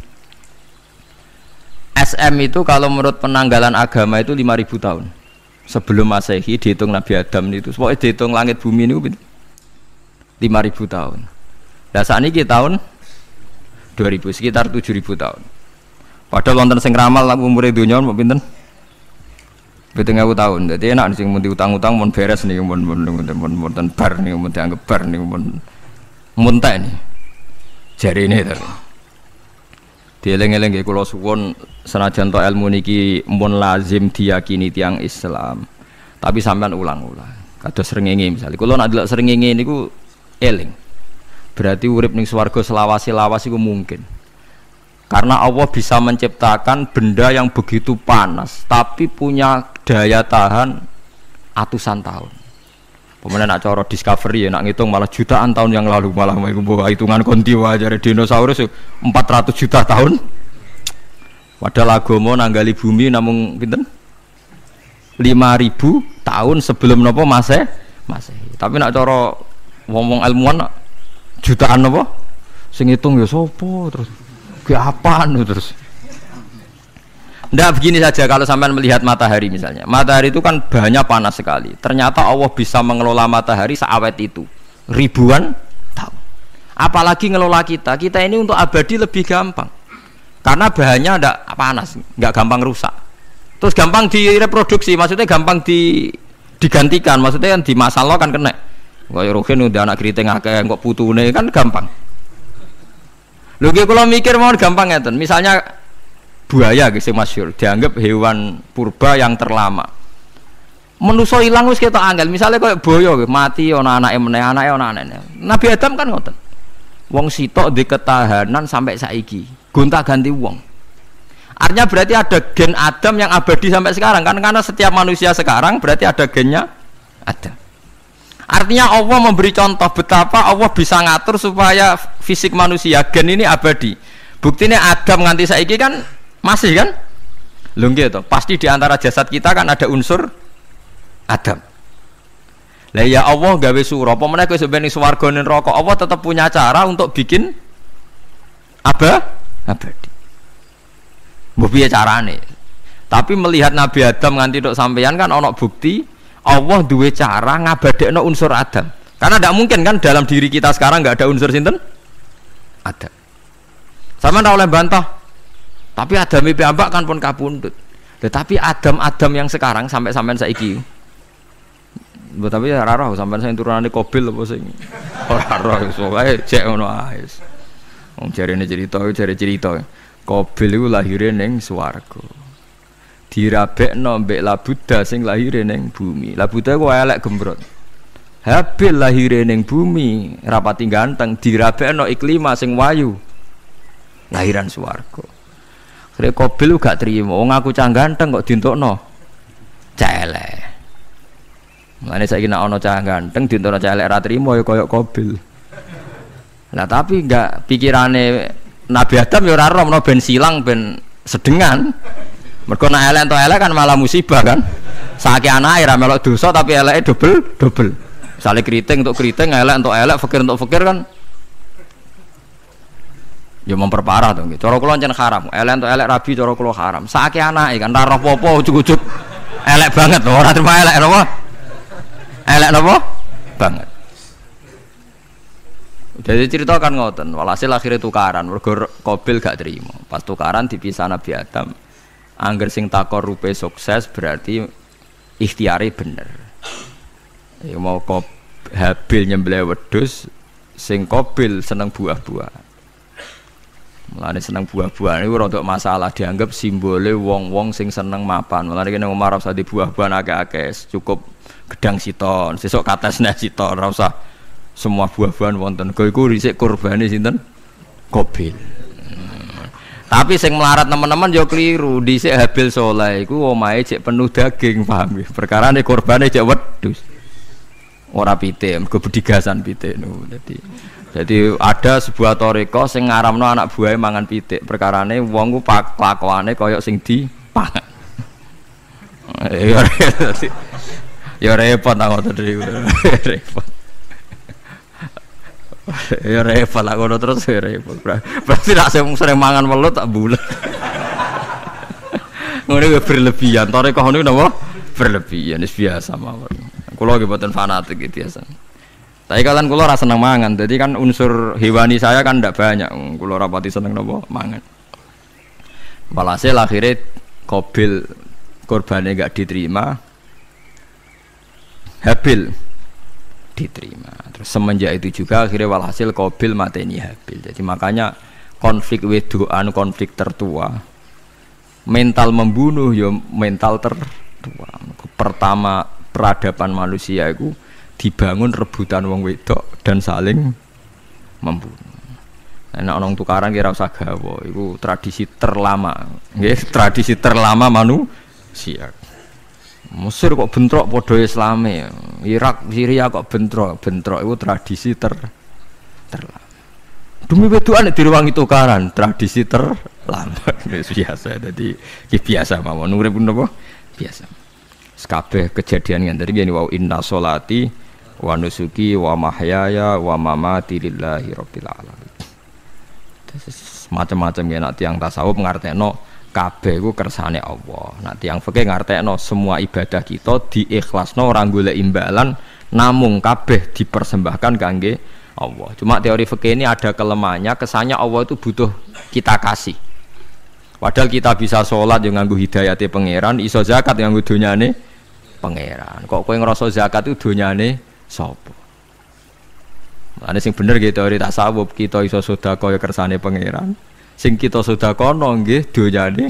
SM itu kalau menurut penanggalan agama itu 5000 tahun. Sebelum Masehi dihitung Nabi Adam itu. Pokoknya dihitung langit bumi ini pinten? 5000 tahun. Nah saat ini tahun 2000 sekitar 7000 tahun. Padahal wonten sing ramal umur dunia mau pinten? Pitung aku tahun. Jadi enak sing mun utang-utang mun beres nih mun mun mun mun bar nih mun dianggap bar nih mun muntah ini. Jari ini tapi dieling-eling kalau suwon senajan to ilmu niki mun lazim diyakini tiang Islam. Tapi sampean ulang-ulang. Kados srengenge misalnya kalau nak delok srengenge niku eling. Berarti urip ning swarga selawasi-lawas iku mungkin. Karena Allah bisa menciptakan benda yang begitu panas tapi punya daya tahan atusan tahun Pemenang nak coro discovery ya nak ngitung malah jutaan tahun yang lalu malah mau bawa hitungan konti wajar dinosaurus 400 juta tahun. Padahal agama nanggali bumi namun pinten? 5000 tahun sebelum nopo mase mase. Tapi nak coro ngomong ilmuwan jutaan nopo? Sing hitung ya sopo terus. Ke apaan terus? Ndak begini saja kalau sampai melihat matahari misalnya. Matahari itu kan banyak panas sekali. Ternyata Allah bisa mengelola matahari seawet itu. Ribuan tahun. Apalagi ngelola kita. Kita ini untuk abadi lebih gampang. Karena bahannya ada panas, nggak gampang rusak. Terus gampang direproduksi, maksudnya gampang di digantikan, maksudnya kan di masa lo kan kena. Kayak Rohin udah anak keriting akeh kok putune kan gampang. Lho kalau mikir mau gampang ya Misalnya buaya yang masyur dianggap hewan purba yang terlama. Menuso hilang wis kita angel. Misalnya kayak boyo mati ana anake meneh, anake ana anake. Nabi Adam kan ngoten. Wong sitok di ketahanan sampai saiki. Gonta ganti wong. Artinya berarti ada gen Adam yang abadi sampai sekarang kan karena setiap manusia sekarang berarti ada gennya Adam. Artinya Allah memberi contoh betapa Allah bisa ngatur supaya fisik manusia gen ini abadi. Buktinya Adam nganti saiki kan masih kan? Lho gitu. Pasti di antara jasad kita kan ada unsur Adam. Lah ya Allah gawe surah, apa meneh kowe sebenarnya swarga rokok, Allah tetap punya cara untuk bikin apa? Abadi. Mbok piye carane? Tapi melihat Nabi Adam nganti tok sampeyan kan ana bukti Allah duwe cara ngabadekno unsur Adam. Karena tidak mungkin kan dalam diri kita sekarang nggak ada unsur sinten? Ada. Sama ndak oleh bantah. Tapi Adam ambak kan pun kapundut. Tetapi Adam-Adam yang sekarang sampai sampean saiki Mbak tapi ya raro sampai saya turunane kobil apa sing ora roh soalnya cek ngono ae. Wong jarene cerita jare cerita. Kobil iku lahire ning swarga. Dirabekno mbek Labuda sing lahire ning bumi. Labuda ku elek gembrot. Habil lahire ning bumi, rapati ganteng dirabekno iklima sing wayu. Lahiran swarga. Kire kobil gak trimo, wong aku cah ganteng kok dintokno. Celek. Mulane saiki nek ana cah ganteng dintono cah elek ra trimo ya kaya kobil. Nah tapi enggak pikirane Nabi Adam ya ora ro ben silang ben sedengan. Mergo nek elek elek kan malah musibah kan. Saiki anake ra melok dosa tapi eleke double double. Misale keriting untuk keriting, elek untuk elek, fakir untuk fakir kan ya memperparah tuh gitu. Cara kula ancen haram. Elek untuk elek rabi cara kula haram. Saiki anake kan ra apa-apa ujug-ujug elek banget ora terima elek apa elek nopo banget. Jadi cerita kan ngoten walhasil akhirnya tukaran. Mergo kobil gak terima. Pas tukaran dipisah Nabi Adam. Angger sing takor rupe sukses berarti ikhtiari bener. Ya mau kop habil nyembelih wedus sing kobil seneng buah-buah Mulane seneng buah-buahan itu rodok masalah dianggap simbole wong-wong sing seneng mapan. Mulane kene Umar usah di buah-buahan akeh-akeh, cukup gedang siton, sesuk katesne siton, ora usah semua buah-buahan wonten. Kau iku risik kurbane sinten? Kobil. Tapi sing melarat teman-teman yo keliru. Dhisik Habil Soleh iku omahe cek penuh daging, paham ya? Perkara ne korbane cek wedhus. Ora pite, mergo bedigasan pite nu. Dadi jadi ada sebuah toreko sing ngaramno anak buahnya mangan pitik. Perkarane wong ku pak koyok sing di pangan. ya repot aku tadi repot. Ya repot ngono terus ya repot. Berarti nak sing sering mangan welut tak bulat. Ngono berlebihan. Toreko niku napa? Berlebihan wis biasa mawon. Kula nggih boten fanatik biasa. Tapi kalian kulo rasa seneng mangan, jadi kan unsur hewani saya kan tidak banyak. Kulo rapati seneng nopo mangan. Walhasil akhirnya kobil korbannya gak diterima, Habil diterima. Terus semenjak itu juga akhirnya walhasil kobil mateni Habil. Jadi makanya konflik wedoan konflik tertua, mental membunuh ya mental tertua. Pertama peradaban manusia itu dibangun rebutan wong wedok dan saling membunuh. Enak orang tukaran kira usah gawa, itu tradisi terlama, nggih, tradisi terlama manusia. Mesir kok bentrok podo Islame, Irak, Syria kok bentrok, bentrok itu tradisi ter terlama. Demi wedokan di ruang itu tukaran, tradisi terlama. biasa, jadi biasa mawon urip napa? Biasa. Sekabeh kejadian yang tadi gini wow inna solati wa nusuki wa mahyaya wa mamati lillahi rabbil alamin macam-macam ya nak tiang tasawuf ngartekno kabeh ku kersane Allah. Nak tiang fikih ngartekno semua ibadah kita diikhlasno orang golek imbalan namung kabeh dipersembahkan kangge Allah. Cuma teori fikih ini ada kelemahannya, kesannya Allah itu butuh kita kasih. Padahal kita bisa sholat yang nganggu hidayati pangeran, iso zakat yang nganggu dunyane pangeran. Kok kowe ngerasa zakat itu dunyane sapa? Ane sing bener gitu teori tasawuf kita iso sedekah ya kersane pangeran. Sing kita sedekah nggih dunyane